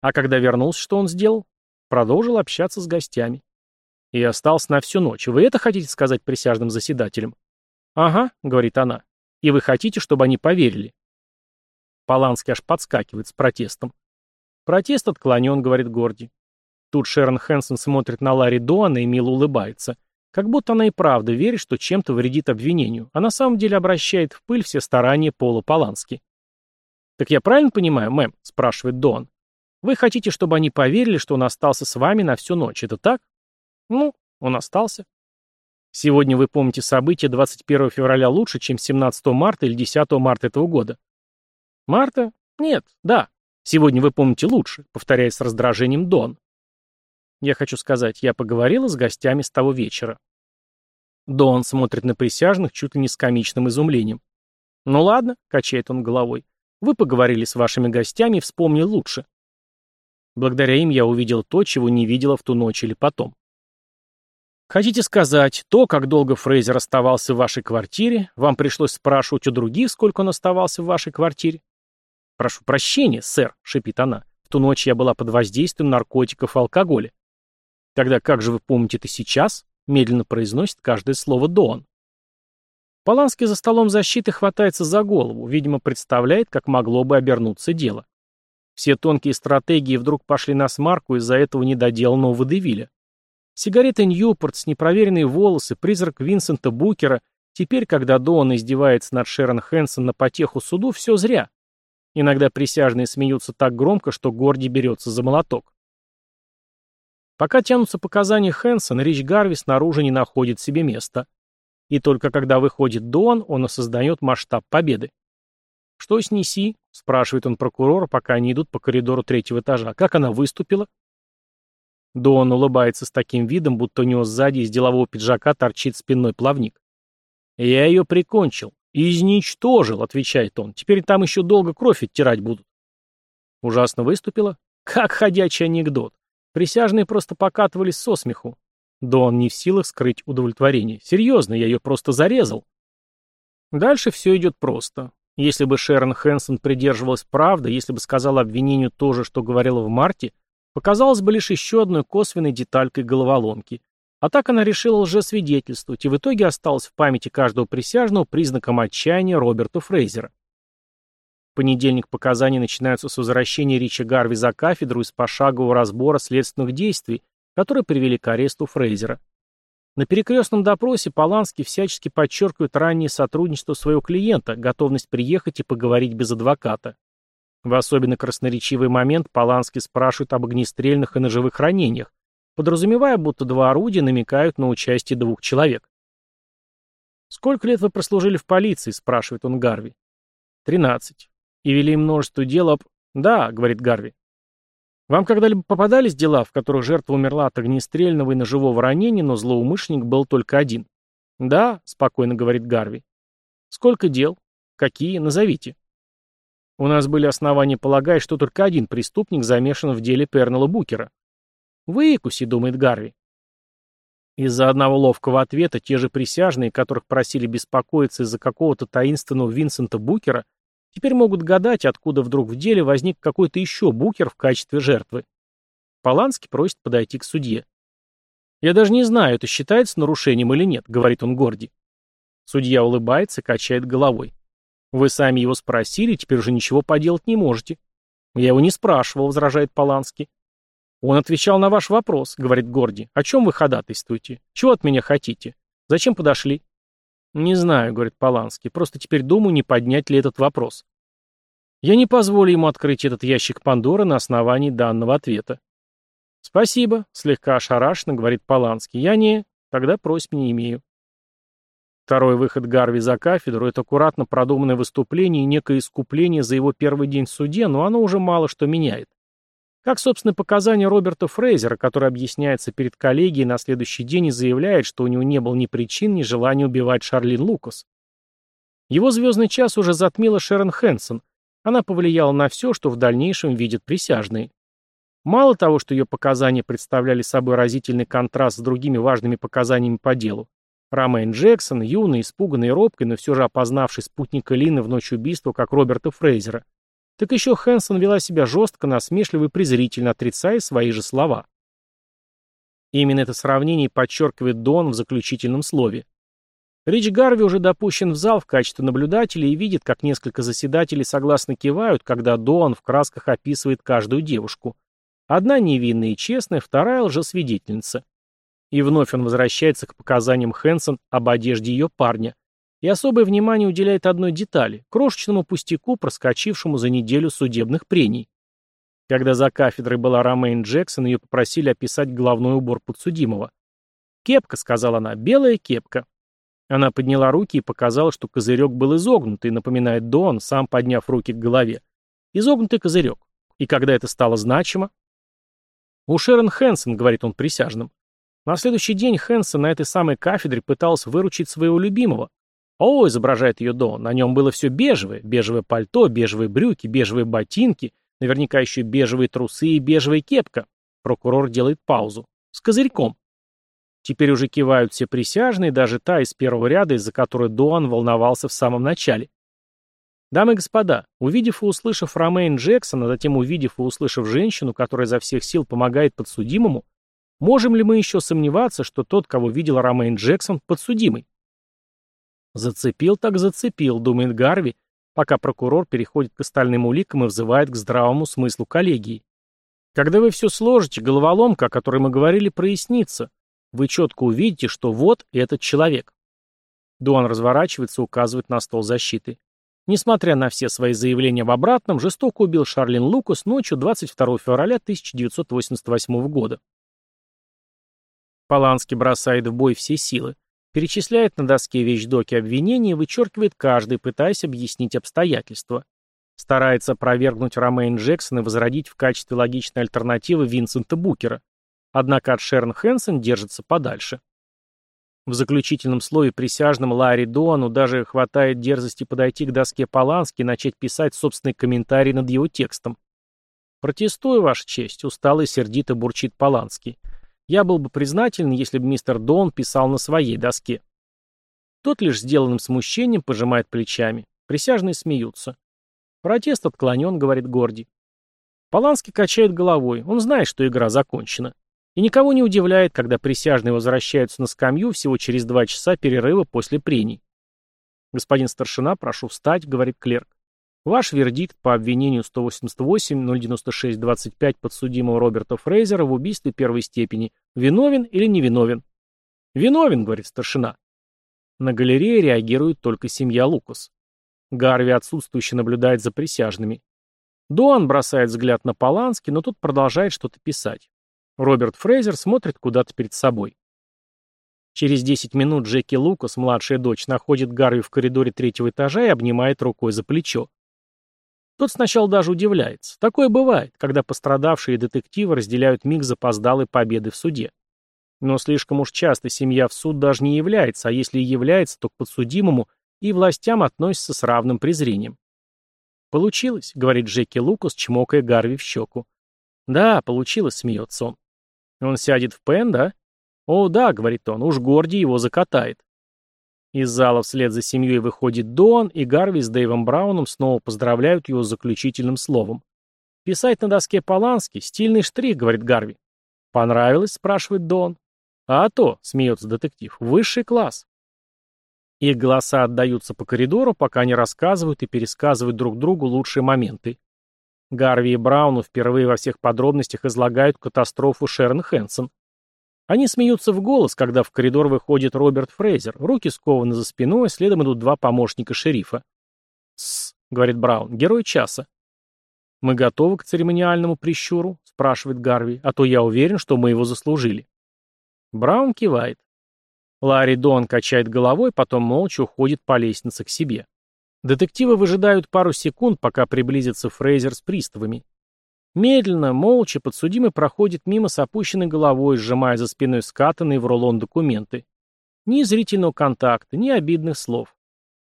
А когда вернулся, что он сделал? Продолжил общаться с гостями. И остался на всю ночь. Вы это хотите сказать присяжным заседателям? Ага, говорит она. И вы хотите, чтобы они поверили? Поланский аж подскакивает с протестом. Протест отклонен, говорит Горди. Тут Шерон Хэнсон смотрит на Ларри Дуана и мило улыбается. Как будто она и правда верит, что чем-то вредит обвинению, а на самом деле обращает в пыль все старания Пола Полански. «Так я правильно понимаю, мэм?» – спрашивает Дон. «Вы хотите, чтобы они поверили, что он остался с вами на всю ночь, это так?» «Ну, он остался». «Сегодня вы помните события 21 февраля лучше, чем 17 марта или 10 марта этого года?» «Марта? Нет, да. Сегодня вы помните лучше», — повторяет с раздражением Дон. Я хочу сказать, я поговорила с гостями с того вечера. Дон смотрит на присяжных чуть ли не с комичным изумлением. «Ну ладно», — качает он головой, — «вы поговорили с вашими гостями и вспомнили лучше». Благодаря им я увидел то, чего не видела в ту ночь или потом. Хотите сказать, то, как долго Фрейзер оставался в вашей квартире, вам пришлось спрашивать у других, сколько он оставался в вашей квартире? Прошу прощения, сэр, шипит она. В ту ночь я была под воздействием наркотиков и алкоголя. Тогда как же вы помните это сейчас? Медленно произносит каждое слово Дон. Поланский за столом защиты хватается за голову, видимо, представляет, как могло бы обернуться дело. Все тонкие стратегии вдруг пошли на смарку из-за этого недоделанного водевиля. Сигареты Ньюпорт, с непроверенные волосы, призрак Винсента Букера. Теперь, когда Дон издевается над Шерон Хэнсон на потеху суду, все зря. Иногда присяжные смеются так громко, что Горди берется за молоток. Пока тянутся показания Хэнсон, Рич Гарви снаружи не находит себе места. И только когда выходит Дон, он осознает масштаб победы. «Что с Неси?» — спрашивает он прокурора, пока они идут по коридору третьего этажа. «Как она выступила?» Дон улыбается с таким видом, будто у него сзади из делового пиджака торчит спинной плавник. «Я ее прикончил. Изничтожил», — отвечает он. «Теперь там еще долго кровь оттирать будут». Ужасно выступила? Как ходячий анекдот. Присяжные просто покатывались со смеху. Дон не в силах скрыть удовлетворение. Серьезно, я ее просто зарезал. Дальше все идет просто. Если бы Шерон Хэнсон придерживалась правды, если бы сказала обвинению то же, что говорила в марте, показалось бы лишь еще одной косвенной деталькой головоломки. А так она решила лжесвидетельствовать, и в итоге осталась в памяти каждого присяжного признаком отчаяния Роберта Фрейзера. В понедельник показания начинаются с возвращения Рича Гарви за кафедру и с пошагового разбора следственных действий, которые привели к аресту Фрейзера. На перекрестном допросе Поланский всячески подчеркивает раннее сотрудничество своего клиента, готовность приехать и поговорить без адвоката. В особенно красноречивый момент Поланский спрашивает об огнестрельных и ножевых ранениях, подразумевая, будто два орудия намекают на участие двух человек. «Сколько лет вы прослужили в полиции?» – спрашивает он Гарви. «Тринадцать и вели множество дел об... Да, говорит Гарви. Вам когда-либо попадались дела, в которых жертва умерла от огнестрельного и ножевого ранения, но злоумышленник был только один? Да, спокойно говорит Гарви. Сколько дел? Какие? Назовите. У нас были основания полагать, что только один преступник замешан в деле Пернелла Букера. Выкуси, думает Гарви. Из-за одного ловкого ответа те же присяжные, которых просили беспокоиться из-за какого-то таинственного Винсента Букера, Теперь могут гадать, откуда вдруг в деле возник какой-то еще букер в качестве жертвы. Поланский просит подойти к судье. «Я даже не знаю, это считается нарушением или нет», — говорит он Горди. Судья улыбается и качает головой. «Вы сами его спросили, теперь уже ничего поделать не можете». «Я его не спрашивал», — возражает Поланский. «Он отвечал на ваш вопрос», — говорит Горди. «О чем вы ходатайствуете? Чего от меня хотите? Зачем подошли?» «Не знаю», — говорит Поланский, — «просто теперь думаю, не поднять ли этот вопрос». Я не позволю ему открыть этот ящик Пандоры на основании данного ответа. «Спасибо», — слегка ошарашенно говорит Поланский. «Я не... Тогда просьб не имею». Второй выход Гарви за кафедру — это аккуратно продуманное выступление и некое искупление за его первый день в суде, но оно уже мало что меняет. Как, собственно, показания Роберта Фрейзера, который объясняется перед коллегией на следующий день и заявляет, что у него не было ни причин, ни желания убивать Шарлин Лукас. Его звездный час уже затмила Шерон Хэнсон. Она повлияла на все, что в дальнейшем видят присяжные. Мало того, что ее показания представляли собой разительный контраст с другими важными показаниями по делу, Ромейн Джексон, юный, испуганный и робкой, но все же опознавший спутника Лины в ночь убийства как Роберта Фрейзера. Так еще Хэнсон вела себя жестко, насмешливо и презрительно, отрицая свои же слова. Именно это сравнение подчеркивает Дон в заключительном слове. Рич Гарви уже допущен в зал в качестве наблюдателя и видит, как несколько заседателей согласно кивают, когда Дон в красках описывает каждую девушку. Одна невинная и честная, вторая лжесвидетельница. И вновь он возвращается к показаниям Хэнсон об одежде ее парня. И особое внимание уделяет одной детали – крошечному пустяку, проскочившему за неделю судебных прений. Когда за кафедрой была Ромейн Джексон, ее попросили описать головной убор подсудимого. «Кепка», — сказала она, — «белая кепка». Она подняла руки и показала, что козырек был изогнутый, напоминает Дон, сам подняв руки к голове. Изогнутый козырек. И когда это стало значимо? У Шерон Хэнсон, говорит он присяжным. На следующий день Хэнсон на этой самой кафедре пытался выручить своего любимого. О, изображает ее Дон, на нем было все бежевое. Бежевое пальто, бежевые брюки, бежевые ботинки, наверняка еще бежевые трусы и бежевая кепка. Прокурор делает паузу. С козырьком. Теперь уже кивают все присяжные, даже та из первого ряда, из-за которой Дуан волновался в самом начале. Дамы и господа, увидев и услышав Ромейн Джексона, затем увидев и услышав женщину, которая изо всех сил помогает подсудимому, можем ли мы еще сомневаться, что тот, кого видел Ромейн Джексон, подсудимый? Зацепил так зацепил, думает Гарви, пока прокурор переходит к остальным уликам и взывает к здравому смыслу коллегии. Когда вы все сложите, головоломка, о которой мы говорили, прояснится вы четко увидите, что вот этот человек. Дуан разворачивается и указывает на стол защиты. Несмотря на все свои заявления в обратном, жестоко убил Шарлин Лукас ночью 22 февраля 1988 года. Поланский бросает в бой все силы, перечисляет на доске вещдоки обвинений и вычеркивает каждый, пытаясь объяснить обстоятельства. Старается опровергнуть Ромейн Джексон и возродить в качестве логичной альтернативы Винсента Букера. Однако от Шерн Хэнсон держится подальше. В заключительном слове присяжным Ларри Дуану даже хватает дерзости подойти к доске Полански и начать писать собственный комментарий над его текстом. «Протестую, Ваша честь», — устало и сердито бурчит Поланский. «Я был бы признателен, если бы мистер Дон писал на своей доске». Тот лишь сделанным смущением пожимает плечами. Присяжные смеются. «Протест отклонен», — говорит Горди. Поланский качает головой. Он знает, что игра закончена. И никого не удивляет, когда присяжные возвращаются на скамью всего через два часа перерыва после прений. «Господин старшина, прошу встать», — говорит клерк. «Ваш вердикт по обвинению 188-096-25 подсудимого Роберта Фрейзера в убийстве первой степени виновен или невиновен?» «Виновен», — говорит старшина. На галерее реагирует только семья Лукас. Гарви отсутствующе наблюдает за присяжными. Дуан бросает взгляд на Полански, но тут продолжает что-то писать. Роберт Фрейзер смотрит куда-то перед собой. Через 10 минут Джеки Лукас, младшая дочь, находит Гарви в коридоре третьего этажа и обнимает рукой за плечо. Тот сначала даже удивляется. Такое бывает, когда пострадавшие детективы разделяют миг запоздалой победы в суде. Но слишком уж часто семья в суд даже не является, а если и является, то к подсудимому и властям относится с равным презрением. «Получилось», — говорит Джеки Лукас, чмокая Гарви в щеку. «Да, получилось», — смеется он. Он сядет в пен, да? О, да, говорит он, уж Горди его закатает. Из зала вслед за семьей выходит Дон, и Гарви с Дэйвом Брауном снова поздравляют его с заключительным словом. «Писать на доске Полански — стильный штрих», — говорит Гарви. «Понравилось?» — спрашивает Дон. «А то», — смеется детектив, — «высший класс». Их голоса отдаются по коридору, пока они рассказывают и пересказывают друг другу лучшие моменты. Гарви и Брауну впервые во всех подробностях излагают катастрофу Шерон Хэнсон. Они смеются в голос, когда в коридор выходит Роберт Фрейзер, руки скованы за спиной, следом идут два помощника шерифа. «Тссс», — говорит Браун, — «герой часа». «Мы готовы к церемониальному прищуру?» — спрашивает Гарви, «а то я уверен, что мы его заслужили». Браун кивает. Ларри Дон качает головой, потом молча уходит по лестнице к себе. Детективы выжидают пару секунд, пока приблизится Фрейзер с приставами. Медленно, молча, подсудимый проходит мимо с опущенной головой, сжимая за спиной скатанные в рулон документы. Ни зрительного контакта, ни обидных слов.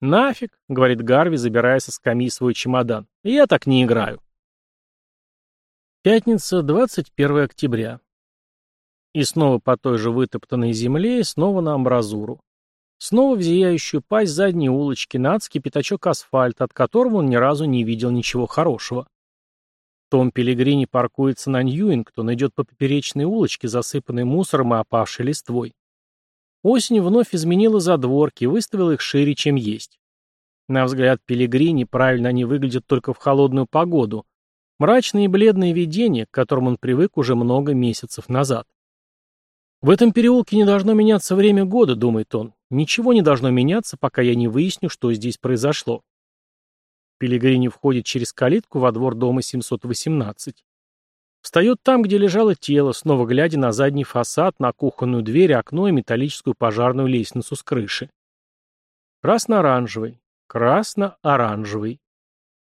«Нафиг», — говорит Гарви, забирая со скамьи свой чемодан. «Я так не играю». Пятница, 21 октября. И снова по той же вытоптанной земле, и снова на амбразуру. Снова в зияющую пасть задней улочки на адский пятачок асфальта, от которого он ни разу не видел ничего хорошего. Том Пелегрини паркуется на Ньюингтон, идет по поперечной улочке, засыпанной мусором и опавшей листвой. Осень вновь изменила задворки, выставила их шире, чем есть. На взгляд Пелегрини правильно они выглядят только в холодную погоду. Мрачные и бледные видения, к которым он привык уже много месяцев назад. «В этом переулке не должно меняться время года», — думает он. «Ничего не должно меняться, пока я не выясню, что здесь произошло». Пелегрини входит через калитку во двор дома 718. Встает там, где лежало тело, снова глядя на задний фасад, на кухонную дверь, окно и металлическую пожарную лестницу с крыши. Красно-оранжевый, красно-оранжевый.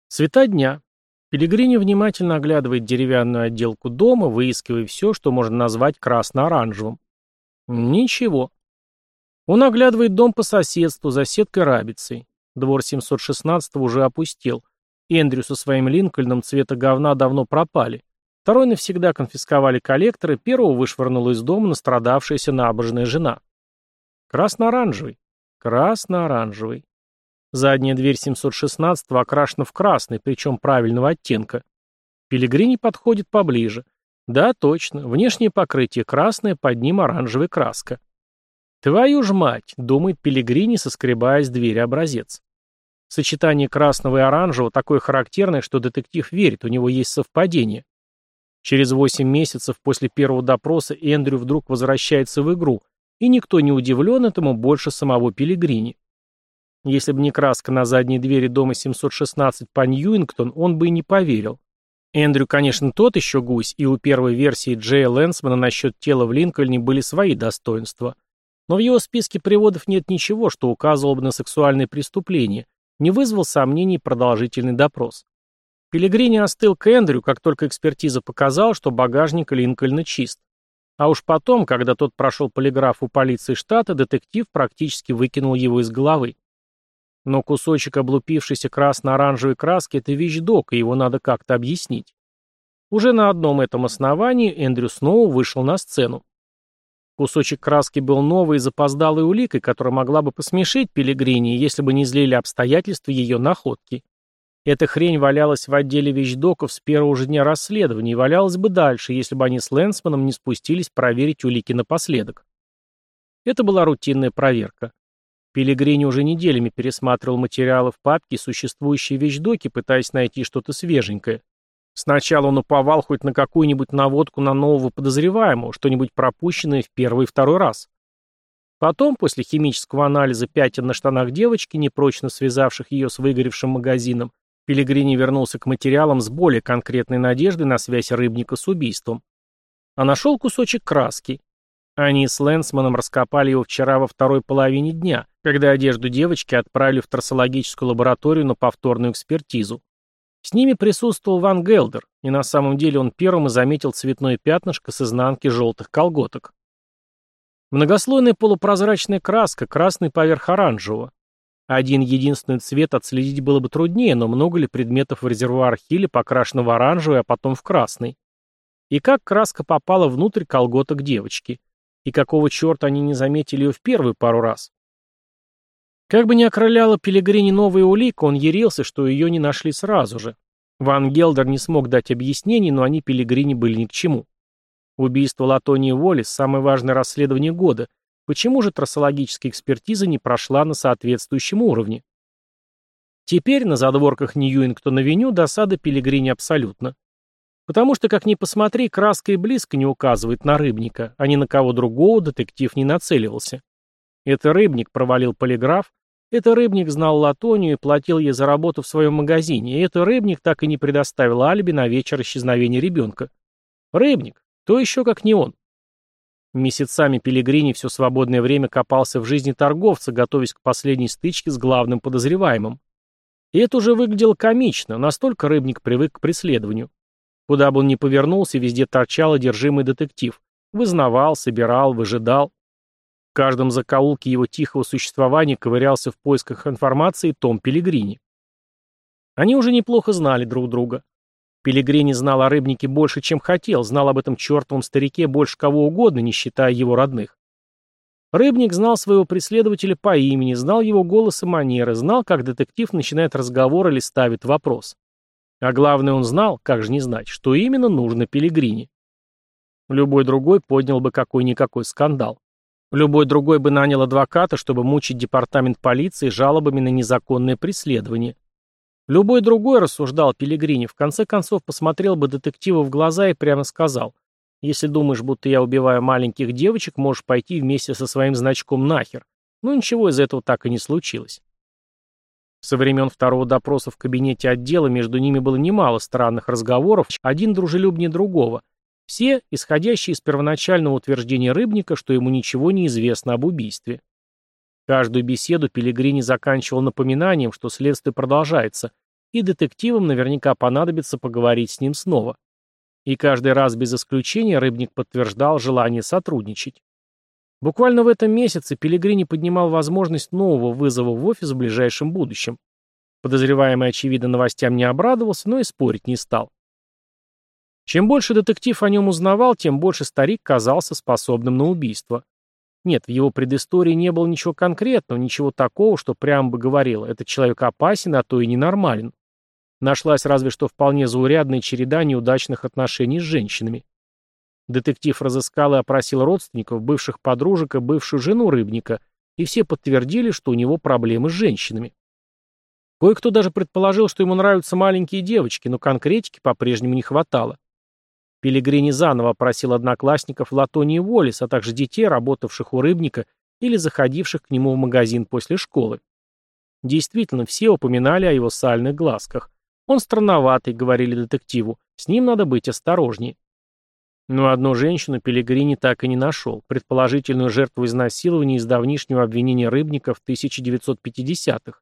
Цвета дня. Пелегрини внимательно оглядывает деревянную отделку дома, выискивая все, что можно назвать красно-оранжевым. Ничего. Он оглядывает дом по соседству за сеткой рабицей. Двор 716 уже опустел. Эндрю со своим Линкольном цвета говна давно пропали. Второй навсегда конфисковали коллекторы, первого вышвырнула из дома настрадавшаяся набожная жена. Красно-оранжевый. Красно-оранжевый. Задняя дверь 716 окрашена в красный, причем правильного оттенка. Пилигрини подходит поближе. Да, точно, внешнее покрытие красное, под ним оранжевая краска. «Твою ж мать!» — думает Пилигрини, соскребая с двери образец. Сочетание красного и оранжевого такое характерное, что детектив верит, у него есть совпадение. Через 8 месяцев после первого допроса Эндрю вдруг возвращается в игру, и никто не удивлен этому больше самого Пилигрини. Если бы не краска на задней двери дома 716 по Ньюингтон, он бы и не поверил. Эндрю, конечно, тот еще гусь, и у первой версии Джея Лэнсмана насчет тела в Линкольне были свои достоинства. Но в его списке приводов нет ничего, что указывало бы на сексуальное преступление, не вызвал сомнений продолжительный допрос. Пелегрини остыл к Эндрю, как только экспертиза показала, что багажник Линкольна чист. А уж потом, когда тот прошел полиграф у полиции штата, детектив практически выкинул его из головы. Но кусочек облупившейся красно-оранжевой краски – это вещдок, и его надо как-то объяснить. Уже на одном этом основании Эндрю снова вышел на сцену. Кусочек краски был новой и запоздалой уликой, которая могла бы посмешить Пелегрини, если бы не злили обстоятельства ее находки. Эта хрень валялась в отделе вещдоков с первого же дня расследования и валялась бы дальше, если бы они с Лэнсманом не спустились проверить улики напоследок. Это была рутинная проверка. Пелегрини уже неделями пересматривал материалы в папке существующие вещдоки, пытаясь найти что-то свеженькое. Сначала он уповал хоть на какую-нибудь наводку на нового подозреваемого, что-нибудь пропущенное в первый и второй раз. Потом, после химического анализа пятен на штанах девочки, непрочно связавших ее с выгоревшим магазином, Пелегрини вернулся к материалам с более конкретной надеждой на связь рыбника с убийством. А нашел кусочек краски. Они с Лэнсманом раскопали его вчера во второй половине дня, когда одежду девочки отправили в трассологическую лабораторию на повторную экспертизу. С ними присутствовал Ван Гелдер, и на самом деле он первым и заметил цветное пятнышко с изнанки желтых колготок. Многослойная полупрозрачная краска, красный поверх оранжевого. Один единственный цвет отследить было бы труднее, но много ли предметов в резервуар Хилли покрашено в оранжевый, а потом в красный? И как краска попала внутрь колготок девочки? И какого черта они не заметили ее в первую пару раз? Как бы ни окрыляла Пелегрини новая улика, он ярился, что ее не нашли сразу же. Ван Гелдер не смог дать объяснений, но они Пелегрини были ни к чему. Убийство Латонии Уоллес – самое важное расследование года, Почему же трассологическая экспертиза не прошла на соответствующем уровне? Теперь на задворках Ньюингтона-Веню досада Пилигрини абсолютно. Потому что, как ни посмотри, краска и близко не указывает на рыбника, а ни на кого другого детектив не нацеливался. Это рыбник провалил полиграф, это рыбник знал Латонию и платил ей за работу в своем магазине, и это рыбник так и не предоставил алиби на вечер исчезновения ребенка. Рыбник, то еще как не он. Месяцами Пелигрини все свободное время копался в жизни торговца, готовясь к последней стычке с главным подозреваемым. И это уже выглядело комично, настолько рыбник привык к преследованию. Куда бы он ни повернулся, везде торчал одержимый детектив. Вызнавал, собирал, выжидал. Каждом закоулке его тихого существования ковырялся в поисках информации Том Пелигрини. Они уже неплохо знали друг друга. Пелегрини знал о рыбнике больше, чем хотел, знал об этом чертовом старике больше кого угодно, не считая его родных. Рыбник знал своего преследователя по имени, знал его голос и манеры, знал, как детектив начинает разговор или ставит вопрос. А главное, он знал, как же не знать, что именно нужно Пелигрине. Любой другой поднял бы какой-никакой скандал. Любой другой бы нанял адвоката, чтобы мучить департамент полиции жалобами на незаконное преследование. Любой другой, рассуждал Пелигрини, в конце концов посмотрел бы детективу в глаза и прямо сказал, «Если думаешь, будто я убиваю маленьких девочек, можешь пойти вместе со своим значком нахер». Но ничего из этого так и не случилось. Со времен второго допроса в кабинете отдела между ними было немало странных разговоров, один дружелюбнее другого, все, исходящие из первоначального утверждения Рыбника, что ему ничего не известно об убийстве. Каждую беседу Пелегрини заканчивал напоминанием, что следствие продолжается, и детективам наверняка понадобится поговорить с ним снова. И каждый раз без исключения Рыбник подтверждал желание сотрудничать. Буквально в этом месяце Пелегрини поднимал возможность нового вызова в офис в ближайшем будущем. Подозреваемый, очевидно, новостям не обрадовался, но и спорить не стал. Чем больше детектив о нем узнавал, тем больше старик казался способным на убийство. Нет, в его предыстории не было ничего конкретного, ничего такого, что прямо бы говорило, этот человек опасен, а то и ненормален. Нашлась разве что вполне заурядная череда неудачных отношений с женщинами. Детектив разыскал и опросил родственников, бывших подружек и бывшую жену рыбника, и все подтвердили, что у него проблемы с женщинами. Кое-кто даже предположил, что ему нравятся маленькие девочки, но конкретики по-прежнему не хватало. Пелегрини заново опросил одноклассников Латонии Уоллес, а также детей, работавших у рыбника или заходивших к нему в магазин после школы. Действительно, все упоминали о его сальных глазках. Он странноватый, говорили детективу, с ним надо быть осторожнее. Но одну женщину Пелегрини так и не нашел, предположительную жертву изнасилования из давнишнего обвинения рыбника в 1950-х.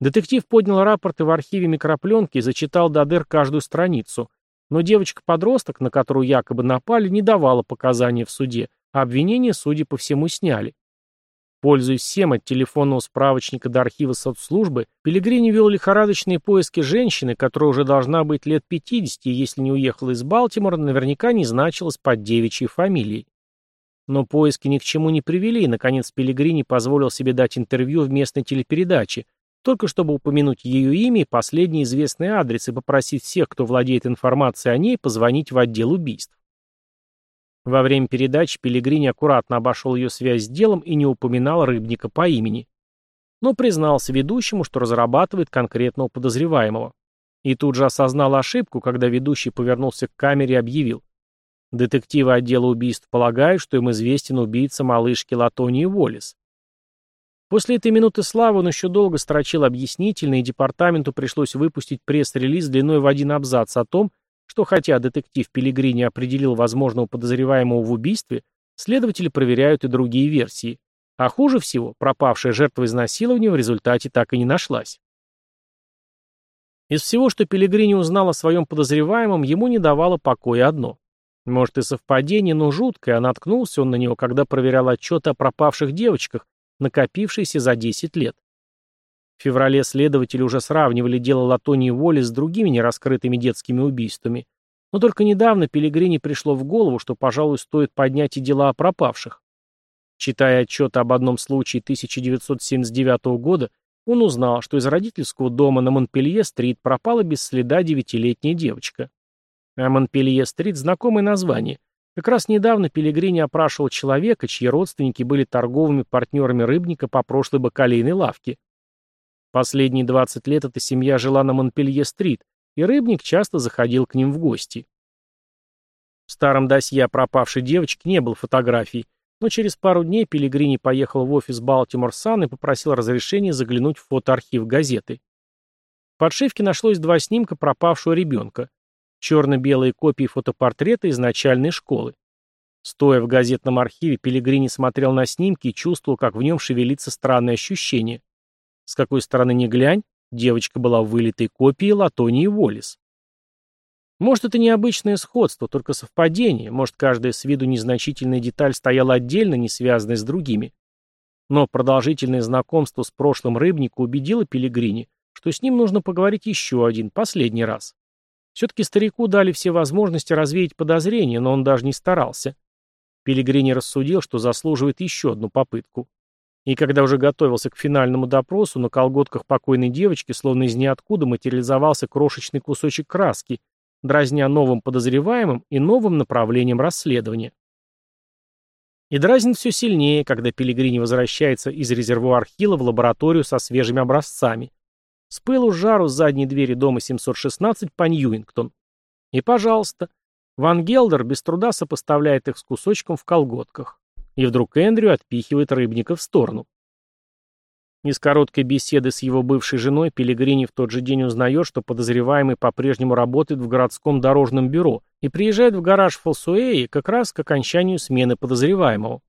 Детектив поднял рапорты в архиве микропленки и зачитал до дыр каждую страницу, но девочка-подросток, на которую якобы напали, не давала показания в суде, а обвинения, судя по всему, сняли. Пользуясь всем от телефонного справочника до архива соцслужбы, Пелегрини вел лихорадочные поиски женщины, которая уже должна быть лет 50, и если не уехала из Балтимора, наверняка не значилась под девичьей фамилией. Но поиски ни к чему не привели, и, наконец, Пелегрини позволил себе дать интервью в местной телепередаче, только чтобы упомянуть ее имя и последний известный адрес и попросить всех, кто владеет информацией о ней, позвонить в отдел убийств. Во время передачи Пелегрини аккуратно обошел ее связь с делом и не упоминал Рыбника по имени. Но признался ведущему, что разрабатывает конкретного подозреваемого. И тут же осознал ошибку, когда ведущий повернулся к камере и объявил. Детективы отдела убийств полагают, что им известен убийца малышки Латонии Волис. После этой минуты славы он еще долго строчил объяснительно, и департаменту пришлось выпустить пресс-релиз длиной в один абзац о том, что хотя детектив Пелигрини определил возможного подозреваемого в убийстве, следователи проверяют и другие версии. А хуже всего, пропавшая жертва изнасилования в результате так и не нашлась. Из всего, что Пелигрини узнал о своем подозреваемом, ему не давало покоя одно. Может и совпадение, но жуткое, а наткнулся он на него, когда проверял отчеты о пропавших девочках, накопившийся за 10 лет. В феврале следователи уже сравнивали дело Латонии Воли с другими нераскрытыми детскими убийствами, но только недавно Пелегрини пришло в голову, что, пожалуй, стоит поднять и дела о пропавших. Читая отчет об одном случае 1979 года, он узнал, что из родительского дома на Монпелье-стрит пропала без следа девятилетняя девочка. А Монпелье-стрит – знакомое название – как раз недавно Пелегрини опрашивал человека, чьи родственники были торговыми партнерами Рыбника по прошлой бакалейной лавке. Последние 20 лет эта семья жила на Монпелье-стрит, и Рыбник часто заходил к ним в гости. В старом досье пропавшей девочке не было фотографий, но через пару дней Пелегрини поехал в офис Балтимор Сан и попросил разрешения заглянуть в фотоархив газеты. В подшивке нашлось два снимка пропавшего ребенка черно-белые копии фотопортрета из начальной школы. Стоя в газетном архиве, Пелегрини смотрел на снимки и чувствовал, как в нем шевелится странное ощущение. С какой стороны ни глянь, девочка была вылитой копией Латонии Волис. Может, это необычное сходство, только совпадение, может, каждая с виду незначительная деталь стояла отдельно, не связанная с другими. Но продолжительное знакомство с прошлым рыбника убедило Пелегрини, что с ним нужно поговорить еще один, последний раз. Все-таки старику дали все возможности развеять подозрения, но он даже не старался. Пелигрини рассудил, что заслуживает еще одну попытку. И когда уже готовился к финальному допросу, на колготках покойной девочки, словно из ниоткуда, материализовался крошечный кусочек краски, дразня новым подозреваемым и новым направлением расследования. И дразнит все сильнее, когда Пелигрини возвращается из резервуар Хилла в лабораторию со свежими образцами. С пылу жару с задней двери дома 716 по Ньюингтон. И, пожалуйста, Ван Гелдер без труда сопоставляет их с кусочком в колготках. И вдруг Эндрю отпихивает рыбника в сторону. Из короткой беседы с его бывшей женой Пелигрини в тот же день узнает, что подозреваемый по-прежнему работает в городском дорожном бюро и приезжает в гараж Фолсуэи как раз к окончанию смены подозреваемого.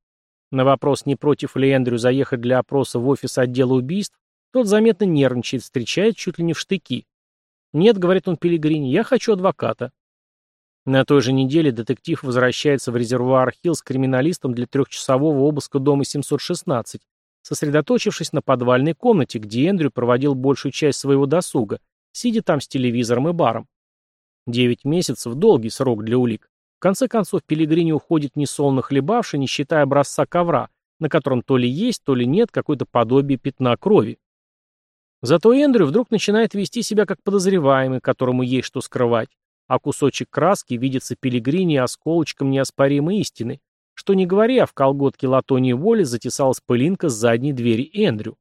На вопрос, не против ли Эндрю заехать для опроса в офис отдела убийств, тот заметно нервничает, встречает чуть ли не в штыки. «Нет», — говорит он Пелигрини, — «я хочу адвоката». На той же неделе детектив возвращается в резервуар Хилл с криминалистом для трехчасового обыска дома 716, сосредоточившись на подвальной комнате, где Эндрю проводил большую часть своего досуга, сидя там с телевизором и баром. Девять месяцев – долгий срок для улик. В конце концов, Пелигрини уходит несолоно хлебавший, не считая образца ковра, на котором то ли есть, то ли нет какое-то подобие пятна крови. Зато Эндрю вдруг начинает вести себя как подозреваемый, которому есть что скрывать, а кусочек краски видится Пелигрини осколочком неоспоримой истины, что не говоря, в колготке латонии воли затесалась пылинка с задней двери Эндрю.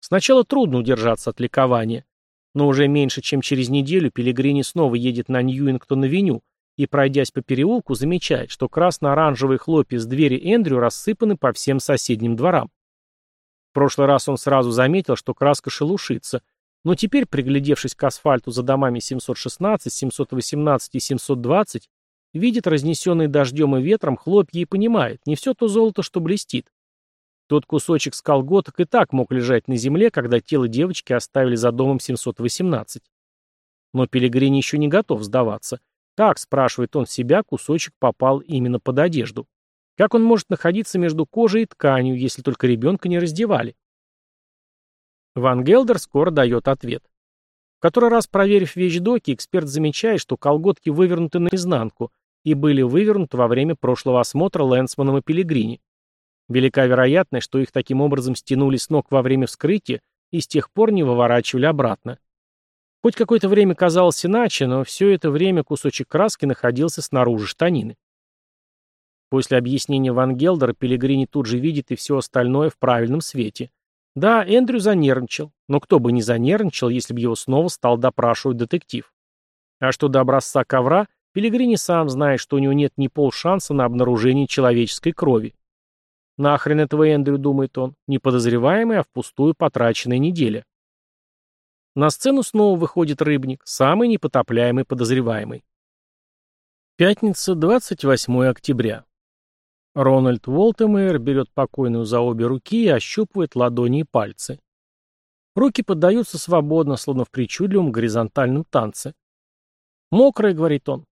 Сначала трудно удержаться от ликования, но уже меньше, чем через неделю Пелигрини снова едет на Ньюингтон-авеню и, пройдясь по переулку, замечает, что красно-оранжевые хлопья с двери Эндрю рассыпаны по всем соседним дворам. В прошлый раз он сразу заметил, что краска шелушится, но теперь, приглядевшись к асфальту за домами 716, 718 и 720, Видит разнесенные дождем и ветром хлопья и понимает, не все то золото, что блестит. Тот кусочек с колготок и так мог лежать на земле, когда тело девочки оставили за домом 718. Но Пелегрини еще не готов сдаваться. Как, спрашивает он себя, кусочек попал именно под одежду? Как он может находиться между кожей и тканью, если только ребенка не раздевали? Ван Гелдер скоро дает ответ. В который раз проверив вещдоки, эксперт замечает, что колготки вывернуты наизнанку, и были вывернуты во время прошлого осмотра Лэнсманом и Пелигрини. Велика вероятность, что их таким образом стянули с ног во время вскрытия и с тех пор не выворачивали обратно. Хоть какое-то время казалось иначе, но все это время кусочек краски находился снаружи штанины. После объяснения Ван Гелдера Пелигрини тут же видит и все остальное в правильном свете. Да, Эндрю занервничал, но кто бы не занервничал, если бы его снова стал допрашивать детектив. А что до образца ковра, Пелигрини сам знает, что у него нет ни полшанса на обнаружение человеческой крови. Нахрен этого Эндрю, думает он, не подозреваемый, а впустую потраченная неделя. На сцену снова выходит рыбник, самый непотопляемый подозреваемый. Пятница, 28 октября. Рональд Волтемейр берет покойную за обе руки и ощупывает ладони и пальцы. Руки поддаются свободно, словно в причудливом горизонтальном танце. «Мокрое», — говорит он,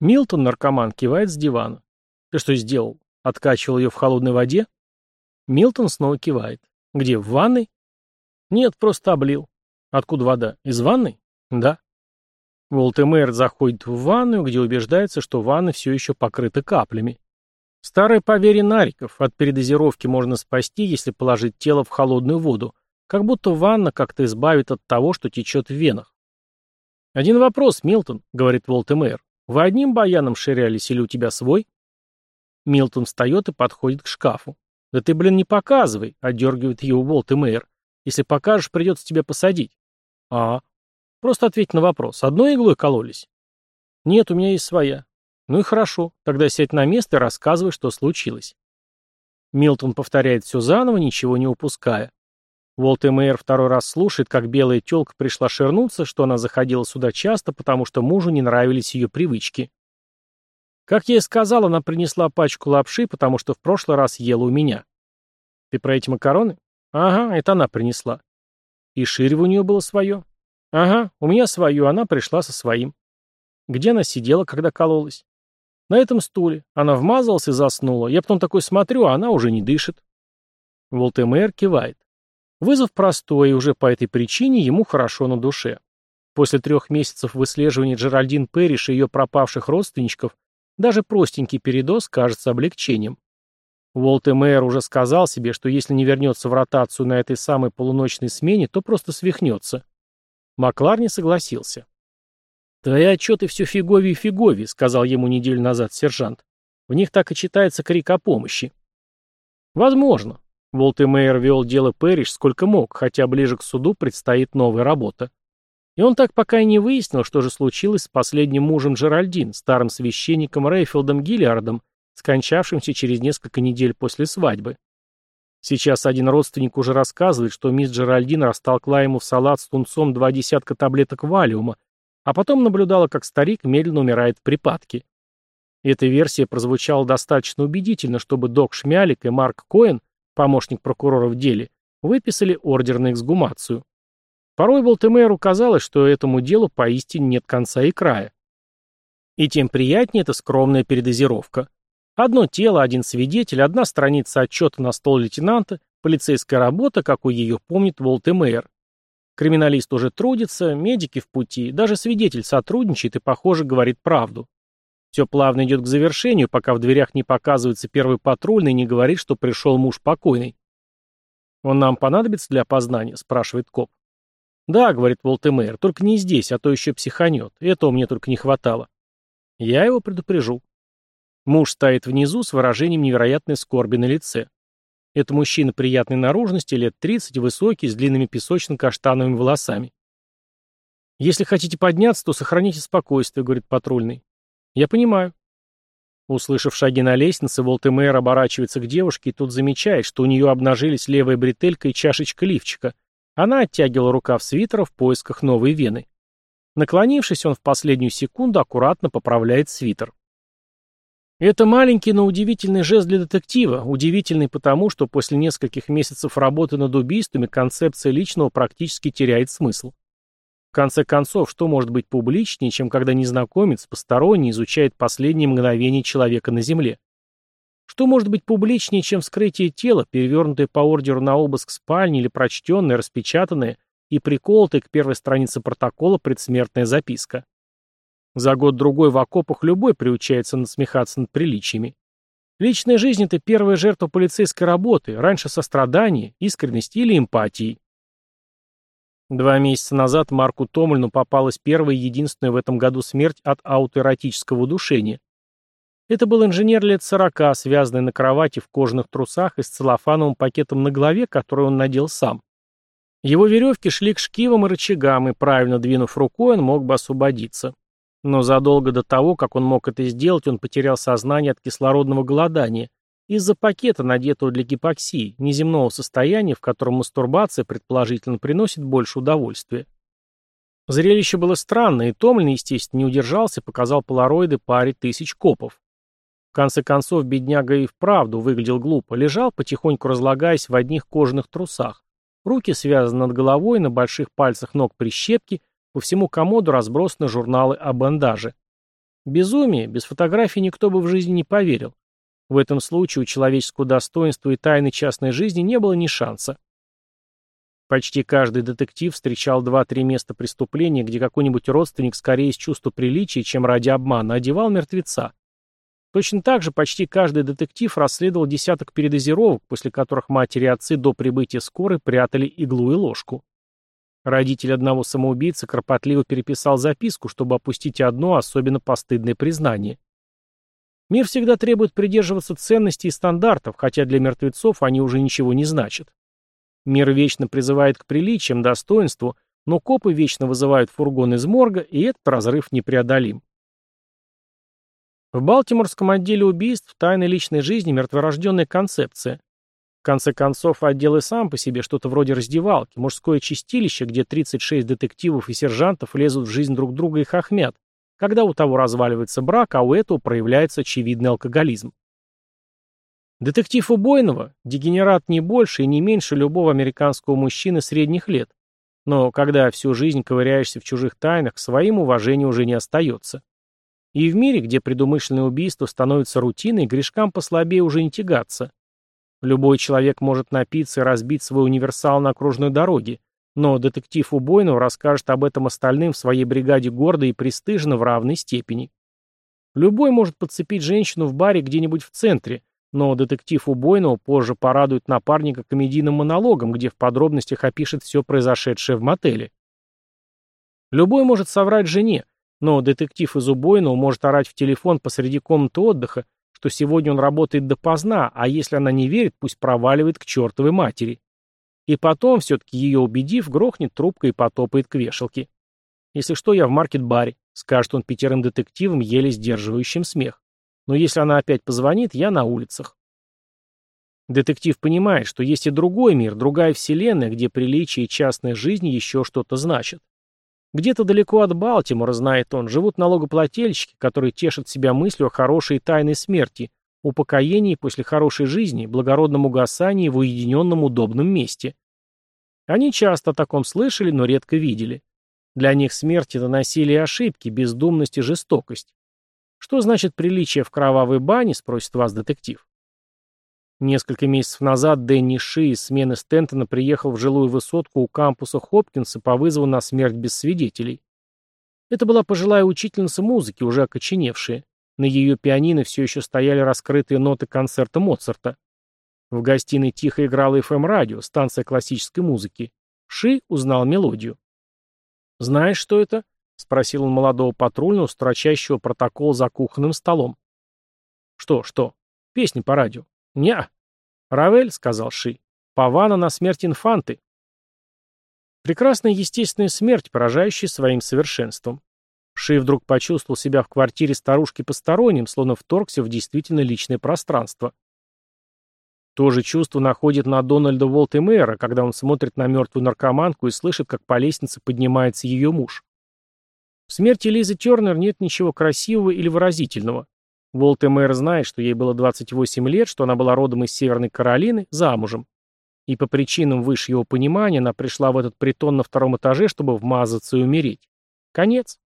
Милтон, наркоман, кивает с дивана. «Ты что сделал? Откачивал ее в холодной воде?» Милтон снова кивает. «Где, в ванной?» «Нет, просто облил». «Откуда вода? Из ванной?» «Да». Волтемер заходит в ванную, где убеждается, что ванна все еще покрыта каплями. Старое поверье нариков, от передозировки можно спасти, если положить тело в холодную воду, как будто ванна как-то избавит от того, что течет в венах. «Один вопрос, Милтон», — говорит Волтемер. Вы одним баяном ширялись или у тебя свой? Милтон встает и подходит к шкафу. Да ты, блин, не показывай, отдергивает его Волт и Мэйр. Если покажешь, придется тебя посадить. А, просто ответь на вопрос. Одной иглой кололись? Нет, у меня есть своя. Ну и хорошо, тогда сядь на место и рассказывай, что случилось. Милтон повторяет все заново, ничего не упуская. Волт Мэйр второй раз слушает, как белая тёлка пришла шернуться, что она заходила сюда часто, потому что мужу не нравились ее привычки. Как я и сказал, она принесла пачку лапши, потому что в прошлый раз ела у меня. Ты про эти макароны? Ага, это она принесла. И ширево у нее было свое? Ага, у меня свое, она пришла со своим. Где она сидела, когда кололась? На этом стуле. Она вмазалась и заснула. Я потом такой смотрю, а она уже не дышит. Волтемер кивает. Вызов простой, и уже по этой причине ему хорошо на душе. После трех месяцев выслеживания Джеральдин Пэриш и ее пропавших родственничков Даже простенький передоз кажется облегчением. Уолт Мэр уже сказал себе, что если не вернется в ротацию на этой самой полуночной смене, то просто свихнется. Маклар не согласился. «Твои отчеты все фигови и фигови», — сказал ему неделю назад сержант. «В них так и читается крик о помощи». «Возможно». Уолт Мейер вел дело Пэриш сколько мог, хотя ближе к суду предстоит новая работа. И он так пока и не выяснил, что же случилось с последним мужем Джеральдин, старым священником Рейфилдом Гиллиардом, скончавшимся через несколько недель после свадьбы. Сейчас один родственник уже рассказывает, что мисс Джеральдин растолкла ему в салат с тунцом два десятка таблеток валиума, а потом наблюдала, как старик медленно умирает в припадке. Эта версия прозвучала достаточно убедительно, чтобы док Шмялик и Марк Коэн, помощник прокурора в деле, выписали ордер на эксгумацию. Порой Болтемейру казалось, что этому делу поистине нет конца и края. И тем приятнее эта скромная передозировка. Одно тело, один свидетель, одна страница отчета на стол лейтенанта, полицейская работа, какой ее помнит Волтемейр. Криминалист уже трудится, медики в пути, даже свидетель сотрудничает и, похоже, говорит правду. Все плавно идет к завершению, пока в дверях не показывается первый патрульный и не говорит, что пришел муж покойный. «Он нам понадобится для опознания?» – спрашивает коп. «Да», — говорит Волтемейр, — «только не здесь, а то еще психанет. Этого мне только не хватало». «Я его предупрежу». Муж стоит внизу с выражением невероятной скорби на лице. Это мужчина приятной наружности, лет 30, высокий, с длинными песочно-каштановыми волосами. «Если хотите подняться, то сохраните спокойствие», — говорит патрульный. «Я понимаю». Услышав шаги на лестнице, Волтемейр оборачивается к девушке и тут замечает, что у нее обнажились левая бретелька и чашечка лифчика. Она оттягивала рукав свитера в поисках новой вены. Наклонившись, он в последнюю секунду аккуратно поправляет свитер. Это маленький, но удивительный жест для детектива, удивительный потому, что после нескольких месяцев работы над убийствами концепция личного практически теряет смысл. В конце концов, что может быть публичнее, чем когда незнакомец, посторонний, изучает последние мгновения человека на Земле? Что может быть публичнее, чем вскрытие тела, перевернутое по ордеру на обыск спальни или прочтенное, распечатанное и приколотое к первой странице протокола предсмертная записка? За год-другой в окопах любой приучается насмехаться над приличиями. Личная жизнь – это первая жертва полицейской работы, раньше сострадания, искренности или эмпатии. Два месяца назад Марку Томлину попалась первая и единственная в этом году смерть от аутоэротического удушения. Это был инженер лет сорока, связанный на кровати в кожаных трусах и с целлофановым пакетом на голове, который он надел сам. Его веревки шли к шкивам и рычагам, и, правильно двинув рукой, он мог бы освободиться. Но задолго до того, как он мог это сделать, он потерял сознание от кислородного голодания из-за пакета, надетого для гипоксии, неземного состояния, в котором мастурбация, предположительно, приносит больше удовольствия. Зрелище было странное, и Томлин, естественно, не удержался и показал полароиды паре тысяч копов. В конце концов, бедняга и вправду выглядел глупо, лежал, потихоньку разлагаясь в одних кожаных трусах. Руки связаны над головой, на больших пальцах ног прищепки, по всему комоду разбросаны журналы о бандаже. Безумие, без фотографий никто бы в жизни не поверил. В этом случае у человеческого достоинства и тайны частной жизни не было ни шанса. Почти каждый детектив встречал два-три места преступления, где какой-нибудь родственник скорее из чувства приличия, чем ради обмана, одевал мертвеца. Точно так же почти каждый детектив расследовал десяток передозировок, после которых матери и отцы до прибытия скорой прятали иглу и ложку. Родитель одного самоубийцы кропотливо переписал записку, чтобы опустить одно особенно постыдное признание. Мир всегда требует придерживаться ценностей и стандартов, хотя для мертвецов они уже ничего не значат. Мир вечно призывает к приличиям, достоинству, но копы вечно вызывают фургон из морга, и этот разрыв непреодолим. В Балтиморском отделе убийств тайны личной жизни мертворожденная концепция. Конце концов, отдел и сам по себе что-то вроде раздевалки, мужское чистилище, где 36 детективов и сержантов лезут в жизнь друг друга и хохмят, когда у того разваливается брак, а у этого проявляется очевидный алкоголизм. Детектив убойного – дегенерат не больше и не меньше любого американского мужчины средних лет. Но когда всю жизнь ковыряешься в чужих тайнах, своим уважения уже не остается. И в мире, где предумышленное убийство становится рутиной, грешкам послабее уже не тягаться. Любой человек может напиться и разбить свой универсал на окружной дороге, но детектив убойного расскажет об этом остальным в своей бригаде гордо и престижно в равной степени. Любой может подцепить женщину в баре где-нибудь в центре, но детектив Убойного позже порадует напарника комедийным монологом, где в подробностях опишет все произошедшее в мотеле. Любой может соврать жене, но детектив из Убойного может орать в телефон посреди комнаты отдыха, что сегодня он работает допоздна, а если она не верит, пусть проваливает к чертовой матери. И потом, все-таки ее убедив, грохнет трубкой и потопает к вешалке. Если что, я в маркет-баре, скажет он пятерым детективам, еле сдерживающим смех. Но если она опять позвонит, я на улицах. Детектив понимает, что есть и другой мир, другая вселенная, где приличие и частная жизнь еще что-то значат. Где-то далеко от Балтимора, знает он, живут налогоплательщики, которые тешат себя мыслью о хорошей и тайной смерти, упокоении после хорошей жизни, благородном угасании в уединенном удобном месте. Они часто о таком слышали, но редко видели. Для них смерть – это насилие ошибки, бездумность и жестокость. Что значит приличие в кровавой бане, спросит вас детектив. Несколько месяцев назад Дэнни Ши из смены Стентона приехал в жилую высотку у кампуса Хопкинса по вызову на смерть без свидетелей. Это была пожилая учительница музыки, уже окоченевшая. На ее пианино все еще стояли раскрытые ноты концерта Моцарта. В гостиной тихо играла FM-радио, станция классической музыки. Ши узнал мелодию. «Знаешь, что это?» — спросил он молодого патрульного, строчащего протокол за кухонным столом. «Что, что? Песни по радио?» «Не-а». «Равель», — сказал Ши. «Павана на смерть инфанты». Прекрасная естественная смерть, поражающая своим совершенством. Ши вдруг почувствовал себя в квартире старушки посторонним, словно вторгся в действительно личное пространство. То же чувство находит на Дональда Волтемейра, когда он смотрит на мертвую наркоманку и слышит, как по лестнице поднимается ее муж. В смерти Лизы Тернер нет ничего красивого или выразительного. Волт-Мэр знает, что ей было 28 лет, что она была родом из Северной Каролины, замужем. И по причинам выше его понимания она пришла в этот притон на втором этаже, чтобы вмазаться и умереть. Конец.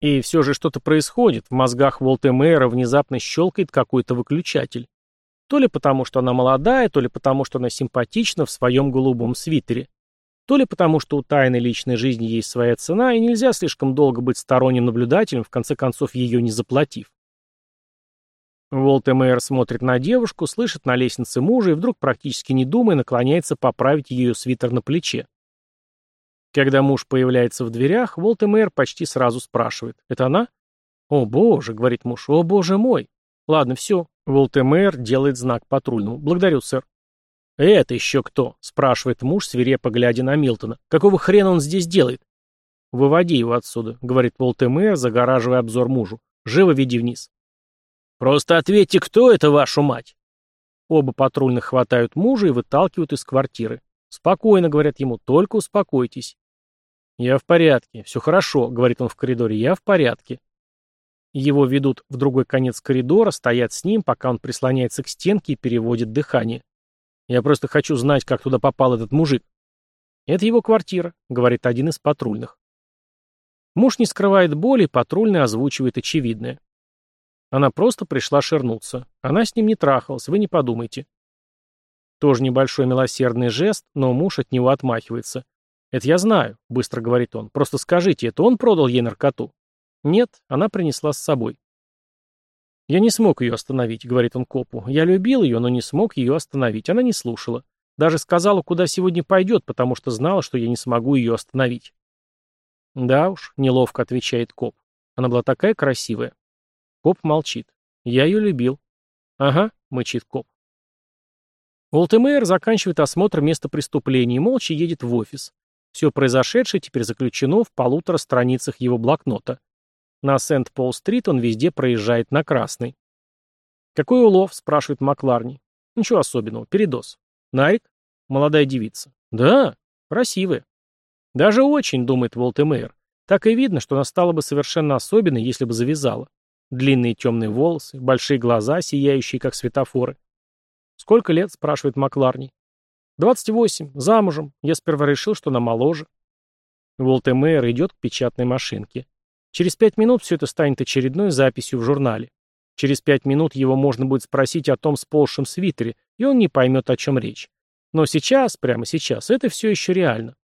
И все же что-то происходит, в мозгах Волт-Мэра внезапно щелкает какой-то выключатель. То ли потому, что она молодая, то ли потому, что она симпатична в своем голубом свитере. То ли потому, что у тайной личной жизни есть своя цена, и нельзя слишком долго быть сторонним наблюдателем, в конце концов ее не заплатив. Волтемейр смотрит на девушку, слышит на лестнице мужа и вдруг, практически не думая, наклоняется поправить ее свитер на плече. Когда муж появляется в дверях, Волтемейр почти сразу спрашивает. «Это она?» «О боже», — говорит муж, — «о боже мой». «Ладно, все». Волтемейр делает знак патрульному. «Благодарю, сэр». «Это еще кто?» — спрашивает муж, свирепо глядя на Милтона. «Какого хрена он здесь делает?» «Выводи его отсюда», — говорит Волтемер, загораживая обзор мужу. «Живо веди вниз». «Просто ответьте, кто это, вашу мать?» Оба патрульных хватают мужа и выталкивают из квартиры. «Спокойно», — говорят ему, — «только успокойтесь». «Я в порядке, все хорошо», — говорит он в коридоре, — «я в порядке». Его ведут в другой конец коридора, стоят с ним, пока он прислоняется к стенке и переводит дыхание. Я просто хочу знать, как туда попал этот мужик. Это его квартира, говорит один из патрульных. Муж не скрывает боли, патрульный озвучивает очевидное. Она просто пришла шернуться. Она с ним не трахалась, вы не подумайте. Тоже небольшой милосердный жест, но муж от него отмахивается. «Это я знаю», — быстро говорит он. «Просто скажите, это он продал ей наркоту?» «Нет, она принесла с собой». «Я не смог ее остановить», — говорит он копу. «Я любил ее, но не смог ее остановить. Она не слушала. Даже сказала, куда сегодня пойдет, потому что знала, что я не смогу ее остановить». «Да уж», — неловко отвечает коп. Она была такая красивая. Коп молчит. «Я ее любил». «Ага», — мычит коп. Уолтемейр заканчивает осмотр места преступления и молча едет в офис. Все произошедшее теперь заключено в полутора страницах его блокнота. На Сент-Пол-стрит он везде проезжает на красный. «Какой улов?» – спрашивает Макларни. «Ничего особенного. Передоз». «Нарик?» «Молодая девица». «Да, красивая». «Даже очень», – думает Волтемейр. Так и видно, что она стала бы совершенно особенной, если бы завязала. Длинные темные волосы, большие глаза, сияющие, как светофоры. «Сколько лет?» – спрашивает Макларни. «Двадцать восемь. Замужем. Я сперва решил, что она моложе». Волтемейр идет к печатной машинке. Через пять минут все это станет очередной записью в журнале. Через пять минут его можно будет спросить о том сползшем свитере, и он не поймет, о чем речь. Но сейчас, прямо сейчас, это все еще реально.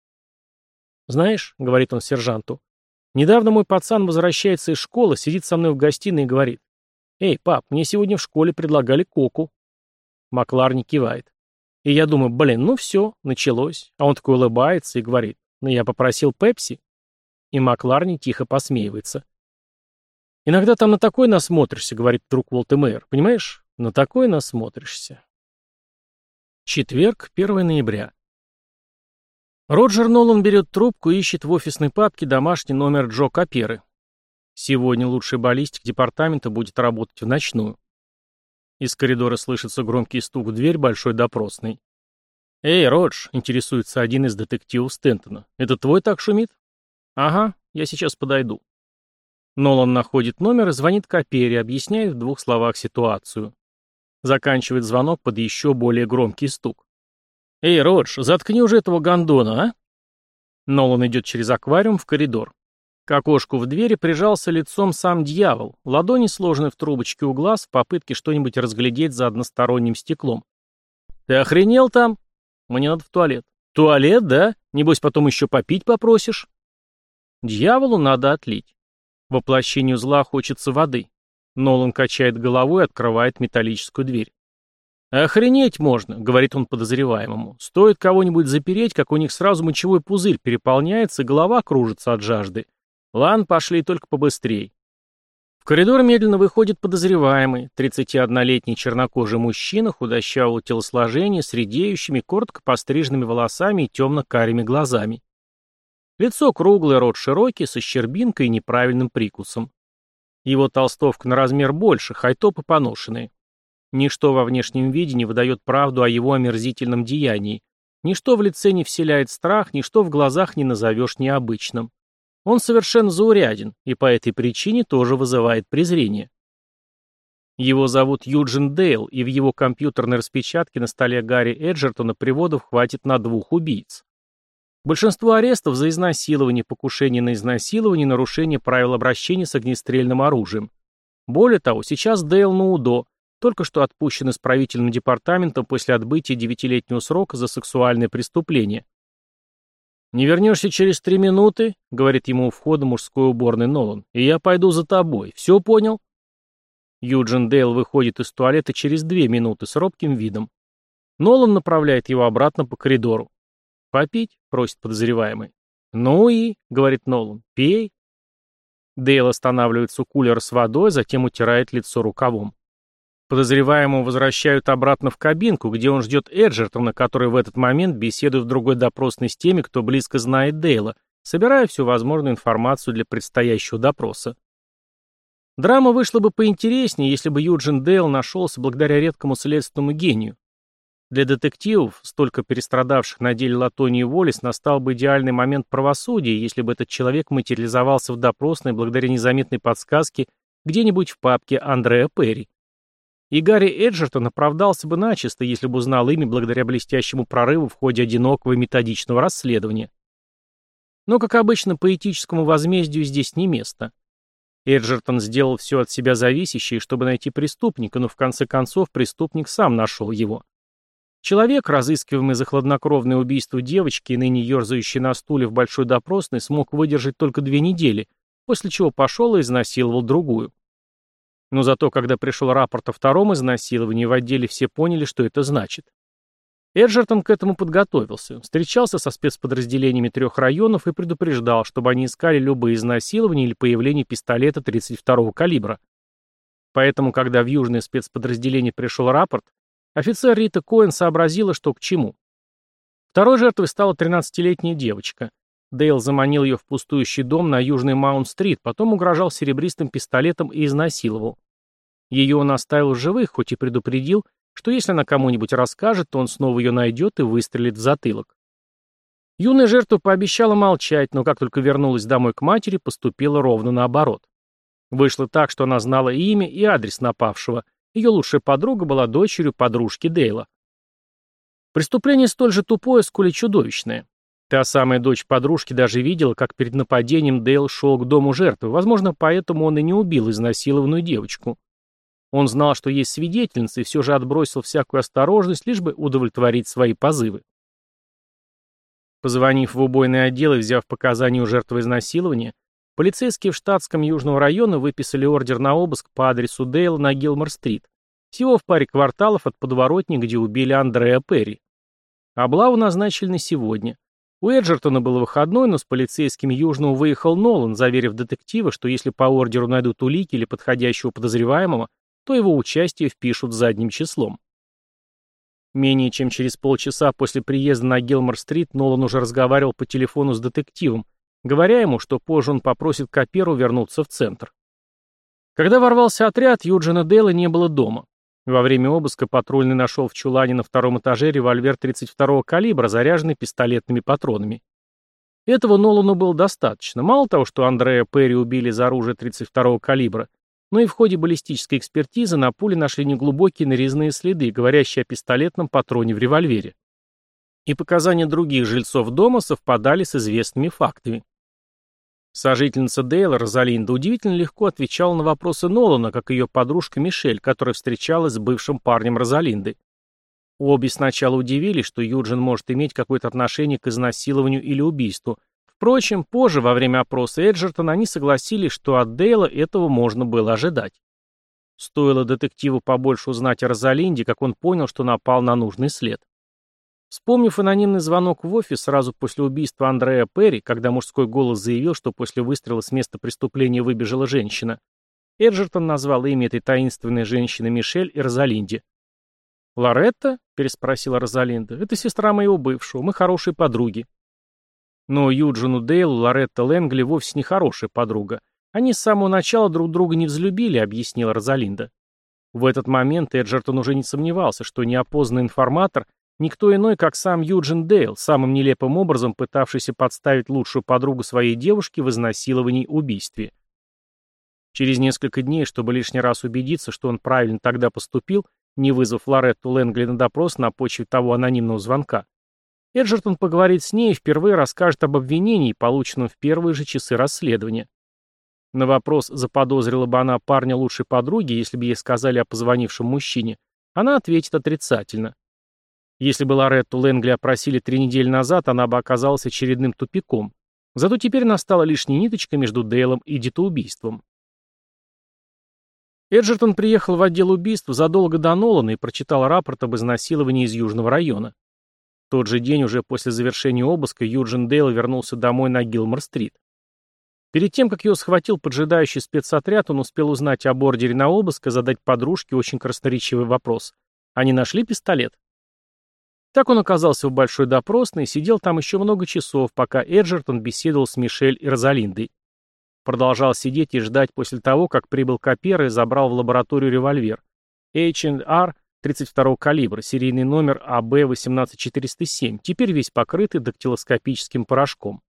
«Знаешь», — говорит он сержанту, Недавно мой пацан возвращается из школы, сидит со мной в гостиной и говорит. «Эй, пап, мне сегодня в школе предлагали коку». Макларни кивает. И я думаю, блин, ну все, началось. А он такой улыбается и говорит, ну я попросил пепси. И Макларни тихо посмеивается. Иногда там на такой насмотришься, говорит друг Волтемейр. Понимаешь? На такой насмотришься. Четверг, 1 ноября. Роджер Нолан берет трубку и ищет в офисной папке домашний номер Джо Каперы. Сегодня лучший баллистик департамента будет работать в ночную. Из коридора слышится громкий стук в дверь большой допросной. «Эй, Родж!» — интересуется один из детективов Стентона. «Это твой так шумит?» «Ага, я сейчас подойду». Нолан находит номер и звонит Капере, объясняет в двух словах ситуацию. Заканчивает звонок под еще более громкий стук. «Эй, Родж, заткни уже этого гондона, а?» Нолан идет через аквариум в коридор. К окошку в двери прижался лицом сам дьявол, ладони сложены в трубочке у глаз в попытке что-нибудь разглядеть за односторонним стеклом. «Ты охренел там?» «Мне надо в туалет». «Туалет, да? Небось, потом еще попить попросишь?» Дьяволу надо отлить. Воплощению зла хочется воды. Нолан качает головой и открывает металлическую дверь. «Охренеть можно», — говорит он подозреваемому. «Стоит кого-нибудь запереть, как у них сразу мочевой пузырь переполняется, голова кружится от жажды. Лан, пошли только побыстрей. В коридор медленно выходит подозреваемый, 31-летний чернокожий мужчина худощавого телосложения с редеющими, коротко постриженными волосами и темно-карими глазами. Лицо круглое, рот широкий, со щербинкой и неправильным прикусом. Его толстовка на размер больше, хайтопы поношенные. Ничто во внешнем виде не выдает правду о его омерзительном деянии. Ничто в лице не вселяет страх, ничто в глазах не назовешь необычным. Он совершенно зауряден, и по этой причине тоже вызывает презрение. Его зовут Юджин Дейл, и в его компьютерной распечатке на столе Гарри Эджертона приводов хватит на двух убийц. Большинство арестов за изнасилование, покушение на изнасилование, нарушение правил обращения с огнестрельным оружием. Более того, сейчас Дейл на УДО, только что отпущен исправительным департаментом после отбытия девятилетнего срока за сексуальное преступление. «Не вернешься через три минуты», — говорит ему у входа мужской уборный Нолан, — «и я пойду за тобой. Все понял?» Юджин Дейл выходит из туалета через две минуты с робким видом. Нолан направляет его обратно по коридору. «Попить?» — просит подозреваемый. «Ну и», — говорит Нолан, — «пей». Дейл останавливается у кулера с водой, затем утирает лицо рукавом. Подозреваемого возвращают обратно в кабинку, где он ждет Эджертона, который в этот момент беседует в другой допросной с теми, кто близко знает Дейла, собирая всю возможную информацию для предстоящего допроса. Драма вышла бы поинтереснее, если бы Юджин Дейл нашелся благодаря редкому следственному гению. Для детективов, столько перестрадавших на деле Латонии Волис, настал бы идеальный момент правосудия, если бы этот человек материализовался в допросной благодаря незаметной подсказке где-нибудь в папке Андреа Перри. И Гарри Эджертон оправдался бы начисто, если бы узнал имя благодаря блестящему прорыву в ходе одинокого и методичного расследования. Но, как обычно, поэтическому возмездию здесь не место. Эджертон сделал все от себя зависящее, чтобы найти преступника, но в конце концов преступник сам нашел его. Человек, разыскиваемый за хладнокровное убийство девочки и ныне ерзающий на стуле в большой допросной, смог выдержать только две недели, после чего пошел и изнасиловал другую. Но зато, когда пришел рапорт о втором изнасиловании, в отделе все поняли, что это значит. Эджертон к этому подготовился, встречался со спецподразделениями трех районов и предупреждал, чтобы они искали любые изнасилования или появление пистолета 32-го калибра. Поэтому, когда в южное спецподразделение пришел рапорт, офицер Рита Коэн сообразила, что к чему. Второй жертвой стала 13-летняя девочка. Дейл заманил ее в пустующий дом на Южной Маунт-стрит, потом угрожал серебристым пистолетом и изнасиловал. Ее он оставил в живых, хоть и предупредил, что если она кому-нибудь расскажет, то он снова ее найдет и выстрелит в затылок. Юная жертва пообещала молчать, но как только вернулась домой к матери, поступила ровно наоборот. Вышло так, что она знала имя и адрес напавшего. Ее лучшая подруга была дочерью подружки Дейла. Преступление столь же тупое, сколь и чудовищное. Та самая дочь подружки даже видела, как перед нападением Дейл шел к дому жертвы, возможно, поэтому он и не убил изнасилованную девочку. Он знал, что есть свидетельница, и все же отбросил всякую осторожность, лишь бы удовлетворить свои позывы. Позвонив в убойный отдел и взяв показания у жертвы изнасилования, полицейские в штатском Южного района выписали ордер на обыск по адресу Дейла на Гилмор-стрит, всего в паре кварталов от подворотни, где убили Андреа Перри. Облаву назначили на сегодня. У Эджертона был выходной, но с полицейскими Южного выехал Нолан, заверив детектива, что если по ордеру найдут улики или подходящего подозреваемого, то его участие впишут задним числом. Менее чем через полчаса после приезда на Гилмор-стрит Нолан уже разговаривал по телефону с детективом, говоря ему, что позже он попросит Каперу вернуться в центр. Когда ворвался отряд, Юджина Дейла не было дома. Во время обыска патрульный нашел в чулане на втором этаже револьвер 32-го калибра, заряженный пистолетными патронами. Этого Нолану было достаточно. Мало того, что Андрея Перри убили за оружие 32-го калибра, но и в ходе баллистической экспертизы на пуле нашли неглубокие нарезные следы, говорящие о пистолетном патроне в револьвере. И показания других жильцов дома совпадали с известными фактами. Сожительница Дейла, Розалинда, удивительно легко отвечала на вопросы Нолана, как ее подружка Мишель, которая встречалась с бывшим парнем Розалинды. Обе сначала удивились, что Юджин может иметь какое-то отношение к изнасилованию или убийству. Впрочем, позже, во время опроса Эджертона, они согласились, что от Дейла этого можно было ожидать. Стоило детективу побольше узнать о Розалинде, как он понял, что напал на нужный след. Вспомнив анонимный звонок в офис сразу после убийства Андрея Перри, когда мужской голос заявил, что после выстрела с места преступления выбежала женщина, Эджертон назвал имя этой таинственной женщины Мишель и Розалинде. «Лоретта?» — переспросила Розалинда. «Это сестра моего бывшего. Мы хорошие подруги». Но Юджину Дейлу Лоретта Лэнгли вовсе не хорошая подруга. Они с самого начала друг друга не взлюбили, объяснила Розалинда. В этот момент Эджертон уже не сомневался, что неопознанный информатор Никто иной, как сам Юджин Дейл, самым нелепым образом пытавшийся подставить лучшую подругу своей девушки в изнасиловании убийстве. Через несколько дней, чтобы лишний раз убедиться, что он правильно тогда поступил, не вызвав Лоретту Лэнгли на допрос на почве того анонимного звонка, Эджертон поговорит с ней и впервые расскажет об обвинении, полученном в первые же часы расследования. На вопрос, заподозрила бы она парня лучшей подруги, если бы ей сказали о позвонившем мужчине, она ответит отрицательно. Если бы Лоретту Лэнгли опросили три недели назад, она бы оказалась очередным тупиком. Зато теперь настала лишняя ниточка между Дейлом и детоубийством. Эджертон приехал в отдел убийств задолго до Нолана и прочитал рапорт об изнасиловании из Южного района. В тот же день, уже после завершения обыска, Юджин Дейл вернулся домой на Гилмор-стрит. Перед тем, как его схватил поджидающий спецотряд, он успел узнать об ордере на обыск и задать подружке очень красноречивый вопрос. Они нашли пистолет? Так он оказался в большой допросной и сидел там еще много часов, пока Эджертон беседовал с Мишель и Розалиндой. Продолжал сидеть и ждать после того, как прибыл Капер и забрал в лабораторию револьвер. H&R 32 калибра, серийный номер АБ-18407, теперь весь покрытый дактилоскопическим порошком.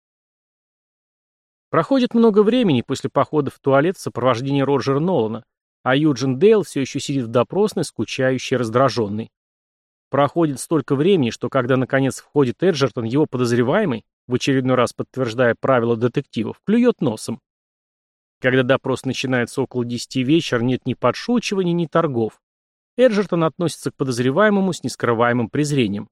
Проходит много времени после похода в туалет в сопровождении Роджера Нолана, а Юджин Дейл все еще сидит в допросной, скучающий раздраженный. Проходит столько времени, что когда наконец входит Эджертон, его подозреваемый, в очередной раз подтверждая правила детективов, клюет носом. Когда допрос начинается около 10 вечера, нет ни подшучиваний, ни торгов. Эджертон относится к подозреваемому с нескрываемым презрением.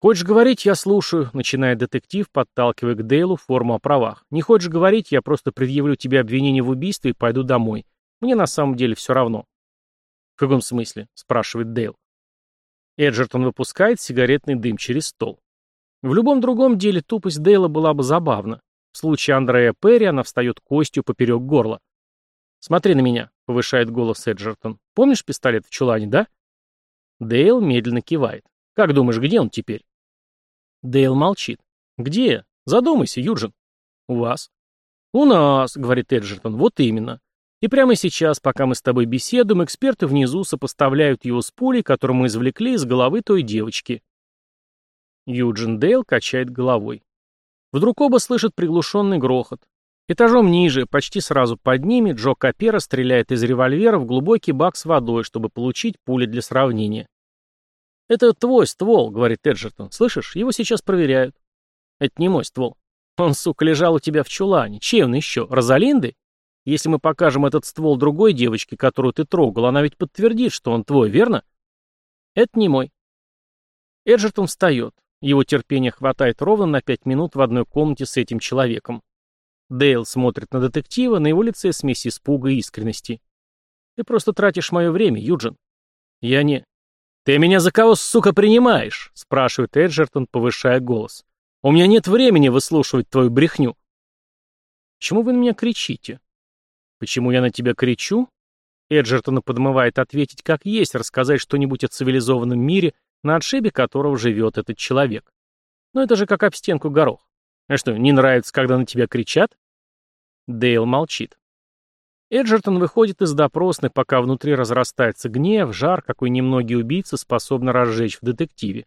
«Хочешь говорить, я слушаю», — начинает детектив, подталкивая к Дейлу форму о правах. «Не хочешь говорить, я просто предъявлю тебе обвинение в убийстве и пойду домой. Мне на самом деле все равно». «В каком смысле?» — спрашивает Дейл. Эджертон выпускает сигаретный дым через стол. В любом другом деле тупость Дейла была бы забавна. В случае Андрея Перри она встает костью поперек горла. «Смотри на меня», — повышает голос Эджертон. «Помнишь пистолет в чулане, да?» Дейл медленно кивает. «Как думаешь, где он теперь?» Дейл молчит. «Где? Задумайся, Юджин». «У вас». «У нас», — говорит Эджертон, — «вот именно. И прямо сейчас, пока мы с тобой беседуем, эксперты внизу сопоставляют его с пулей, которую мы извлекли из головы той девочки. Юджин Дейл качает головой. Вдруг оба слышат приглушенный грохот. Этажом ниже, почти сразу под ними, Джо Капера стреляет из револьвера в глубокий бак с водой, чтобы получить пули для сравнения. «Это твой ствол», — говорит Эджертон. «Слышишь, его сейчас проверяют». «Это не мой ствол. Он, сука, лежал у тебя в чулане. Чей он еще? Розалинды?» Если мы покажем этот ствол другой девочке, которую ты трогал, она ведь подтвердит, что он твой, верно? Это не мой. Эджертон встает. Его терпения хватает ровно на пять минут в одной комнате с этим человеком. Дейл смотрит на детектива, на его лице смесь испуга и искренности. «Ты просто тратишь мое время, Юджин». «Я не...» «Ты меня за кого, сука, принимаешь?» — спрашивает Эджертон, повышая голос. «У меня нет времени выслушивать твою брехню». «Почему вы на меня кричите?» «Почему я на тебя кричу?» Эджертона подмывает ответить как есть, рассказать что-нибудь о цивилизованном мире, на отшибе которого живет этот человек. Но это же как об стенку горох. А что, не нравится, когда на тебя кричат? Дейл молчит. Эджертон выходит из допросной, пока внутри разрастается гнев, жар, какой немногие убийцы способны разжечь в детективе.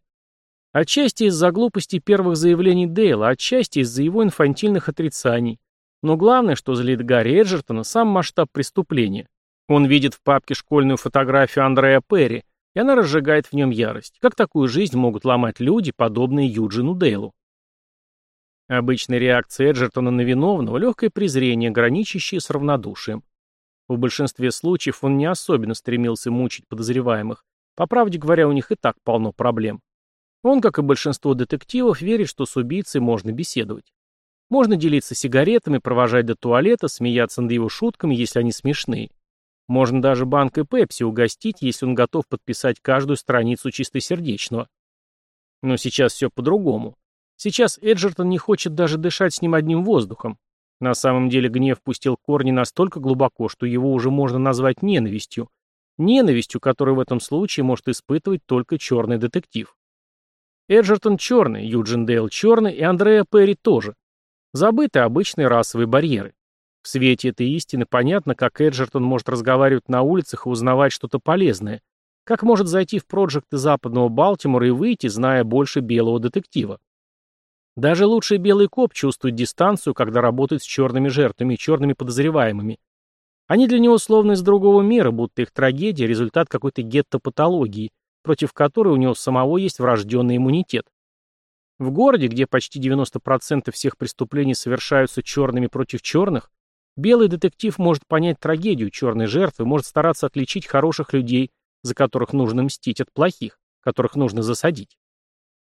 Отчасти из-за глупости первых заявлений Дейла, отчасти из-за его инфантильных отрицаний. Но главное, что злит Гарри Эджертона, сам масштаб преступления. Он видит в папке школьную фотографию Андрея Перри, и она разжигает в нем ярость. Как такую жизнь могут ломать люди, подобные Юджину Дейлу? Обычная реакция Эджертона на виновного – легкое презрение, граничащее с равнодушием. В большинстве случаев он не особенно стремился мучить подозреваемых. По правде говоря, у них и так полно проблем. Он, как и большинство детективов, верит, что с убийцей можно беседовать. Можно делиться сигаретами, провожать до туалета, смеяться над его шутками, если они смешные. Можно даже банкой Пепси угостить, если он готов подписать каждую страницу чистосердечного. Но сейчас все по-другому. Сейчас Эджертон не хочет даже дышать с ним одним воздухом. На самом деле гнев пустил корни настолько глубоко, что его уже можно назвать ненавистью. Ненавистью, которую в этом случае может испытывать только черный детектив. Эджертон черный, Юджин Дейл черный и Андреа Перри тоже. Забыты обычные расовые барьеры. В свете этой истины понятно, как Эджертон может разговаривать на улицах и узнавать что-то полезное, как может зайти в проекты западного Балтимора и выйти, зная больше белого детектива. Даже лучший белый коп чувствует дистанцию, когда работает с черными жертвами и черными подозреваемыми. Они для него словно из другого мира, будто их трагедия – результат какой-то гетто-патологии, против которой у него самого есть врожденный иммунитет. В городе, где почти 90% всех преступлений совершаются черными против черных, белый детектив может понять трагедию черной жертвы, может стараться отличить хороших людей, за которых нужно мстить, от плохих, которых нужно засадить.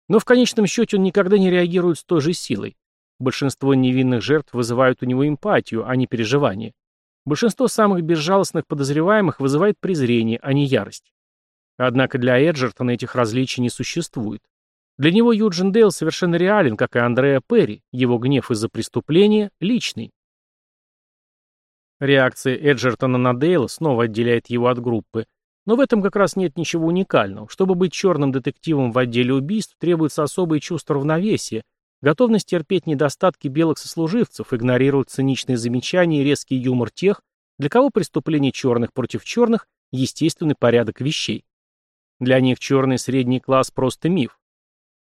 Но в конечном счете он никогда не реагирует с той же силой. Большинство невинных жертв вызывают у него эмпатию, а не переживание. Большинство самых безжалостных подозреваемых вызывает презрение, а не ярость. Однако для Эджертона этих различий не существует. Для него Юджин Дейл совершенно реален, как и Андреа Перри, его гнев из-за преступления – личный. Реакция Эджертона на Дейла снова отделяет его от группы, но в этом как раз нет ничего уникального. Чтобы быть черным детективом в отделе убийств, требуется особое чувство равновесия, готовность терпеть недостатки белых сослуживцев, игнорировать циничные замечания и резкий юмор тех, для кого преступление черных против черных – естественный порядок вещей. Для них черный средний класс – просто миф.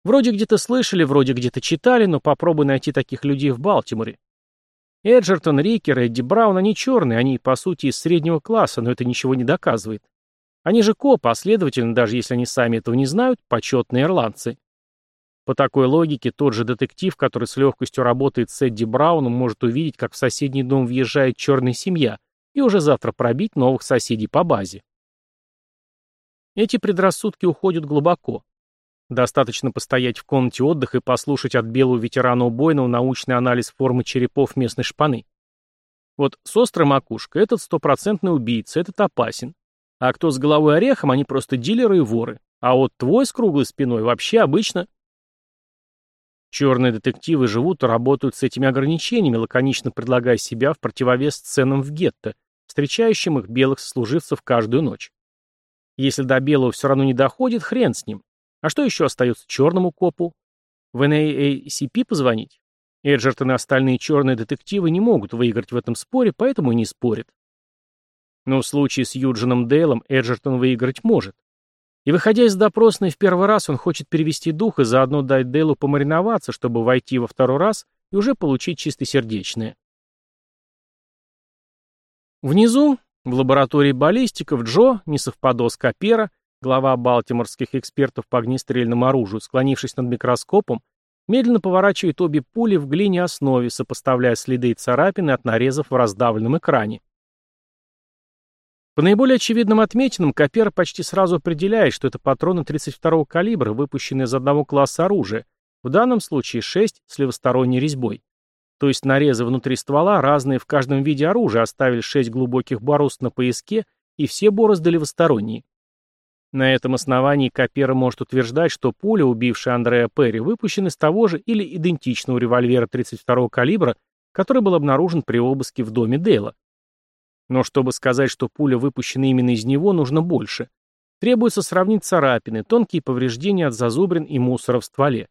Вроде где-то слышали, вроде где-то читали, но попробуй найти таких людей в Балтиморе. Эджертон, Рикер, Эдди Браун, они черные, они, по сути, из среднего класса, но это ничего не доказывает. Они же копы, а следовательно, даже если они сами этого не знают, почетные ирландцы. По такой логике, тот же детектив, который с легкостью работает с Эдди Брауном, может увидеть, как в соседний дом въезжает черная семья, и уже завтра пробить новых соседей по базе. Эти предрассудки уходят глубоко. Достаточно постоять в комнате отдыха и послушать от белого ветерана убойного научный анализ формы черепов местной шпаны. Вот с острой макушкой этот стопроцентный убийца, этот опасен. А кто с головой орехом, они просто дилеры и воры. А вот твой с круглой спиной вообще обычно... Черные детективы живут и работают с этими ограничениями, лаконично предлагая себя в противовес сценам в гетто, встречающим их белых сослуживцев каждую ночь. Если до белого все равно не доходит, хрен с ним. А что еще остается черному копу? В NAACP позвонить? Эджертон и остальные черные детективы не могут выиграть в этом споре, поэтому и не спорят. Но в случае с Юджином Дейлом Эджертон выиграть может. И выходя из допросной в первый раз, он хочет перевести дух и заодно дать Дейлу помариноваться, чтобы войти во второй раз и уже получить чистосердечное. Внизу, в лаборатории баллистиков, Джо, несовпадос Капера, глава балтиморских экспертов по огнестрельному оружию, склонившись над микроскопом, медленно поворачивает обе пули в глине основе, сопоставляя следы и царапины от нарезов в раздавленном экране. По наиболее очевидным отметинам Капера почти сразу определяет, что это патроны 32-го калибра, выпущенные из одного класса оружия, в данном случае 6 с левосторонней резьбой. То есть нарезы внутри ствола, разные в каждом виде оружия, оставили шесть глубоких борозд на пояске, и все борозды левосторонние. На этом основании Капера может утверждать, что пуля, убившая Андреа Перри, выпущена из того же или идентичного револьвера 32-го калибра, который был обнаружен при обыске в доме Дейла. Но чтобы сказать, что пуля выпущена именно из него, нужно больше. Требуется сравнить царапины, тонкие повреждения от зазубрин и мусора в стволе.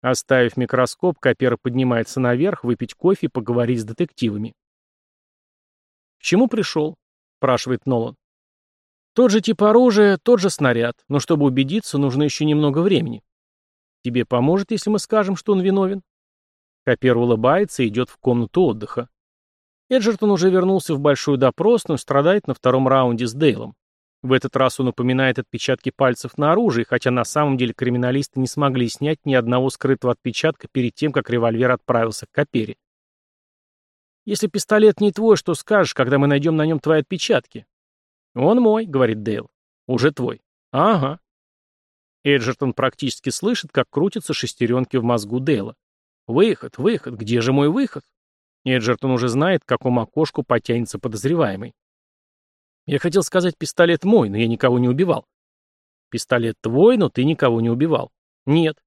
Оставив микроскоп, Капера поднимается наверх, выпить кофе и поговорить с детективами. «К чему пришел?» – спрашивает Нолан. Тот же тип оружия, тот же снаряд, но чтобы убедиться, нужно еще немного времени. Тебе поможет, если мы скажем, что он виновен? Копер улыбается и идет в комнату отдыха. Эджертон уже вернулся в большую допросную, страдает на втором раунде с Дейлом. В этот раз он упоминает отпечатки пальцев на оружии, хотя на самом деле криминалисты не смогли снять ни одного скрытого отпечатка перед тем, как револьвер отправился к Капере. «Если пистолет не твой, что скажешь, когда мы найдем на нем твои отпечатки?» «Он мой», — говорит Дейл. «Уже твой». «Ага». Эджертон практически слышит, как крутятся шестеренки в мозгу Дейла. «Выход, выход, где же мой выход?» Эджертон уже знает, к какому окошку потянется подозреваемый. «Я хотел сказать, пистолет мой, но я никого не убивал». «Пистолет твой, но ты никого не убивал». «Нет.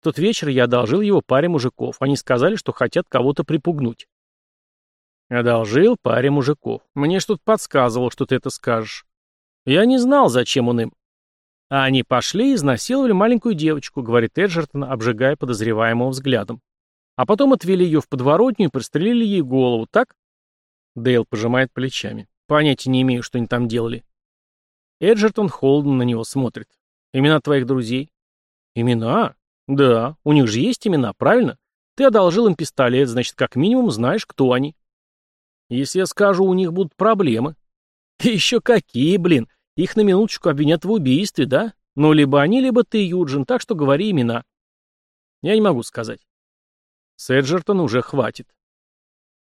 В тот вечер я одолжил его паре мужиков. Они сказали, что хотят кого-то припугнуть». Одолжил паре мужиков. Мне что-то подсказывало, что ты это скажешь. Я не знал, зачем он им. А они пошли и изнасиловали маленькую девочку, говорит Эджертон, обжигая подозреваемого взглядом. А потом отвели ее в подворотню и пристрелили ей голову, так? Дейл пожимает плечами. Понятия не имею, что они там делали. Эджертон холодно на него смотрит. Имена твоих друзей? Имена? Да, у них же есть имена, правильно? Ты одолжил им пистолет, значит, как минимум знаешь, кто они. Если я скажу, у них будут проблемы. <laughs> Еще какие, блин. Их на минуточку обвинят в убийстве, да? Ну, либо они, либо ты, Юджин, так что говори имена. Я не могу сказать. С Эджертон уже хватит.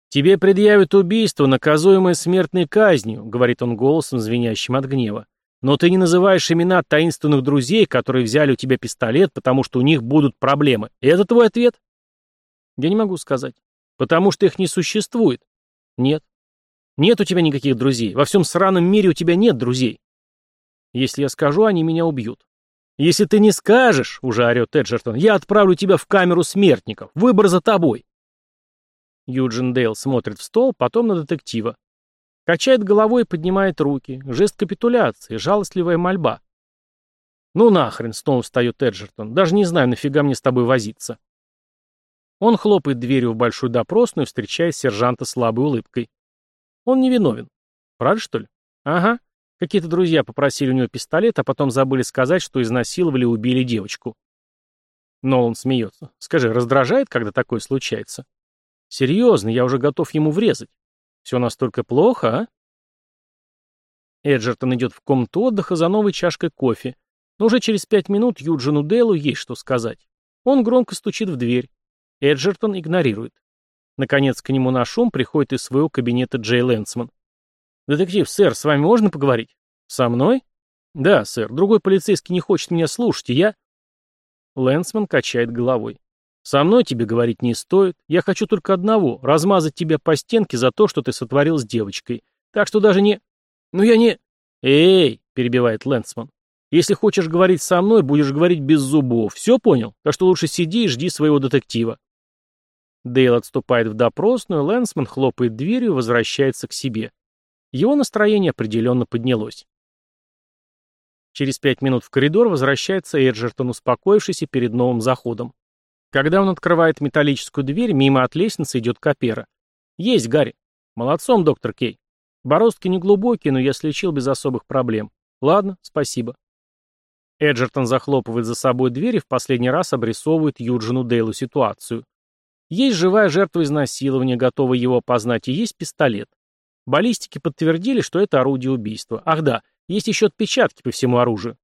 «Тебе предъявят убийство, наказуемое смертной казнью», — говорит он голосом, звенящим от гнева. «Но ты не называешь имена таинственных друзей, которые взяли у тебя пистолет, потому что у них будут проблемы. Это твой ответ?» «Я не могу сказать. Потому что их не существует. Нет. Нет у тебя никаких друзей. Во всем сраном мире у тебя нет друзей. Если я скажу, они меня убьют. Если ты не скажешь, уже орет Эджертон, я отправлю тебя в камеру смертников. Выбор за тобой. Юджин Дейл смотрит в стол, потом на детектива. Качает головой и поднимает руки. Жест капитуляции, жалостливая мольба. «Ну нахрен!» — снова встает Эджертон. «Даже не знаю, нафига мне с тобой возиться». Он хлопает дверью в большую допросную, встречая сержанта слабой улыбкой. Он невиновен. Правда, что ли? Ага. Какие-то друзья попросили у него пистолет, а потом забыли сказать, что изнасиловали и убили девочку. Нолан смеется. Скажи, раздражает, когда такое случается? Серьезно, я уже готов ему врезать. Все настолько плохо, а? Эджертон идет в комнату отдыха за новой чашкой кофе. Но уже через пять минут Юджину Дейлу есть что сказать. Он громко стучит в дверь. Эджертон игнорирует. Наконец к нему на шум приходит из своего кабинета Джей Лэнсман. «Детектив, сэр, с вами можно поговорить?» «Со мной?» «Да, сэр. Другой полицейский не хочет меня слушать, и я...» Лэнсман качает головой. «Со мной тебе говорить не стоит. Я хочу только одного — размазать тебя по стенке за то, что ты сотворил с девочкой. Так что даже не... Ну я не...» «Эй!» — перебивает Лэнсман. «Если хочешь говорить со мной, будешь говорить без зубов. Все понял? Так что лучше сиди и жди своего детектива». Дейл отступает в допросную, Лэнсман хлопает дверью и возвращается к себе. Его настроение определенно поднялось. Через пять минут в коридор возвращается Эджертон, успокоившийся перед новым заходом. Когда он открывает металлическую дверь, мимо от лестницы идет Капера. «Есть, Гарри. Молодцом, доктор Кей. Бороздки неглубокие, но я слечил без особых проблем. Ладно, спасибо». Эджертон захлопывает за собой дверь и в последний раз обрисовывает Юджину Дейлу ситуацию. Есть живая жертва изнасилования, готовая его опознать, и есть пистолет. Баллистики подтвердили, что это орудие убийства. Ах да, есть еще отпечатки по всему оружию.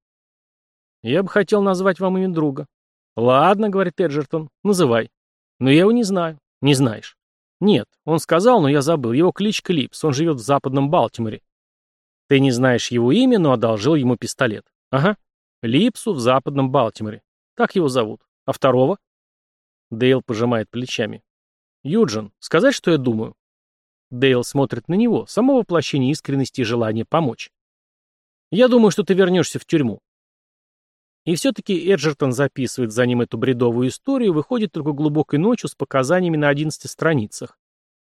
Я бы хотел назвать вам имя друга. Ладно, говорит Эджертон, называй. Но я его не знаю. Не знаешь. Нет, он сказал, но я забыл. Его кличка Липс, он живет в западном Балтиморе. Ты не знаешь его имя, но одолжил ему пистолет. Ага. Липсу в западном Балтиморе. Так его зовут. А второго? Дейл пожимает плечами. «Юджин, сказать, что я думаю?» Дейл смотрит на него, само воплощение искренности и желания помочь. «Я думаю, что ты вернешься в тюрьму». И все-таки Эджертон записывает за ним эту бредовую историю и выходит только глубокой ночью с показаниями на 11 страницах,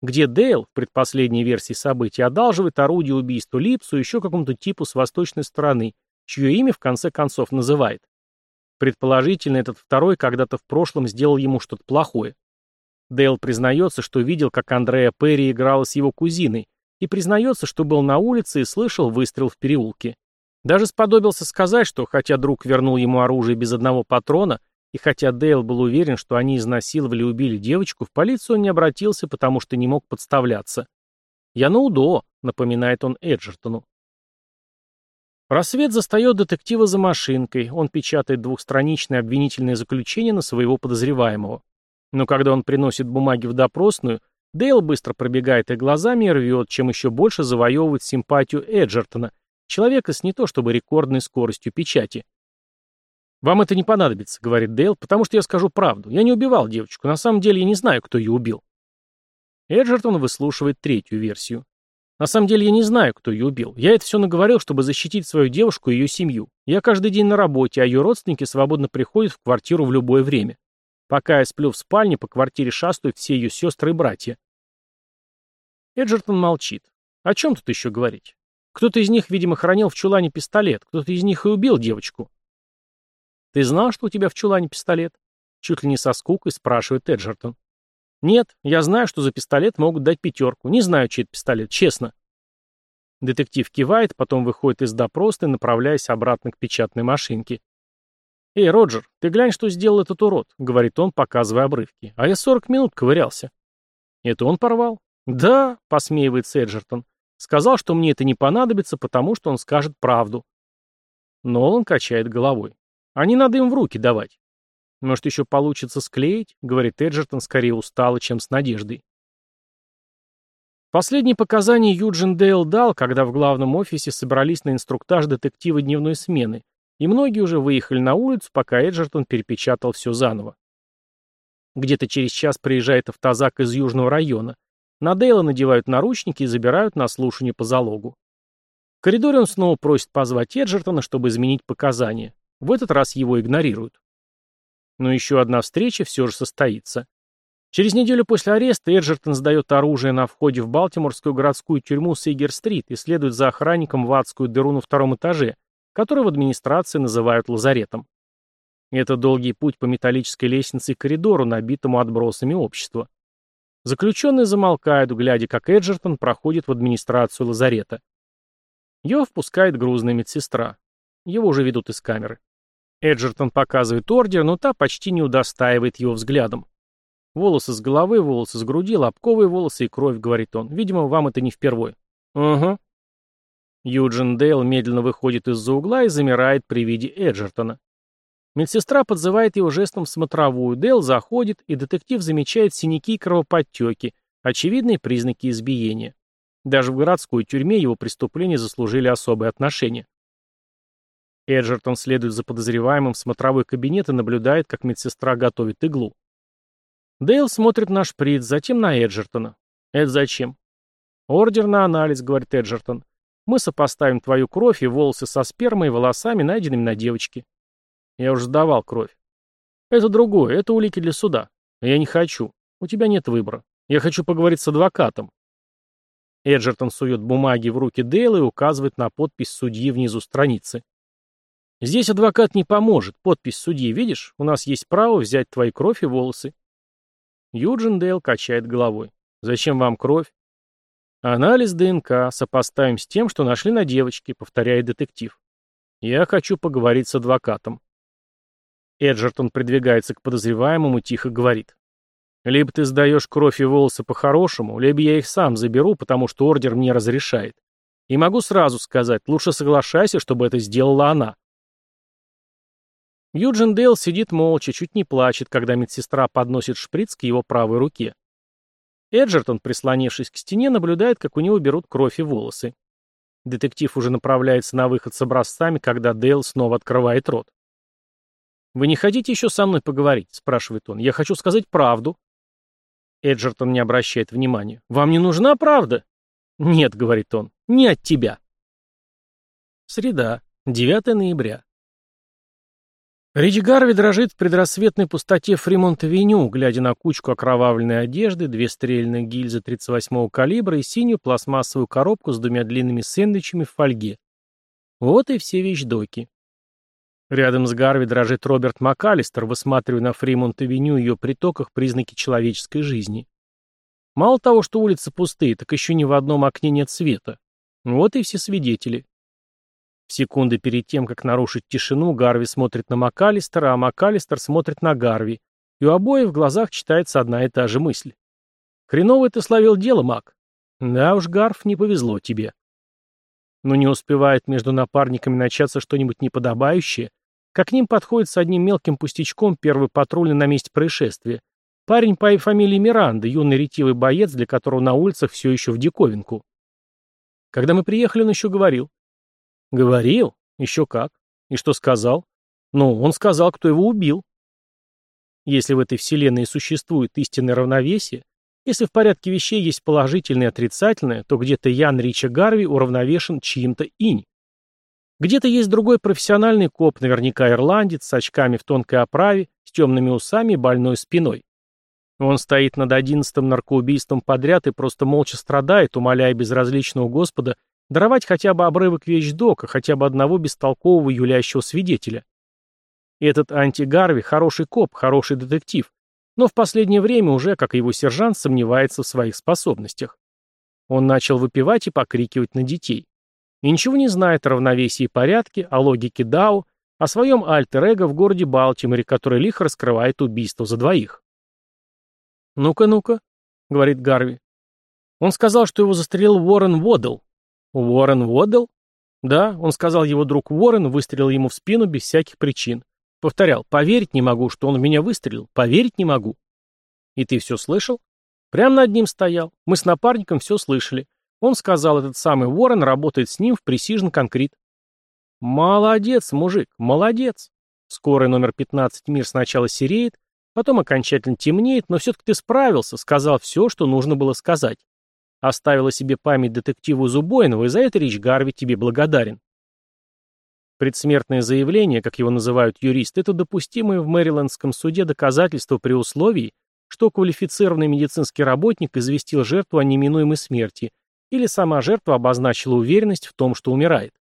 где Дейл в предпоследней версии событий одалживает орудие убийства Липсу еще какому-то типу с восточной стороны, чье имя в конце концов называет. Предположительно, этот второй когда-то в прошлом сделал ему что-то плохое. Дейл признается, что видел, как Андреа Перри играла с его кузиной, и признается, что был на улице и слышал выстрел в переулке. Даже сподобился сказать, что хотя друг вернул ему оружие без одного патрона, и хотя Дейл был уверен, что они изнасиловали и убили девочку, в полицию он не обратился, потому что не мог подставляться. «Я на УДО», — напоминает он Эджертону. Рассвет застает детектива за машинкой, он печатает двухстраничное обвинительное заключение на своего подозреваемого. Но когда он приносит бумаги в допросную, Дейл быстро пробегает их глазами и рвет, чем еще больше завоевывает симпатию Эджертона, человека с не то чтобы рекордной скоростью печати. «Вам это не понадобится», — говорит Дейл, — «потому что я скажу правду. Я не убивал девочку. На самом деле я не знаю, кто ее убил». Эджертон выслушивает третью версию. «На самом деле я не знаю, кто ее убил. Я это все наговорил, чтобы защитить свою девушку и ее семью. Я каждый день на работе, а ее родственники свободно приходят в квартиру в любое время. Пока я сплю в спальне, по квартире шастают все ее сестры и братья. Эджертон молчит. О чем тут еще говорить? Кто-то из них, видимо, хранил в чулане пистолет, кто-то из них и убил девочку. «Ты знал, что у тебя в чулане пистолет?» Чуть ли не со скукой спрашивает Эджертон. «Нет, я знаю, что за пистолет могут дать пятерку. Не знаю, чей это пистолет, честно». Детектив кивает, потом выходит из допросной, направляясь обратно к печатной машинке. «Эй, Роджер, ты глянь, что сделал этот урод», — говорит он, показывая обрывки. «А я сорок минут ковырялся». «Это он порвал?» «Да», — посмеивается Эджертон. «Сказал, что мне это не понадобится, потому что он скажет правду». Нолан качает головой. «А не надо им в руки давать». «Может, еще получится склеить?» — говорит Эджертон скорее устало, чем с надеждой. Последние показания Юджин Дейл дал, когда в главном офисе собрались на инструктаж детектива дневной смены, и многие уже выехали на улицу, пока Эджертон перепечатал все заново. Где-то через час приезжает автозак из южного района. На Дейла надевают наручники и забирают на слушание по залогу. В коридоре он снова просит позвать Эджертона, чтобы изменить показания. В этот раз его игнорируют. Но еще одна встреча все же состоится. Через неделю после ареста Эджертон сдает оружие на входе в Балтиморскую городскую тюрьму Сейгер-стрит и следует за охранником в адскую дыру на втором этаже, который в администрации называют лазаретом. Это долгий путь по металлической лестнице и коридору, набитому отбросами общества. Заключенные замолкают, глядя, как Эджертон проходит в администрацию лазарета. Его впускает грузная медсестра. Его уже ведут из камеры. Эджертон показывает ордер, но та почти не удостаивает его взглядом. Волосы с головы, волосы с груди, лобковые волосы и кровь, говорит он. Видимо, вам это не впервой. Угу. Юджин Дейл медленно выходит из-за угла и замирает при виде Эджертона. Медсестра подзывает его жестом в смотровую, Дейл заходит, и детектив замечает синяки и кровоподтеки, очевидные признаки избиения. Даже в городской тюрьме его преступления заслужили особое отношение. Эджертон следует за подозреваемым в смотровой кабинет и наблюдает, как медсестра готовит иглу. Дейл смотрит на шприц, затем на Эджертона. «Это зачем?» «Ордер на анализ», — говорит Эджертон. Мы сопоставим твою кровь и волосы со спермой и волосами, найденными на девочке. Я уже сдавал кровь. Это другое, это улики для суда. Я не хочу. У тебя нет выбора. Я хочу поговорить с адвокатом. Эджертон сует бумаги в руки Дейла и указывает на подпись судьи внизу страницы. Здесь адвокат не поможет. Подпись судьи, видишь? У нас есть право взять твои кровь и волосы. Юджин Дейл качает головой. Зачем вам кровь? Анализ ДНК сопоставим с тем, что нашли на девочке, повторяет детектив. Я хочу поговорить с адвокатом. Эджертон придвигается к подозреваемому тихо говорит. Либо ты сдаешь кровь и волосы по-хорошему, либо я их сам заберу, потому что ордер мне разрешает. И могу сразу сказать, лучше соглашайся, чтобы это сделала она. Юджин Дейл сидит молча, чуть не плачет, когда медсестра подносит шприц к его правой руке. Эджертон, прислонившись к стене, наблюдает, как у него берут кровь и волосы. Детектив уже направляется на выход с образцами, когда Дейл снова открывает рот. «Вы не хотите еще со мной поговорить?» – спрашивает он. «Я хочу сказать правду». Эджертон не обращает внимания. «Вам не нужна правда?» «Нет», — говорит он, — «не от тебя». Среда, 9 ноября. Рич Гарви дрожит в предрассветной пустоте Фримонт-авеню, глядя на кучку окровавленной одежды, две стреляные гильзы 38-го калибра и синюю пластмассовую коробку с двумя длинными сэндвичами в фольге. Вот и все вещдоки. Рядом с Гарви дрожит Роберт МакАлистер, высматривая на Фримонт-авеню и ее притоках признаки человеческой жизни. Мало того, что улицы пустые, так еще ни в одном окне нет света. Вот и все свидетели. В секунды перед тем, как нарушить тишину, Гарви смотрит на МакАлистера, а МакАлистер смотрит на Гарви, и у обоих в глазах читается одна и та же мысль. «Хреново ты словил дело, Мак. Да уж, Гарф, не повезло тебе». Но не успевает между напарниками начаться что-нибудь неподобающее, как к ним подходит с одним мелким пустячком первый патрульный на месте происшествия. Парень по фамилии Миранда, юный ретивый боец, для которого на улицах все еще в диковинку. Когда мы приехали, он еще говорил. Говорил? Еще как. И что сказал? Ну, он сказал, кто его убил. Если в этой вселенной существует истинное равновесие, если в порядке вещей есть положительное и отрицательное, то где-то Ян Рича Гарви уравновешен чьим-то инь. Где-то есть другой профессиональный коп, наверняка ирландец, с очками в тонкой оправе, с темными усами и больной спиной. Он стоит над одиннадцатым наркоубийством подряд и просто молча страдает, умоляя безразличного Господа Даровать хотя бы обрывок вещдока, хотя бы одного бестолкового юлящего свидетеля. Этот антигарви хороший коп, хороший детектив, но в последнее время уже, как его сержант, сомневается в своих способностях. Он начал выпивать и покрикивать на детей. И ничего не знает о равновесии и порядке, о логике Дау, о своем альтер-эго в городе Балтиморе, который лихо раскрывает убийство за двоих. «Ну-ка, ну-ка», — говорит Гарви. Он сказал, что его застрелил Уоррен Водл, Уоррен Уоддл? Да, он сказал его друг Уоррен, выстрелил ему в спину без всяких причин. Повторял, поверить не могу, что он в меня выстрелил, поверить не могу. И ты все слышал? Прям над ним стоял. Мы с напарником все слышали. Он сказал, этот самый Уоррен работает с ним в Precision Concrete. Молодец, мужик, молодец. Скорый номер 15 мир сначала сереет, потом окончательно темнеет, но все-таки ты справился, сказал все, что нужно было сказать. Оставила себе память детективу Зубойного, и за это Рич Гарви тебе благодарен. Предсмертное заявление, как его называют юристы, это допустимое в Мэрилендском суде доказательство при условии, что квалифицированный медицинский работник известил жертву о неминуемой смерти или сама жертва обозначила уверенность в том, что умирает.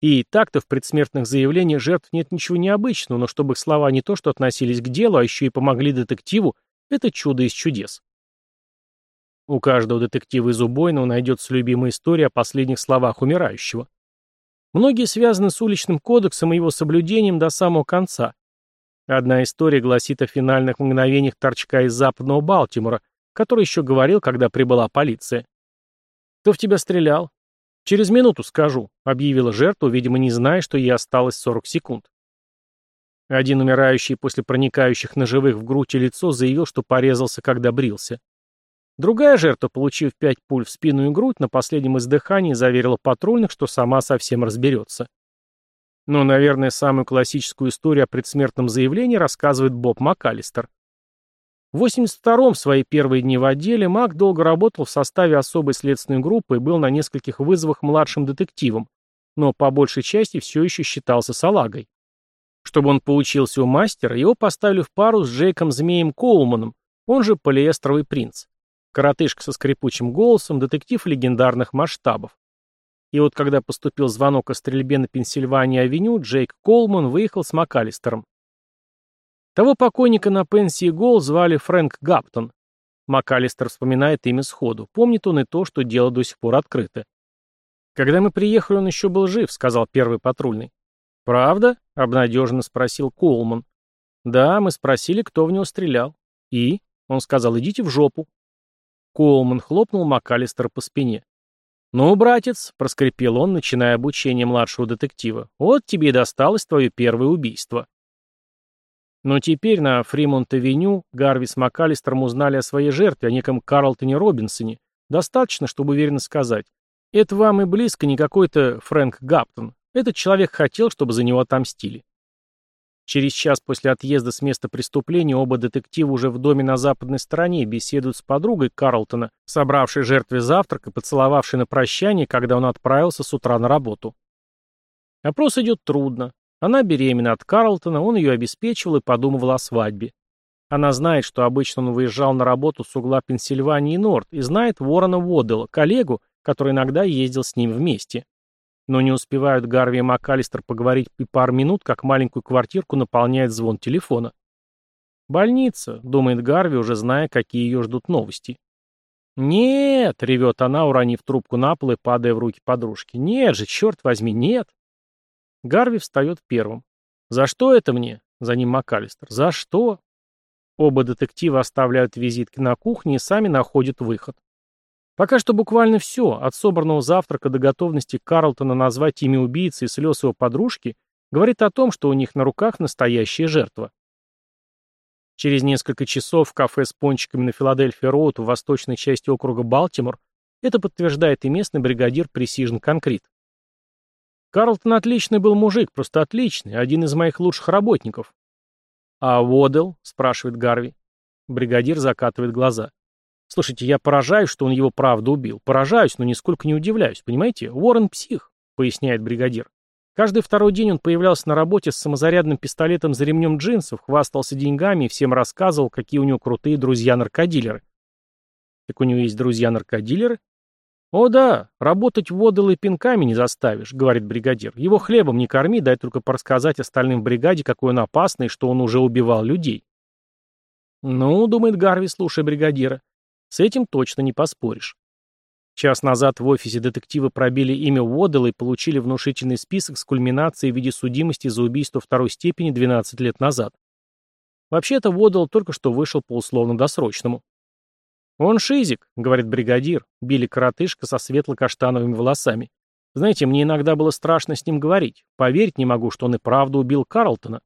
И так-то в предсмертных заявлениях жертв нет ничего необычного, но чтобы их слова не то что относились к делу, а еще и помогли детективу, это чудо из чудес. У каждого детектива из убойного найдется любимая история о последних словах умирающего. Многие связаны с уличным кодексом и его соблюдением до самого конца. Одна история гласит о финальных мгновениях торчка из западного Балтимора, который еще говорил, когда прибыла полиция. «Кто в тебя стрелял?» «Через минуту скажу», — объявила жертва, видимо, не зная, что ей осталось 40 секунд. Один умирающий после проникающих ножевых в грудь и лицо заявил, что порезался, когда брился. Другая жертва, получив пять пуль в спину и грудь, на последнем издыхании заверила патрульных, что сама совсем разберется. Но, наверное, самую классическую историю о предсмертном заявлении рассказывает Боб МакАлистер. В 82-м, в свои первые дни в отделе, Мак долго работал в составе особой следственной группы и был на нескольких вызовах младшим детективом, но по большей части все еще считался салагой. Чтобы он поучился у мастера, его поставили в пару с Джейком Змеем Коулманом, он же полиэстровый принц. Коротышка со скрипучим голосом, детектив легендарных масштабов. И вот когда поступил звонок о стрельбе на Пенсильвании-авеню, Джейк Колман выехал с МакАлистером. Того покойника на пенсии Гол звали Фрэнк Гаптон. МакАлистер вспоминает имя сходу. Помнит он и то, что дело до сих пор открыто. «Когда мы приехали, он еще был жив», — сказал первый патрульный. «Правда?» — обнадеженно спросил Колман. «Да, мы спросили, кто в него стрелял. И?» — он сказал, «идите в жопу». Коулман хлопнул МакАлистера по спине. «Ну, братец», — проскрипел он, начиная обучение младшего детектива, — «вот тебе и досталось твое первое убийство». Но теперь на Фримонт-авеню Гарви с МакАлистером узнали о своей жертве, о неком Карлтоне Робинсоне. Достаточно, чтобы уверенно сказать. Это вам и близко не какой-то Фрэнк Гаптон. Этот человек хотел, чтобы за него отомстили. Через час после отъезда с места преступления оба детектива уже в доме на западной стороне беседуют с подругой Карлтона, собравшей жертве завтрак и поцеловавшей на прощание, когда он отправился с утра на работу. Опрос идет трудно. Она беременна от Карлтона, он ее обеспечивал и подумывал о свадьбе. Она знает, что обычно он выезжал на работу с угла Пенсильвании и Норт, и знает Ворона Воддела, коллегу, который иногда ездил с ним вместе. Но не успевают Гарви и МакАлистер поговорить и пару минут, как маленькую квартирку наполняет звон телефона. «Больница», — думает Гарви, уже зная, какие ее ждут новости. «Нет!» — ревет она, уронив трубку на пол и падая в руки подружки. «Нет же, черт возьми, нет!» Гарви встает первым. «За что это мне?» — за ним МакАлистер. «За что?» Оба детектива оставляют визитки на кухне и сами находят выход. Пока что буквально все, от собранного завтрака до готовности Карлтона назвать имя убийцы и слез его подружки, говорит о том, что у них на руках настоящая жертва. Через несколько часов в кафе с пончиками на Филадельфия-Роуд в восточной части округа Балтимор это подтверждает и местный бригадир Пресижн Конкрет. Карлтон отличный был мужик, просто отличный, один из моих лучших работников. «А Водел?» — спрашивает Гарви. Бригадир закатывает глаза. Слушайте, я поражаюсь, что он его правда убил. Поражаюсь, но нисколько не удивляюсь. Понимаете? Уоррен псих, поясняет бригадир. Каждый второй день он появлялся на работе с самозарядным пистолетом за ремнем джинсов, хвастался деньгами и всем рассказывал, какие у него крутые друзья-наркодилеры. Так у него есть друзья-наркодилеры? О да, работать водол и пинками не заставишь, говорит бригадир. Его хлебом не корми, дай только порассказать остальным в бригаде, какой он опасный, что он уже убивал людей. Ну, думает Гарви, слушая бригадира, с этим точно не поспоришь. Час назад в офисе детективы пробили имя Уоддела и получили внушительный список с кульминацией в виде судимости за убийство второй степени 12 лет назад. Вообще-то Уоддел только что вышел по условно-досрочному. «Он шизик», — говорит бригадир, Билли коротышка со светло-каштановыми волосами. «Знаете, мне иногда было страшно с ним говорить. Поверить не могу, что он и правда убил Карлтона».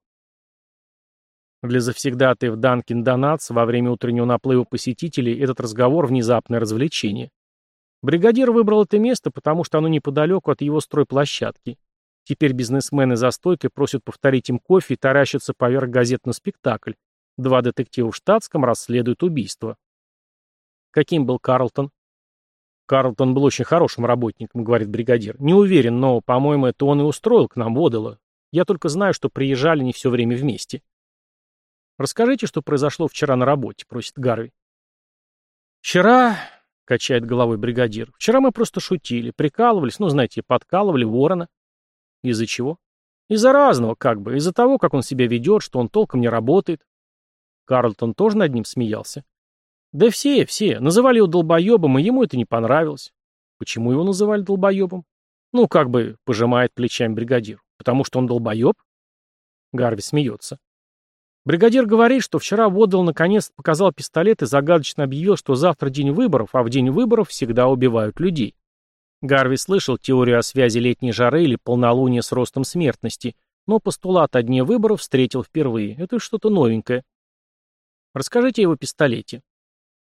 Для завсегдатаев Данкин Донатс во время утреннего наплыва посетителей этот разговор – внезапное развлечение. Бригадир выбрал это место, потому что оно неподалеку от его стройплощадки. Теперь бизнесмены за стойкой просят повторить им кофе и таращатся поверх газет на спектакль. Два детектива в штатском расследуют убийство. Каким был Карлтон? Карлтон был очень хорошим работником, говорит бригадир. Не уверен, но, по-моему, это он и устроил к нам Водела. Я только знаю, что приезжали не все время вместе. «Расскажите, что произошло вчера на работе», — просит Гарви. «Вчера...» — качает головой бригадир. «Вчера мы просто шутили, прикалывались, ну, знаете, подкалывали ворона». «Из-за чего?» «Из-за разного, как бы. Из-за того, как он себя ведет, что он толком не работает». Карлтон тоже над ним смеялся. «Да все, все. Называли его долбоебом, и ему это не понравилось». «Почему его называли долбоебом?» «Ну, как бы», — пожимает плечами бригадир. «Потому что он долбоеб?» Гарви смеется. Бригадир говорит, что вчера Воддл наконец показал пистолет и загадочно объявил, что завтра день выборов, а в день выборов всегда убивают людей. Гарви слышал теорию о связи летней жары или полнолуния с ростом смертности, но постулат о дне выборов встретил впервые. Это что-то новенькое. Расскажите о его пистолете.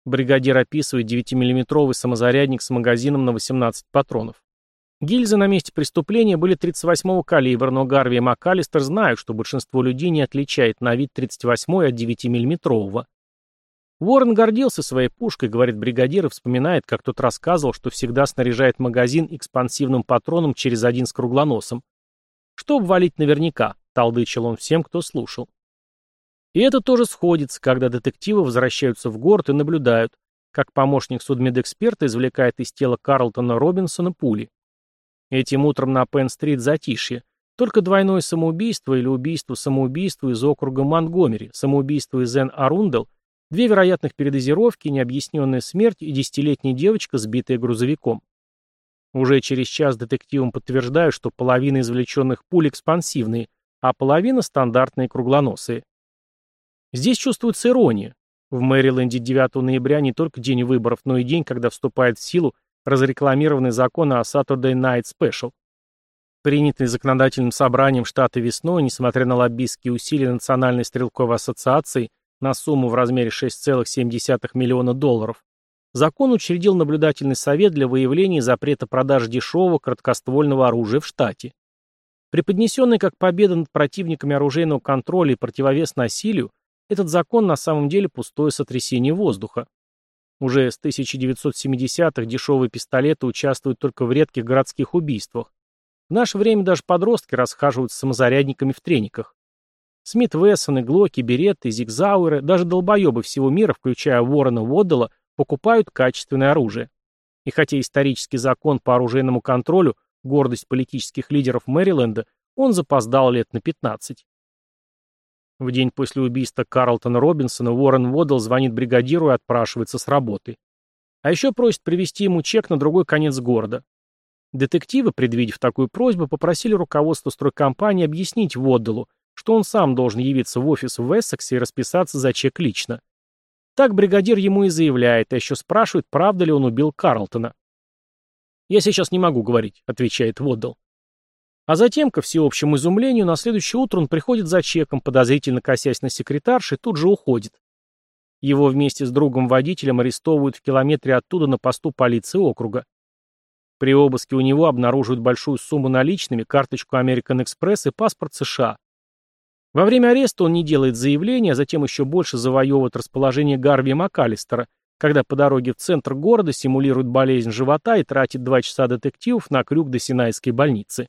Бригадир описывает 9-миллиметровый самозарядник с магазином на 18 патронов. Гильзы на месте преступления были 38-го калибра, но Гарви и МакАлистер знают, что большинство людей не отличает на вид 38-й от 9-миллиметрового. Уоррен гордился своей пушкой, говорит бригадир, и вспоминает, как тот рассказывал, что всегда снаряжает магазин экспансивным патроном через один с круглоносом. Что обвалить наверняка, талдычил он всем, кто слушал. И это тоже сходится, когда детективы возвращаются в город и наблюдают, как помощник судмедэксперта извлекает из тела Карлтона Робинсона пули. Этим утром на Пенн-стрит затишье. Только двойное самоубийство или убийство-самоубийство из округа Монтгомери, самоубийство из Эн-Арундел, две вероятных передозировки, необъясненная смерть и десятилетняя девочка, сбитая грузовиком. Уже через час детективам подтверждают, что половина извлеченных пуль экспансивные, а половина стандартные круглоносые. Здесь чувствуется ирония. В Мэриленде 9 ноября не только день выборов, но и день, когда вступает в силу разрекламированный закон о Saturday Night Special. Принятый законодательным собранием штата весной, несмотря на лоббистские усилия Национальной стрелковой ассоциации на сумму в размере 6,7 миллиона долларов, закон учредил наблюдательный совет для выявления запрета продажи дешевого короткоствольного оружия в штате. Преподнесенный как победа над противниками оружейного контроля и противовес насилию, этот закон на самом деле пустое сотрясение воздуха. Уже с 1970-х дешевые пистолеты участвуют только в редких городских убийствах. В наше время даже подростки расхаживают с самозарядниками в трениках. Смит Вессоны, Глоки, Беретты, Зигзауэры, даже долбоебы всего мира, включая Уоррена Воддела, покупают качественное оружие. И хотя исторический закон по оружейному контролю – гордость политических лидеров Мэриленда, он запоздал лет на 15. В день после убийства Карлтона Робинсона Уоррен Воддл звонит бригадиру и отпрашивается с работы. А еще просит привезти ему чек на другой конец города. Детективы, предвидев такую просьбу, попросили руководство стройкомпании объяснить Водделу, что он сам должен явиться в офис в Эссексе и расписаться за чек лично. Так бригадир ему и заявляет, а еще спрашивает, правда ли он убил Карлтона. «Я сейчас не могу говорить», — отвечает Воддл. А затем, ко всеобщему изумлению, на следующее утро он приходит за чеком, подозрительно косясь на секретарши, и тут же уходит. Его вместе с другом-водителем арестовывают в километре оттуда на посту полиции округа. При обыске у него обнаруживают большую сумму наличными, карточку American Express и паспорт США. Во время ареста он не делает заявления, а затем еще больше завоевывает расположение Гарви МакАлистера, когда по дороге в центр города симулирует болезнь живота и тратит два часа детективов на крюк до Синайской больницы.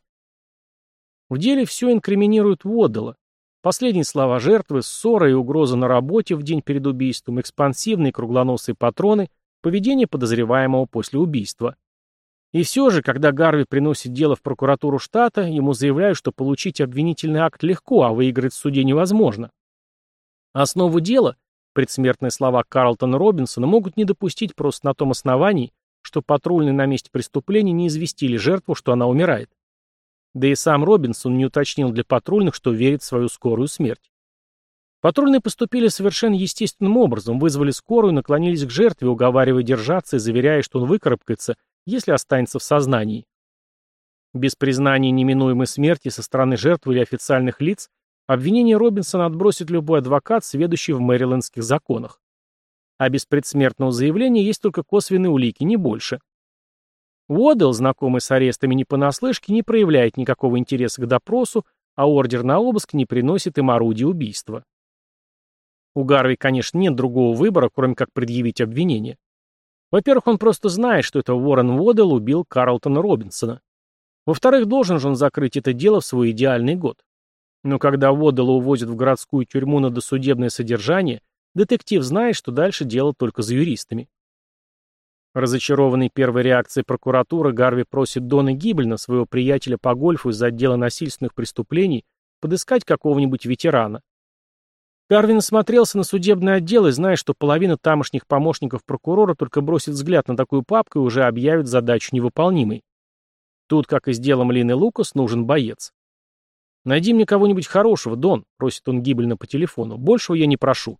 В деле все инкриминирует Уоддела. Последние слова жертвы, ссора и угроза на работе в день перед убийством, экспансивные круглоносые патроны, поведение подозреваемого после убийства. И все же, когда Гарви приносит дело в прокуратуру штата, ему заявляют, что получить обвинительный акт легко, а выиграть в суде невозможно. Основу дела, предсмертные слова Карлтона Робинсона, могут не допустить просто на том основании, что патрульные на месте преступления не известили жертву, что она умирает. Да и сам Робинсон не уточнил для патрульных, что верит в свою скорую смерть. Патрульные поступили совершенно естественным образом, вызвали скорую, наклонились к жертве, уговаривая держаться и заверяя, что он выкарабкается, если останется в сознании. Без признания неминуемой смерти со стороны жертвы или официальных лиц обвинение Робинсона отбросит любой адвокат, сведущий в мэрилендских законах. А без предсмертного заявления есть только косвенные улики, не больше. Уоддell, знакомый с арестами не понаслышке, не проявляет никакого интереса к допросу, а ордер на обыск не приносит им орудия убийства. У Гарви, конечно, нет другого выбора, кроме как предъявить обвинение. Во-первых, он просто знает, что это Уоррен Уоддell убил Карлтона Робинсона. Во-вторых, должен же он закрыть это дело в свой идеальный год. Но когда Уоддела увозят в городскую тюрьму на досудебное содержание, детектив знает, что дальше дело только за юристами. Разочарованный первой реакцией прокуратуры, Гарви просит Дона Гиббельна, своего приятеля по гольфу из отдела насильственных преступлений, подыскать какого-нибудь ветерана. Гарвин смотрелся на судебный отдел и, зная, что половина тамошних помощников прокурора только бросит взгляд на такую папку и уже объявит задачу невыполнимой. Тут, как и с делом Лины Лукас, нужен боец. «Найди мне кого-нибудь хорошего, Дон», — просит он Гиббельна по телефону. «Большего я не прошу».